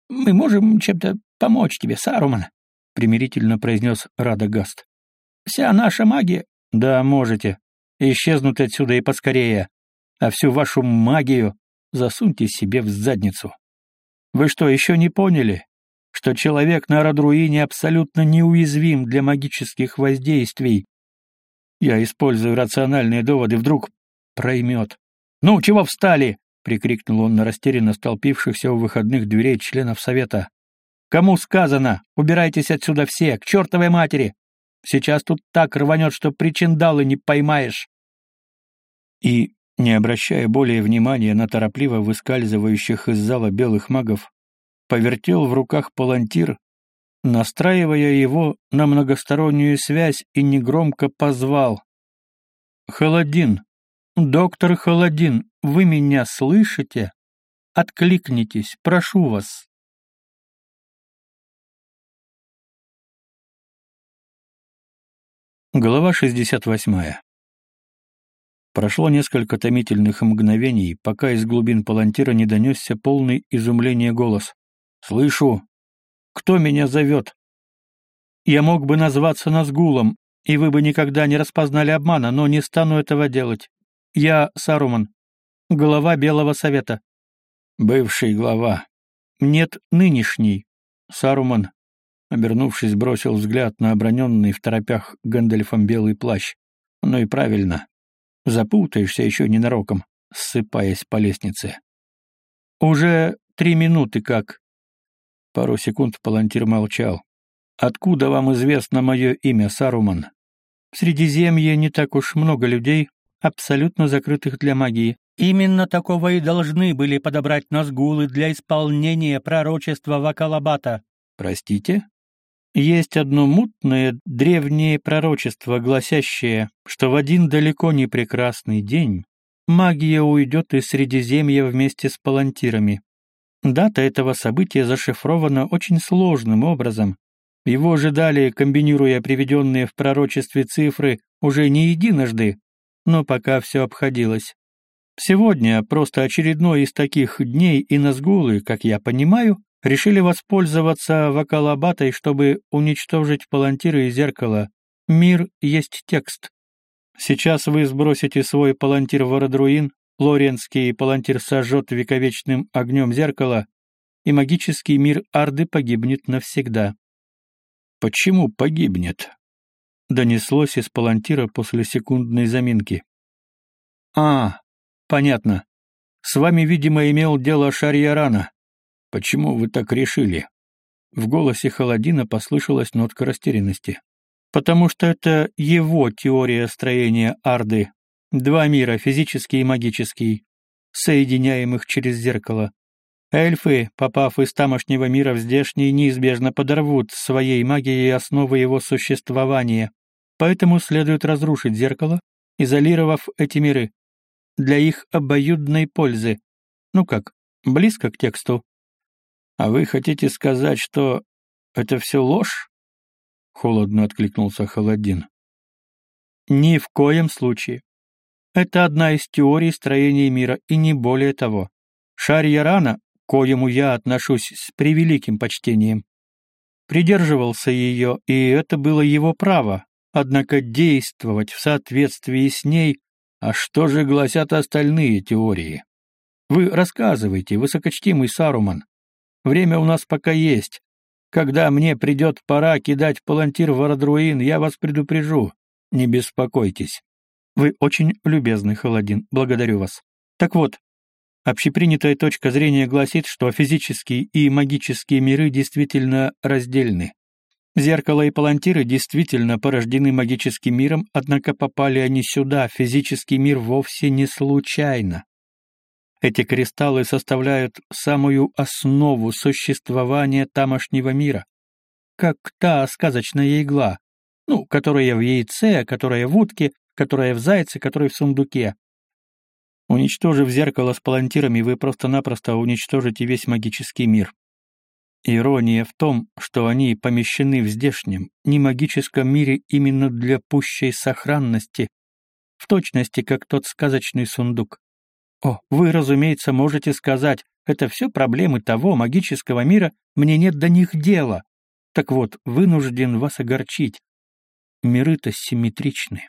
«Мы можем чем-то помочь тебе, Саруман», — примирительно произнес Радагаст. «Вся наша магия...» «Да, можете. Исчезнуть отсюда и поскорее. А всю вашу магию засуньте себе в задницу». Вы что, еще не поняли, что человек на Радруине абсолютно неуязвим для магических воздействий? Я использую рациональные доводы, вдруг проймет. «Ну, чего встали?» — прикрикнул он на растерянно столпившихся у выходных дверей членов совета. «Кому сказано? Убирайтесь отсюда все, к чертовой матери! Сейчас тут так рванет, что причиндалы не поймаешь!» И не обращая более внимания на торопливо выскальзывающих из зала белых магов, повертел в руках палантир, настраивая его на многостороннюю связь и негромко позвал. «Холодин! Доктор Холодин, вы меня слышите? Откликнитесь, прошу вас!» Глава 68. Прошло несколько томительных мгновений, пока из глубин палантира не донесся полный изумления голос. «Слышу! Кто меня зовет?» «Я мог бы назваться Назгулом, и вы бы никогда не распознали обмана, но не стану этого делать. Я Саруман, глава Белого Совета». «Бывший глава». «Нет, нынешний». Саруман, обернувшись, бросил взгляд на оброненный в торопях Гэндальфом белый плащ. «Ну и правильно. Запутаешься еще ненароком, ссыпаясь по лестнице. «Уже три минуты как». Пару секунд палантир молчал. «Откуда вам известно мое имя, Саруман?» «В Средиземье не так уж много людей, абсолютно закрытых для магии. Именно такого и должны были подобрать Назгулы для исполнения пророчества Вакалабата». «Простите?» Есть одно мутное древнее пророчество, гласящее, что в один далеко не прекрасный день магия уйдет из Средиземья вместе с палантирами. Дата этого события зашифрована очень сложным образом. Его ожидали, комбинируя приведенные в пророчестве цифры, уже не единожды, но пока все обходилось. Сегодня просто очередной из таких дней и Назгулы, как я понимаю, решили воспользоваться вокалабатой, чтобы уничтожить палантиры и зеркало. Мир есть текст. Сейчас вы сбросите свой палантир в Родруин, Лоренский палантир сожжет вековечным огнем зеркало, и магический мир Арды погибнет навсегда. «Почему погибнет?» — донеслось из палантира после секундной заминки. «А, понятно. С вами, видимо, имел дело Шарьярана. Почему вы так решили?» В голосе Холодина послышалась нотка растерянности. Потому что это его теория строения Арды. Два мира, физический и магический, соединяемых через зеркало. Эльфы, попав из тамошнего мира в здешний, неизбежно подорвут своей магией основы его существования. Поэтому следует разрушить зеркало, изолировав эти миры. Для их обоюдной пользы. Ну как, близко к тексту. А вы хотите сказать, что это все ложь? Холодно откликнулся Холодин. Ни в коем случае. Это одна из теорий строения мира, и не более того. Шарья рана, коему я отношусь с превеликим почтением, придерживался ее, и это было его право, однако действовать в соответствии с ней, а что же гласят остальные теории? Вы рассказывайте, высокочтимый Саруман. Время у нас пока есть. Когда мне придет пора кидать палантир в Арадруин, я вас предупрежу. Не беспокойтесь. Вы очень любезный, Холодин, благодарю вас. Так вот, общепринятая точка зрения гласит, что физические и магические миры действительно раздельны. Зеркало и палантиры действительно порождены магическим миром, однако попали они сюда, физический мир, вовсе не случайно. Эти кристаллы составляют самую основу существования тамошнего мира, как та сказочная игла, ну, которая в яйце, которая в утке, которая в зайце, которая в сундуке. Уничтожив зеркало с палантирами, вы просто-напросто уничтожите весь магический мир. Ирония в том, что они помещены в здешнем, не магическом мире именно для пущей сохранности, в точности, как тот сказочный сундук. О, вы, разумеется, можете сказать, это все проблемы того магического мира, мне нет до них дела. Так вот, вынужден вас огорчить. Миры-то симметричны.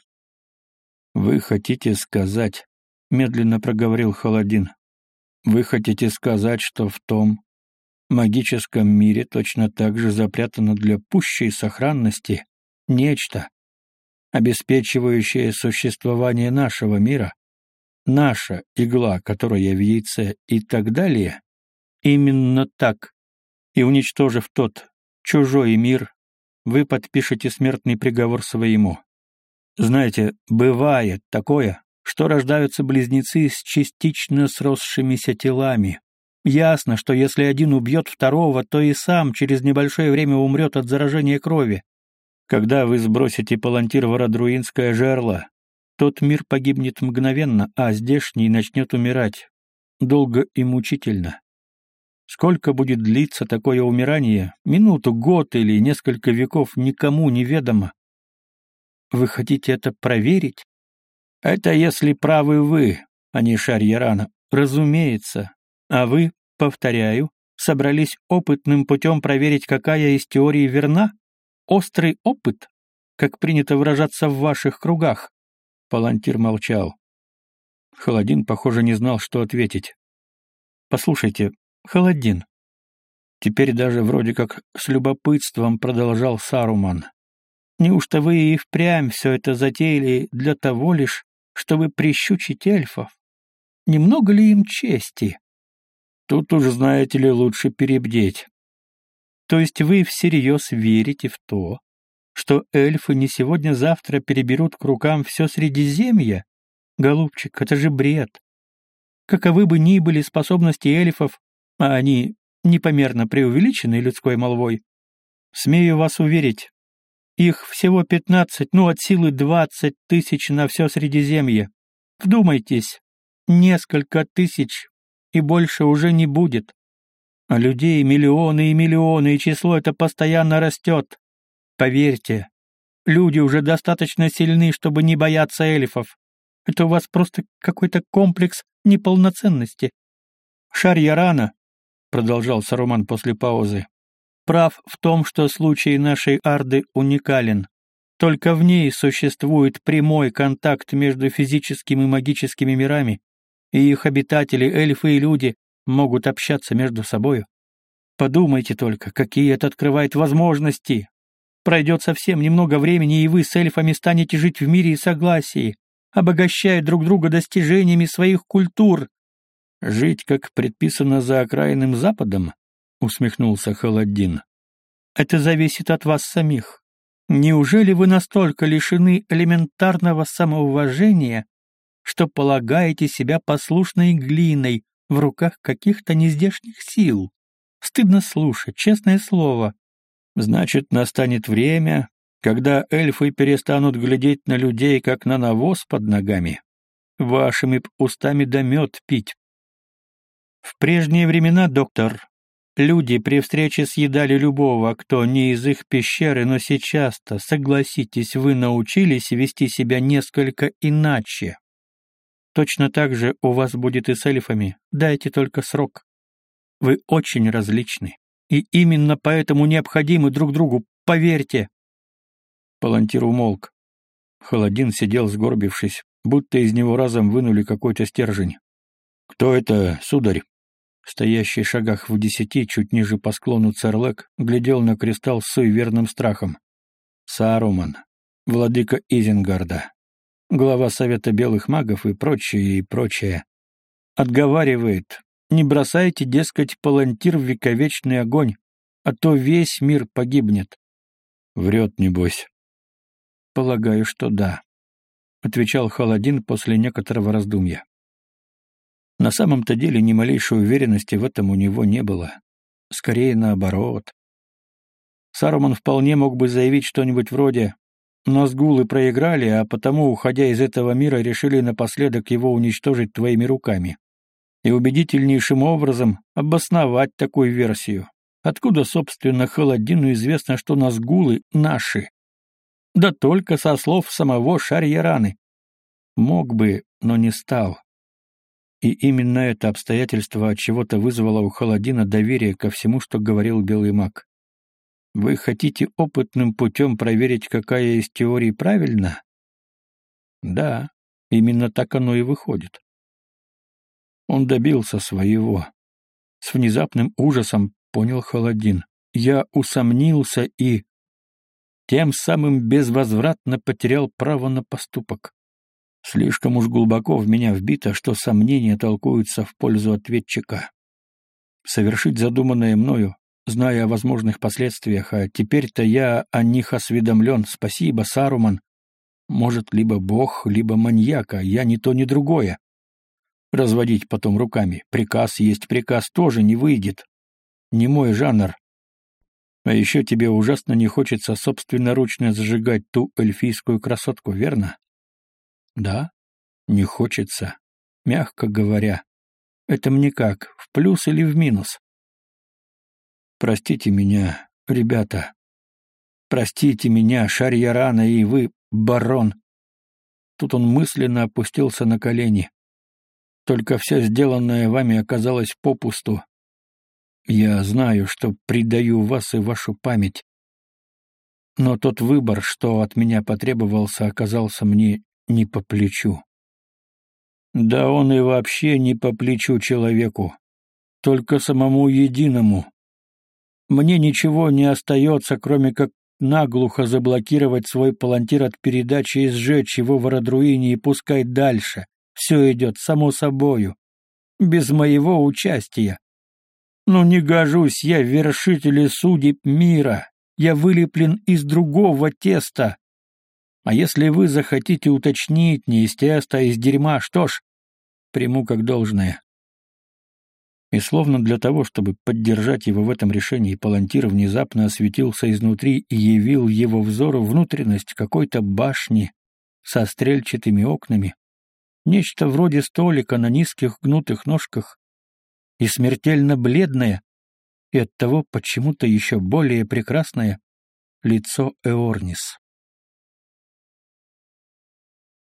Вы хотите сказать, медленно проговорил Холодин. Вы хотите сказать, что в том магическом мире точно так же запрятано для пущей сохранности нечто, обеспечивающее существование нашего мира, наша игла, которая в яйце и так далее, именно так. И уничтожив тот чужой мир, вы подпишете смертный приговор своему. Знаете, бывает такое, что рождаются близнецы с частично сросшимися телами. Ясно, что если один убьет второго, то и сам через небольшое время умрет от заражения крови. Когда вы сбросите палантир в Родруинское жерло, тот мир погибнет мгновенно, а здешний начнет умирать. Долго и мучительно. Сколько будет длиться такое умирание, минуту, год или несколько веков, никому неведомо. Вы хотите это проверить? Это если правы вы, а не Шарьярана. Разумеется. А вы, повторяю, собрались опытным путем проверить, какая из теорий верна? Острый опыт, как принято выражаться в ваших кругах. Палантир молчал. Холодин, похоже, не знал, что ответить. «Послушайте, Холодин». Теперь даже вроде как с любопытством продолжал Саруман. «Неужто вы и впрямь все это затеяли для того лишь, чтобы прищучить эльфов? Немного ли им чести?» «Тут уж, знаете ли, лучше перебдеть». «То есть вы всерьез верите в то, что эльфы не сегодня-завтра переберут к рукам все Средиземье? Голубчик, это же бред. Каковы бы ни были способности эльфов, а они непомерно преувеличены людской молвой, смею вас уверить, их всего пятнадцать, ну от силы двадцать тысяч на все Средиземье. Вдумайтесь, несколько тысяч, и больше уже не будет. А людей миллионы и миллионы, и число это постоянно растет. Поверьте, люди уже достаточно сильны, чтобы не бояться эльфов. Это у вас просто какой-то комплекс неполноценности. Шарья рано, продолжал Саруман после паузы, прав в том, что случай нашей Арды уникален. Только в ней существует прямой контакт между физическими и магическими мирами, и их обитатели, эльфы и люди, могут общаться между собою. Подумайте только, какие это открывает возможности, Пройдет совсем немного времени, и вы с эльфами станете жить в мире и согласии, обогащая друг друга достижениями своих культур. «Жить, как предписано за окраинным Западом?» — усмехнулся Холодин. «Это зависит от вас самих. Неужели вы настолько лишены элементарного самоуважения, что полагаете себя послушной глиной в руках каких-то нездешних сил? Стыдно слушать, честное слово. Значит, настанет время, когда эльфы перестанут глядеть на людей, как на навоз под ногами. Вашими устами да мед пить. В прежние времена, доктор, люди при встрече съедали любого, кто не из их пещеры, но сейчас-то, согласитесь, вы научились вести себя несколько иначе. Точно так же у вас будет и с эльфами, дайте только срок. Вы очень различны, и именно поэтому необходимы друг другу, поверьте. Палантир умолк. Холодин сидел сгорбившись, будто из него разом вынули какой-то стержень. «Кто это, сударь?» Стоящий шагах в десяти, чуть ниже по склону Церлек, глядел на кристалл с суеверным страхом. Саруман, владыка Изенгарда, глава Совета Белых Магов и прочее, и прочее. Отговаривает, не бросайте, дескать, палантир в вековечный огонь, а то весь мир погибнет. Врет, небось. Полагаю, что да, — отвечал Халадин после некоторого раздумья. На самом-то деле ни малейшей уверенности в этом у него не было. Скорее наоборот. Саруман вполне мог бы заявить что-нибудь вроде «Назгулы проиграли, а потому, уходя из этого мира, решили напоследок его уничтожить твоими руками» и убедительнейшим образом обосновать такую версию. Откуда, собственно, Холодину известно, что Назгулы наши? Да только со слов самого Шарьяраны. Мог бы, но не стал. И именно это обстоятельство от чего-то вызвало у Холодина доверие ко всему, что говорил Белый маг. Вы хотите опытным путем проверить, какая из теорий правильна? Да, именно так оно и выходит. Он добился своего. С внезапным ужасом понял Холодин. Я усомнился и тем самым безвозвратно потерял право на поступок. Слишком уж глубоко в меня вбито, что сомнения толкуются в пользу ответчика. Совершить задуманное мною, зная о возможных последствиях, а теперь-то я о них осведомлен, спасибо, Саруман. Может, либо бог, либо маньяка, я ни то, ни другое. Разводить потом руками, приказ есть приказ, тоже не выйдет. Не мой жанр. А еще тебе ужасно не хочется собственноручно зажигать ту эльфийскую красотку, верно? Да, не хочется. Мягко говоря. Это мне как, в плюс или в минус? Простите меня, ребята. Простите меня, Шарьярана и вы, барон. Тут он мысленно опустился на колени. Только все сделанное вами оказалось попусту. Я знаю, что предаю вас и вашу память. Но тот выбор, что от меня потребовался, оказался мне не по плечу. Да он и вообще не по плечу человеку, только самому единому. Мне ничего не остается, кроме как наглухо заблокировать свой палантир от передачи и сжечь его в Родруине и пускай дальше. Все идет само собою, без моего участия. Но не гожусь я в вершители судеб мира. Я вылеплен из другого теста. А если вы захотите уточнить не из теста, а из дерьма, что ж, приму как должное. И словно для того, чтобы поддержать его в этом решении, Палантир внезапно осветился изнутри и явил его взору внутренность какой-то башни со стрельчатыми окнами, нечто вроде столика на низких гнутых ножках, и смертельно бледное, и оттого почему-то еще более прекрасное лицо Эорнис.